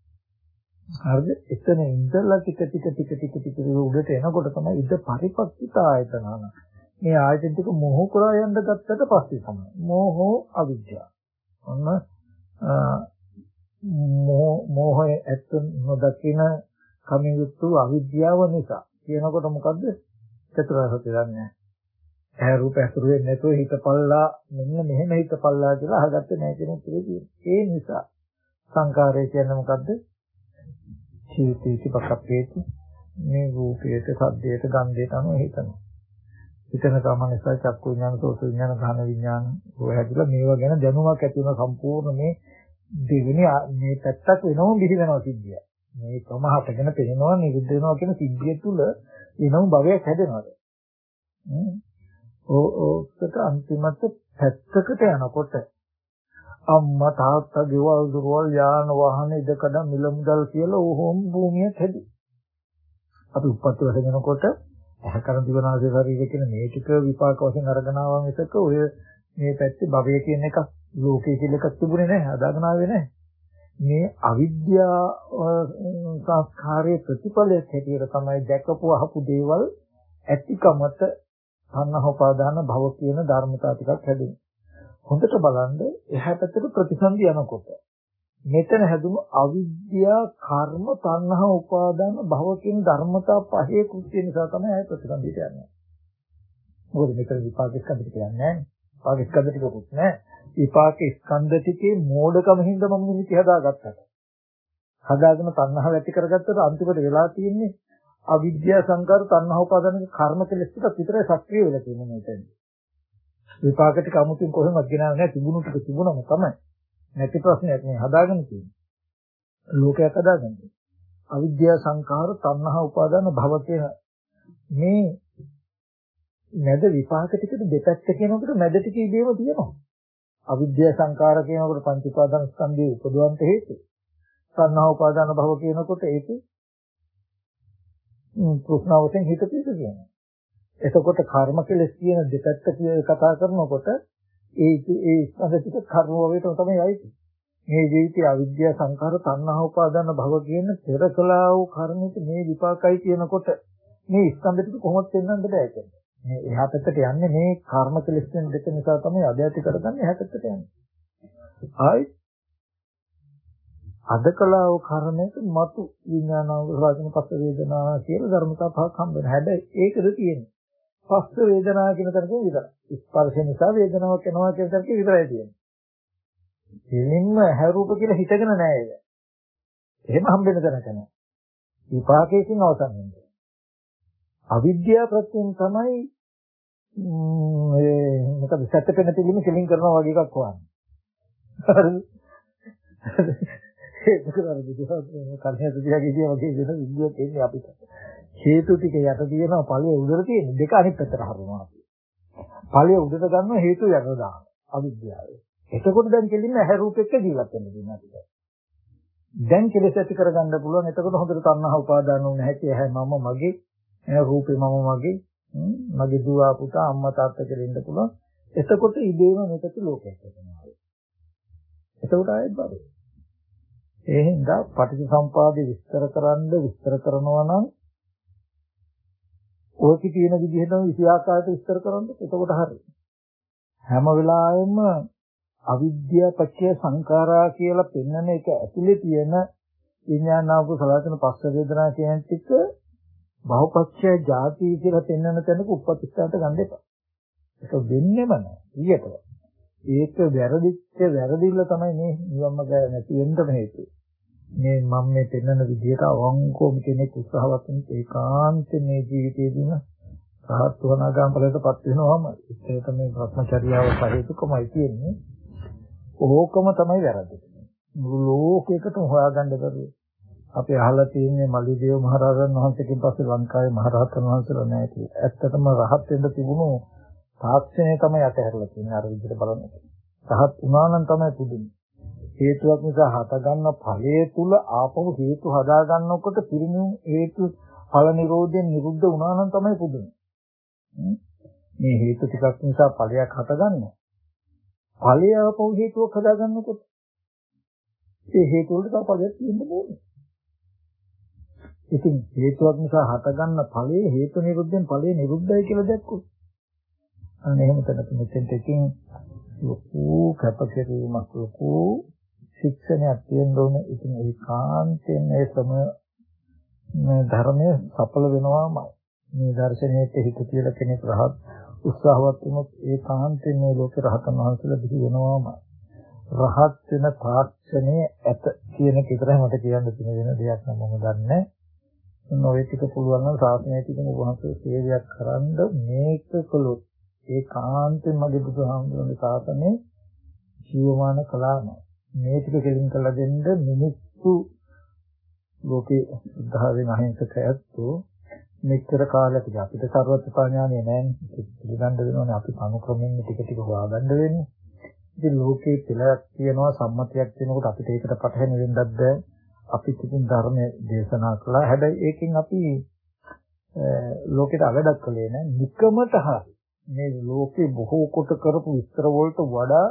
හරිද? එතන ඉඳලා ටික ටික ටික ටික ටික උඩට එනකොට තමයි ඉද පරිපක්ෂිත ආයතනන. මේ ආයතන ටික මොහ කරා යන්න ගත්තට පස්සේ තමයි මෝහෝ අවිද්‍යාව. ඔන්න මෝහය ඇත්ත නොදකින කමියුතු අවිද්‍යාව නිසා කියනකොට මොකද්ද? චතුරාර්ය සත්‍ය දන්නේ ඇහැ රූප ඇසුරු වෙන්නේ නැතුව හිතපල්ලා මෙන්න මෙහෙම හිතපල්ලා කියලා අහගත්තේ නැහැ කියන උත්තරේ තියෙනවා. ඒ නිසා සංකාරය කියන්නේ මොකද්ද? චේතීති පකප්පේති මේ රූපයට, සද්දයට, ගන්ධයට අනුව හිතනවා. හිතන කම නිසා චක්කු විඥාන, සෝත විඥාන, ධන විඥාන ඔය හැදිලා මේවා ගැන දැනුමක් ඇති වෙන සම්පූර්ණ මේ දෙවෙනි මේ පැත්තක් වෙනවම බිහි වෙනවා සිද්ධිය. මේ කම හටගෙන පෙනෙනවා නිරුද්ධ වෙනවා කියන සිද්ධිය තුල වෙනම භවයක් හැදෙනවා. ඕකට අන්තිමට පැත්තකට යනකොට අම්මා තාත්තා ගෙවල් දොරවල් යාන වාහන ඉදකඩ මිල මුදල් කියලා ඕහොම භූමියක් හැදි. අපි උපත් වශයෙන්කොට ඇහැ කරන් දිවනාසේ ශරීරය කියන මේ ටික විපාක වශයෙන් අරගෙන ආවා මිසක ඔය මේ පැත්තේ භවය කියන එකක් ලෝකයේ කියලා එකක් තිබුණේ නැහැ හදාගෙන ආවේ නැහැ. මේ අවිද්‍යා සංස්කාරයේ ප්‍රතිඵලයක් හැටියට තමයි දැකපු අහපු දේවල් ඇතිකමත සංහෝපාදාන භව කියන ධර්මතා ටිකක් හැදෙනවා හොඳට බලන්න එහා පැත්තට ප්‍රතිසන්දි යනකොට මෙතන හැදුණු අවිද්‍යා කර්ම තණ්හා උපාදාන භව කියන ධර්මතා පහේ කෘත්‍ය නිසා තමයි ආය ප්‍රතිසන්දිට යන්නේ. මොකද මෙතන විපාක ස්කන්ධ ටික යන්නේ නැහැ. විපාක ස්කන්ධ ටිකකුත් නැහැ. විපාක ස්කන්ධ ටිකේ මෝඩකම හින්දා මම නිමිති හදාගත්තා. හදාගෙන තණ්හාව ඇති කරගත්තට අන්තිමට වෙලා තියෙන්නේ අවිද්‍යා සංකාර තණ්හා උපාදාන කර්ම කෙලස් ටික විතරයි සක්‍රිය වෙලා තියෙන්නේ මෙතන. විපාක ටික අමුතුන් කොහෙන්වත් ගෙනාවේ නැහැ තිබුණු ටික තිබුණම තමයි. නැති ප්‍රශ්නයක් නේ හදාගෙන තියෙන්නේ. ලෝකයක් හදාගන්න. අවිද්‍යා සංඛාර තණ්හා උපාදාන භව කියන මේ මැද විපාක ටිකට දෙපැත්ත කියනකොට මැද ටික ඉබේම තියෙනවා. අවිද්‍යා සංඛාර කියනකොට පංච උපාදාන ස්කන්ධයේ උපදවන්ට හේතු. තණ්හා උපාදාන භව කියනකොට ඒකේ ප්‍රශ්නාවතෙන් හිත පිට කියනවා. එතකොට කර්ම කෙලස් කියන දෙපැත්ත කතා කරනකොට ඒ ඒ ස්කන්ධ ටික කර්ම වලටම තමයි යයිති. මේ ජීවිතයේ අවිද්‍යාව සංඛාර තණ්හා උපාදාන භව කියන පෙර කළා වූ කර්මෙට මේ විපාකයි කියනකොට මේ ස්කන්ධ ටික කොහොමද පෙන්වන්නද බෑ කියන්නේ. මේ එහා පැත්තට යන්නේ මේ කර්ම කෙලෙස්ෙන් දෙක නිසා තමයි අධ්‍යාත්මික කරගන්නේ එහා පැත්තට යන්නේ. ආයි අද කළා වූ කර්මයක මතු විඥානාව රාජන පස්ස වේදනා කියලා ධර්මතා පහක් හම්බ වෙනවා. හැබැයි ඒකද තියෙන්නේ. ස්පර්ශ වේදනාව කියන තරකේ විතරයි. ස්පර්ශ නිසා වේදනාවක් එනවා කියන තරකේ විතරයි තියෙන්නේ. දෙලින්ම හැ රූප කියලා හිතගෙන නෑ ඒක. එහෙම හම්බෙන්න තැනක නෑ. විපාකයෙන් අවසන් වෙනවා. අවිද්‍යාව ප්‍රත්‍යයෙන් තමයි මේ මොකද සත්‍ය පෙන පිළිම කෙලින් කරනවා වගේ එකක් වань. හරිද? ඒක කරන්නේ බුදුහාමුදුරුවෝ කල්යනා සුදියාගේ කියන වගේ වෙන විදියක් එන්නේ අපිට. හේතු ටික යට තියෙනවා ඵලයේ උඩට තියෙන දෙක අනිත් පැත්තට හරවනවා. ඵලයේ උඩට ගන්න හේතු යට දානවා. අවිද්‍යාව. එතකොට දැන් කෙලින්ම ඇහැ රූප එක්ක ජීවත් වෙන්න දෙනවා අපිට. දැන් කෙලෙස් ඇති කරගන්න පුළුවන්. එතකොට හොඳට තණ්හා උපාදාන වුණ හැටි ඇහැ මම මගේ රූපේ මම මගේ මගේ දුව පුතා අම්මා තාත්තා කියලා ඉන්න පුළුවන්. එතකොට ඉබේම මේකට ලෝකයක් වෙනවා. එතකොට ආයෙත් බලන්න. ඒ හින්දා පටිච්චසම්පාදේ විස්තර කරන්න විස්තර කරනවා නම් ඕකේ තියෙන විදිහටම විෂයාකාරයට විස්තර කරන්න එතකොට හරි. හැම වෙලාවෙම අවිද්‍යාව පත්‍ය සංඛාරා කියලා පෙන්වන එක ඇතුලේ තියෙන විඥානාවක සලතන පස්ස වේදනා කියන ටික බහුපක්ෂය ಜಾති කියලා පෙන්වන තැනක උපපතිස්සාවට ගන්න එපා. ඒක වෙන්නේම නෑ. ඊයටව. ඒක වැරදිච්ච වැරදිල්ල තමයි මේ නිවම්ම නැති වෙන්නම හේතුව. මේ මම මේ පෙන්වන විදිහට අවංකවම කෙනෙක් උත්සාහවත් වෙන ඒකාන්ත මේ ජීවිතේදීම සාහත් වනාගාම ඵලයටපත් වෙනවම ඒක මේ භ්‍රමචර්යාව පරිතුකමයි තියෙන්නේ. ඕකම තමයි වැරදි. මුළු ලෝකයකටම හොයාගන්න බැරි. අපි අහලා තියෙන්නේ මලිදේව මහරහතන් වහන්සේගෙන් පස්සේ ලංකාවේ මහරහතන් වහන්සේලා නැහැ කියලා. ඇත්තටම රහත් වෙන්න තිබුණු තාක්ෂණය තමයි අතහැරලා තියෙන්නේ අර විදිහට බලනකොට. රහත් වුණා නම් තමයි පුදුමයි. හේතුවක් නිසා හටගන්න ඵලයේ තුල ආපහු හේතු හදා ගන්නකොට පිරිණින් හේතු ඵල නිරෝධයෙන් නිරුද්ධ වුණා නම් තමයි පුදුමයි. මේ හේතු ටිකක් නිසා ඵලයක් හටගන්නවා. ඵලය ආපහු හේතුවක් හදාගන්නකොට ඒ හේතු වලට තව ඵලයක් තියෙන්න ඕනේ. ඉතින් හේතුවක් නිසා හටගන්න ඵලයේ හේතු නිරුද්ධෙන් ඵලයේ නිරුද්ධයි කියලා දැක්කොත් අන්න එහෙම තැනක මෙතෙන්ට එකකින් ලොකු කැපකිරීමක් ලොකු ශික්ෂණයක් තියෙන්න ඕනේ. ඉතින් ඒ කාන්තෙන් ඒ සම ධර්මයේ සඵල වෙනවාමයි. මේ දර්ශනයේ හිත කියලා කෙනෙක් රහත් උත්සාහවත් වුණොත් ඒ කාන්තෙන් මේ ලෝකේ රහතන් වහන්සේලා බිහි වෙනවාම රහත් වෙන තාක්ෂණයේ ඇත කියන එක විතරයි මට කියන්න තියෙන වෙන දෙයක් නම් මම දන්නේ නැහැ. ටික පුළුවන් නම් සාසනයේ තියෙන වහන්සේ සේවයක් කරන්න මේක කළොත් ඒ කාන්තෙන් මගේ බුදුහාමුදුරනේ සාසනේ ජීවමාන කළාම මේ ටික කෙලින් කරලා දෙන්න මිනිස්සු ලෝකේ උද්ධාවෙන් අහිංසක ඇත්තෝ මෙච්චර කාලයකට අපිට ਸਰවත්පා ඥානෙ නැහැ පිළිගන්න වෙනවනේ අපි අනුක්‍රමයෙන් ටික ටික හොයාගන්න වෙන්නේ. ඉතින් ලෝකේ පිළයක් තියෙනවා සම්මතියක් තියෙනකොට අපිට ඒකට පටහැනි වෙන්නත් බෑ. අපි ඉතින් ධර්මයේ දේශනා කළා. හැබැයි ඒකෙන් අපි ලෝකෙට අවඩක් කළේ නැහැ. නිකමට හරි මේ ලෝකේ බොහෝ කොට කරපු විස්තර වලට වඩා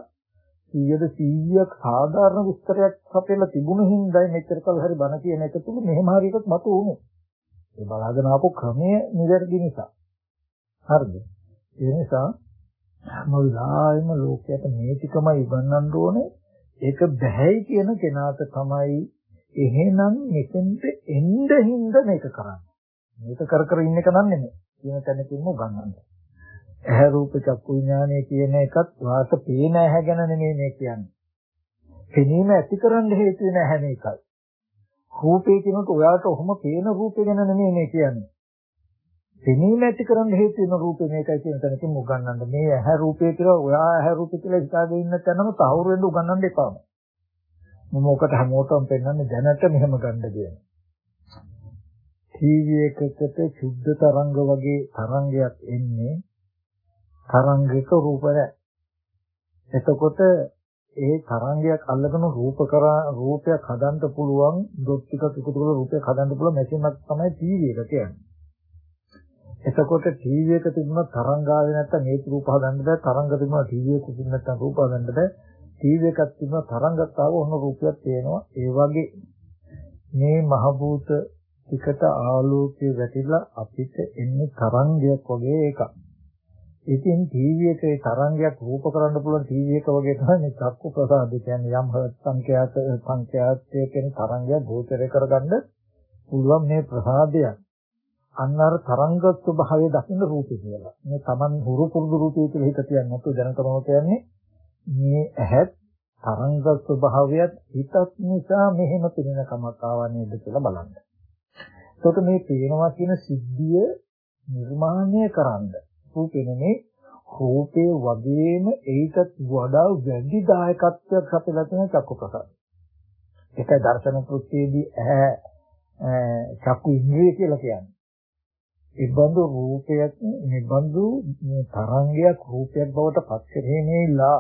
100ද 100ක් සාධාරණ විස්තරයක් අපේලා තිබුණු හින්දායි මෙච්චර කල් හරි බණ කියන එක තුල මෙහෙම හරියටත් මතු වුණේ. ඒ බලාගෙන ආපු ක්‍රමය නිවැරදි නිසා. හරිද? ඒ නිසා හැම වෙලාවෙම ලෝකයට මේ ටිකමයි ඉගන්නන්න ඕනේ. ඒක බැහැයි කියන කෙනාට තමයි එහෙනම් මෙතෙන්ට එන්න හින්ද මේක කරන්නේ. මේක කර කර ඉන්න එක නම් නෙමෙයි. කියන තැනකින්ම ගන්නන්න. ඇහැ රූප චක්කු විඥානය කියන එකත් වාස පේන ඇහැ ගැන නෙමෙයි මේ කියන්නේ. පෙනීම ඇති කරන්න හේතු වෙන ඇහැ මේකයි. රූපේ කියනකොට ඔයාට ඔහොම පේන රූපේ ගැන නෙමෙයි මේ කියන්නේ. පෙනීම ඇති කරන්න හේතු වෙන රූපේ මේකයි කියන තැනකින් උගන්වන්න. මේ ඇහැ රූපේ කියලා ඔයා ඇහැ රූපේ කියලා හිතාගෙන ඉන්න තැනම තහවුරු වෙන්න උගන්වන්න එපාම. මම ඔකට හැමෝටම පෙන්වන්නේ දැනට මෙහෙම ගන්න දෙයක්. ටීවී එකකට සුද්ධ තරංග වගේ තරංගයක් එන්නේ තරංගයක රූපය. එතකොට ඒ තරංගයක් අල්ලගෙන රූප කරා රූපයක් හදන්න පුළුවන් ඩොට් ටිකක් එකතු කරලා රූපයක් හදන්න පුළුවන් මැෂින් එකක් තමයි ටීවී එක කියන්නේ. එතකොට ටීවී එක තිබුණ තරංගාවේ නැත්තම් ඒක රූප හදන්න බෑ තරංග තිබුණ ටීවී එක තිබුණ නැත්තම් රූප හදන්න බෑ ටීවී එකක් තිබුණ තරංගත් ආව ඔන්න රූපයක් පේනවා ඒ වගේ මේ මහ භූත ටිකට ආලෝකයේ වැටිලා අපිට එන්නේ තරංගයක් වගේ එකක්. ඉතින් ටීවී එකේ තරංගයක් රූප කරන්න පුළුවන් ටීවී එක වගේ තමයි මේ චක්කු ප්‍රසාද කියන්නේ යම් සංඛ්‍යාත සංඛ්‍යාතයේ කියන තරංගයක් ගෝචරය කරගන්න පුළුවන් මේ ප්‍රසාදයක්. අන්න අර තරංග ස්වභාවය දකින්න රූපය කියලා. මේ Taman හුරු පුරුදු රූපය කියලා හිත කියන්නේ නැතු දැනටම කියන්නේ මේ ඇහත් තරංග ස්වභාවයත් හිතත් නිසා මෙහෙම පිළින කමක් ආවා නේද කියලා බලන්න. එතකොට මේ පේනවා කියන සිද්ධිය නිර්මාණය කරන්නේ රූපේ නෙමේ රූපේ වගේම ඒකත් වඩා වැඩි දායකත්වයක් අපිලා තියෙන චක්කු ප්‍රසාද. ඒක දර්ශන කෘත්‍යයේදී ඇහැ චක්කු ඉන්ද්‍රිය කියලා කියන්නේ. ඒ බඳු රූපයක් නිබඳු තරංගයක් රූපයක් බවට පත් කෙරෙන්නේලා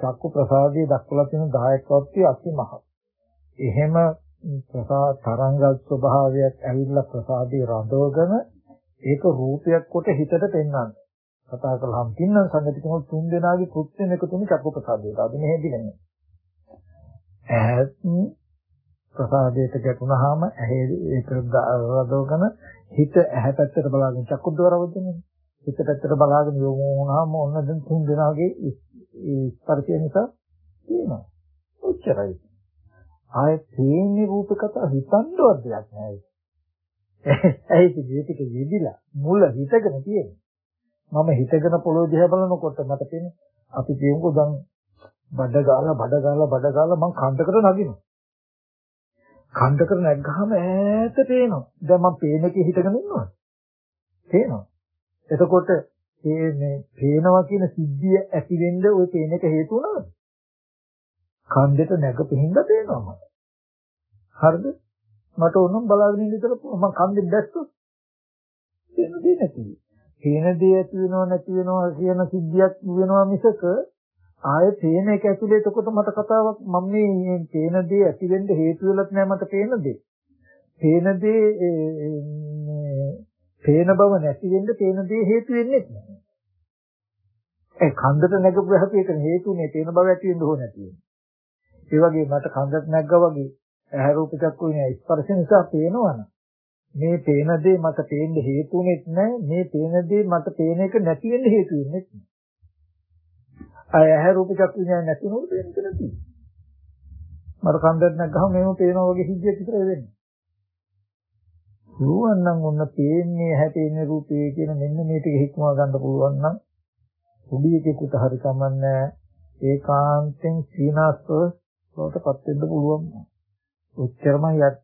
චක්කු ප්‍රසාදයේ දක්වලා තියෙන දායකත්වය අතිමහත්. එහෙම ප්‍රසාද තරංග ස්වභාවයක් ඇවිල්ලා ප්‍රසාදේ රඳවගෙන ඒක රූපයක් කොට හිතට පෙන්වන්න. කතා කළාම තින්නම් සංගති කෙනෙක් තුන් දෙනාගේ කෘත්‍යම එකතුනේ චක්කු ප්‍රසාදයට. අද මෙහෙදි නෙමෙයි. ඇහත් ප්‍රසාදයට ගැටුනහම ඇහි ඒක රදවගෙන හිත ඇහැ පැත්තට බලාගෙන චක්කුද්වාරවදිනේ. හිත පැත්තට බලාගෙන යොමු වුණාම ඔන්න දැන් තුන් දෙනාගේ ස්පර්ශය නිසා තියෙනවා. ඔච්චරයි. ආයේ තේන්නේ රූප කතා හිතන්නවත් දෙයක් නැහැ. ඇයි ජීවිතේ විදිලා මුල හිතගෙන තියෙන්නේ. මම හිතගෙන පොළොව දිහා බලනකොට මට පේන්නේ අපි කියමුකෝ දැන් බඩ ගාලා බඩ ගාලා බඩ ගාලා මං කන්දකට නගිනවා. කන්දකට නැග්ගාම ඈත පේනවා. දැන් මම පේන එකේ හිතගෙන ඉන්නවා. පේනවා. එතකොට මේ පේනවා කියන සිද්ධිය ඇති වෙන්න ওই පේන එක හේතු වුණාද? කන්දෙට නැගපෙහින්ද පේනවා මට. හරිද? මට ඕනම් බලාගෙන ඉන්න විතර මම කන්දෙන් දැස්සොත් පේන දේ නැති. පේන දේ ඇති වෙනව නැති වෙනව කියන සිද්ධියක් වෙනවා මිසක ආයේ පේන එක ඇතුලේ එතකොට මට කතාවක් මම මේ පේන දේ ඇති වෙන්න හේතු වෙලත් නෑ මට පේන දේ. පේන දේ පේන බව නැති වෙන්න පේන දේ හේතු වෙන්නේ නැහැ. ඒ කන්දට නැගපු හැටි ඒක හේතුනේ පේන බව ඇති වෙන්න ඕන නැති වෙන්නේ. ඒ වගේ මට කන්දට නැග්ගා වගේ ඇහැ රූප චක්කු විඤ්ඤාය ස්පර්ශ නිසා පේනවනම් මේ පේන දේ මට පේන්න හේතුුනේ නැහැ මේ පේන දේ මට පේන එක නැති වෙන්න හේතු වෙන්නේ නැහැ. අය ඇහැ රූප චක්කු විඤ්ඤාණ නැති වුණොත් වෙන්නේ නැති. මට කන්දක් නැග්ගහම මේව පේනවා වගේ සිද්ධියක් විතරයි වෙන්නේ. පුළුවන් නම් ඔන්න පේන්නේ හැටේන්නේ රූපේ කියන මෙන්න මේ ටික හික්මවා ගන්න පුළුවන් නම් පොඩි එකෙකුට හරි කමන්නේ ඒකාන්තෙන් සීනාස්ව වලටපත් වෙන්න පුළුවන්. ඔච්චරමයි යත්.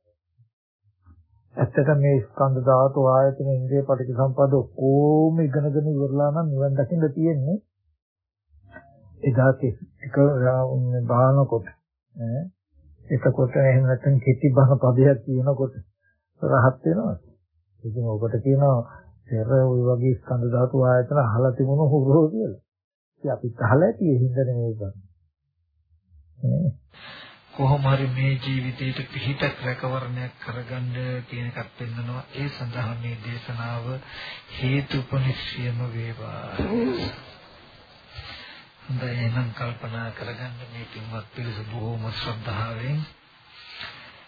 ඇත්තට මේ ස්කන්ධ ධාතු ආයතන ඉන්ද්‍රිය පටිච්ච සම්පද ඔක්කොම ඉගෙනගෙන ඉවරලා නම් නිවන් දකින්න තියෙන්නේ එදා එක බානකොට ඈ එතකොට එහෙම නැත්නම් කිති බහ පදයක් කියනකොට රහත් වෙනවා. ඉතින් ඔබට කියනවා පෙර ওই වගේ ස්කන්ධ ධාතු ආයතන අහලා තිබුණු හුරෝ කියලා. ඉතින් අපිත් අහලා ඇති ඒ හින්දා නෙමෙයි බලන්නේ.
කොහොම හරි මේ ජීවිතේට පිහිටක් රැකවරණයක් කරගන්න කියන එකක් පෙන්නනවා. ඒ සඳහා මේ දේශනාව හේතුපනිශ්චයම වේවා. හොඳයි එහෙනම් කල්පනා කරගන්න මේ පින්වත් පිරිස බොහෝම ශ්‍රද්ධාවෙන්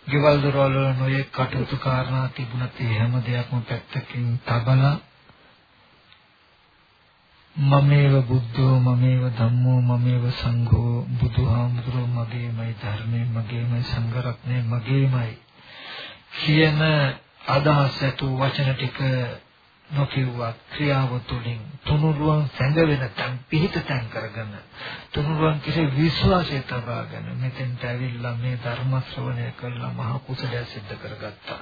ගෙවල් දොරවල් වල නොයෙක් කටයුතු කාරණා තිබුණත් ඒ හැම දෙයක්ම පැත්තකින් තබලා මමේව බුද්ධෝ මමේව ධම්මෝ මමේව සංඝෝ බුදුහාමුදුරෝ මගේමයි ධර්මයේ මගේමයි සංඝ රත්නය මගේමයි කියන අදහස් ඇතු වචන ටික නොකියුවත් ක්‍රියාව තුළින් තුනුරුවන් සැඟවෙන තන් පිහිට තන් කරගෙන තුනුරුවන් කිසි විශ්වාසය තබාගෙන මෙතෙන්ට ඇවිල්ලා මේ ධර්ම ශ්‍රවණය කළා. මහ කුසලය සිද්ධ කරගත්තා.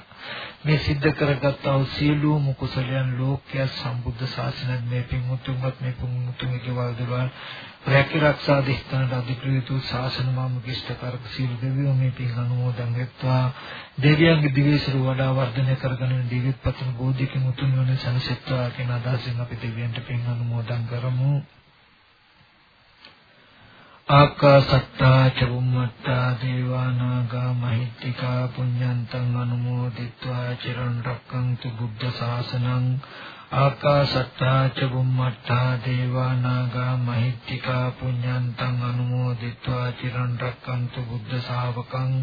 මේ සිද්ධ කරගත්තා වූ සීලූම කුසලයන් ලෝකයේ සම්බුද්ධ ශාසනයෙන් මේ පින්මුතුන්වත් මේ පින්මුතුන්ගේ ගෙවල් දොරවල් රැකී ආරක්ෂා දිස්ත්‍රාන්ත අධිකෘත ශාසන මාමුගිෂ්ඨකාරක සීල දෙවියෝ මේ පින් අනුමෝදන් වෙත්වා. දෙවියන්ගේ දිවිසිරු වඩා වර්ධනය කරගෙන දිවිත් පතන බෝධික මුතුන් වන සනසෙත්වා කියන අදහසින් අපි දෙවියන්ට පින් අනුමෝදන් කරමු. ආකාසත්තා චුම්මත්තා දේවානාගා මහිත්‍තිකා පුඤ්ඤන්තං අනුමෝදිත්වා චිරන් රක්කන්තු බුද්ධ ශාසනං. ආකාසත්තා ච බුම්මත්තා දේවා නාග මහිත්‍තිකා පුඤ්ඤන්තං අනුමෝදිත්වා චිරන් රැක්කන්තු බුද්ධ ශාවකං.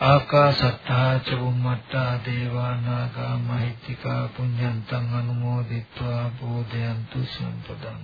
ආකාසත්තා චුම්මත්තා දේවා නාග මහිත්‍තිකා පුඤ්ඤන්තං අනුමෝදිත්වා. බෝධයන්තු සම්පදං.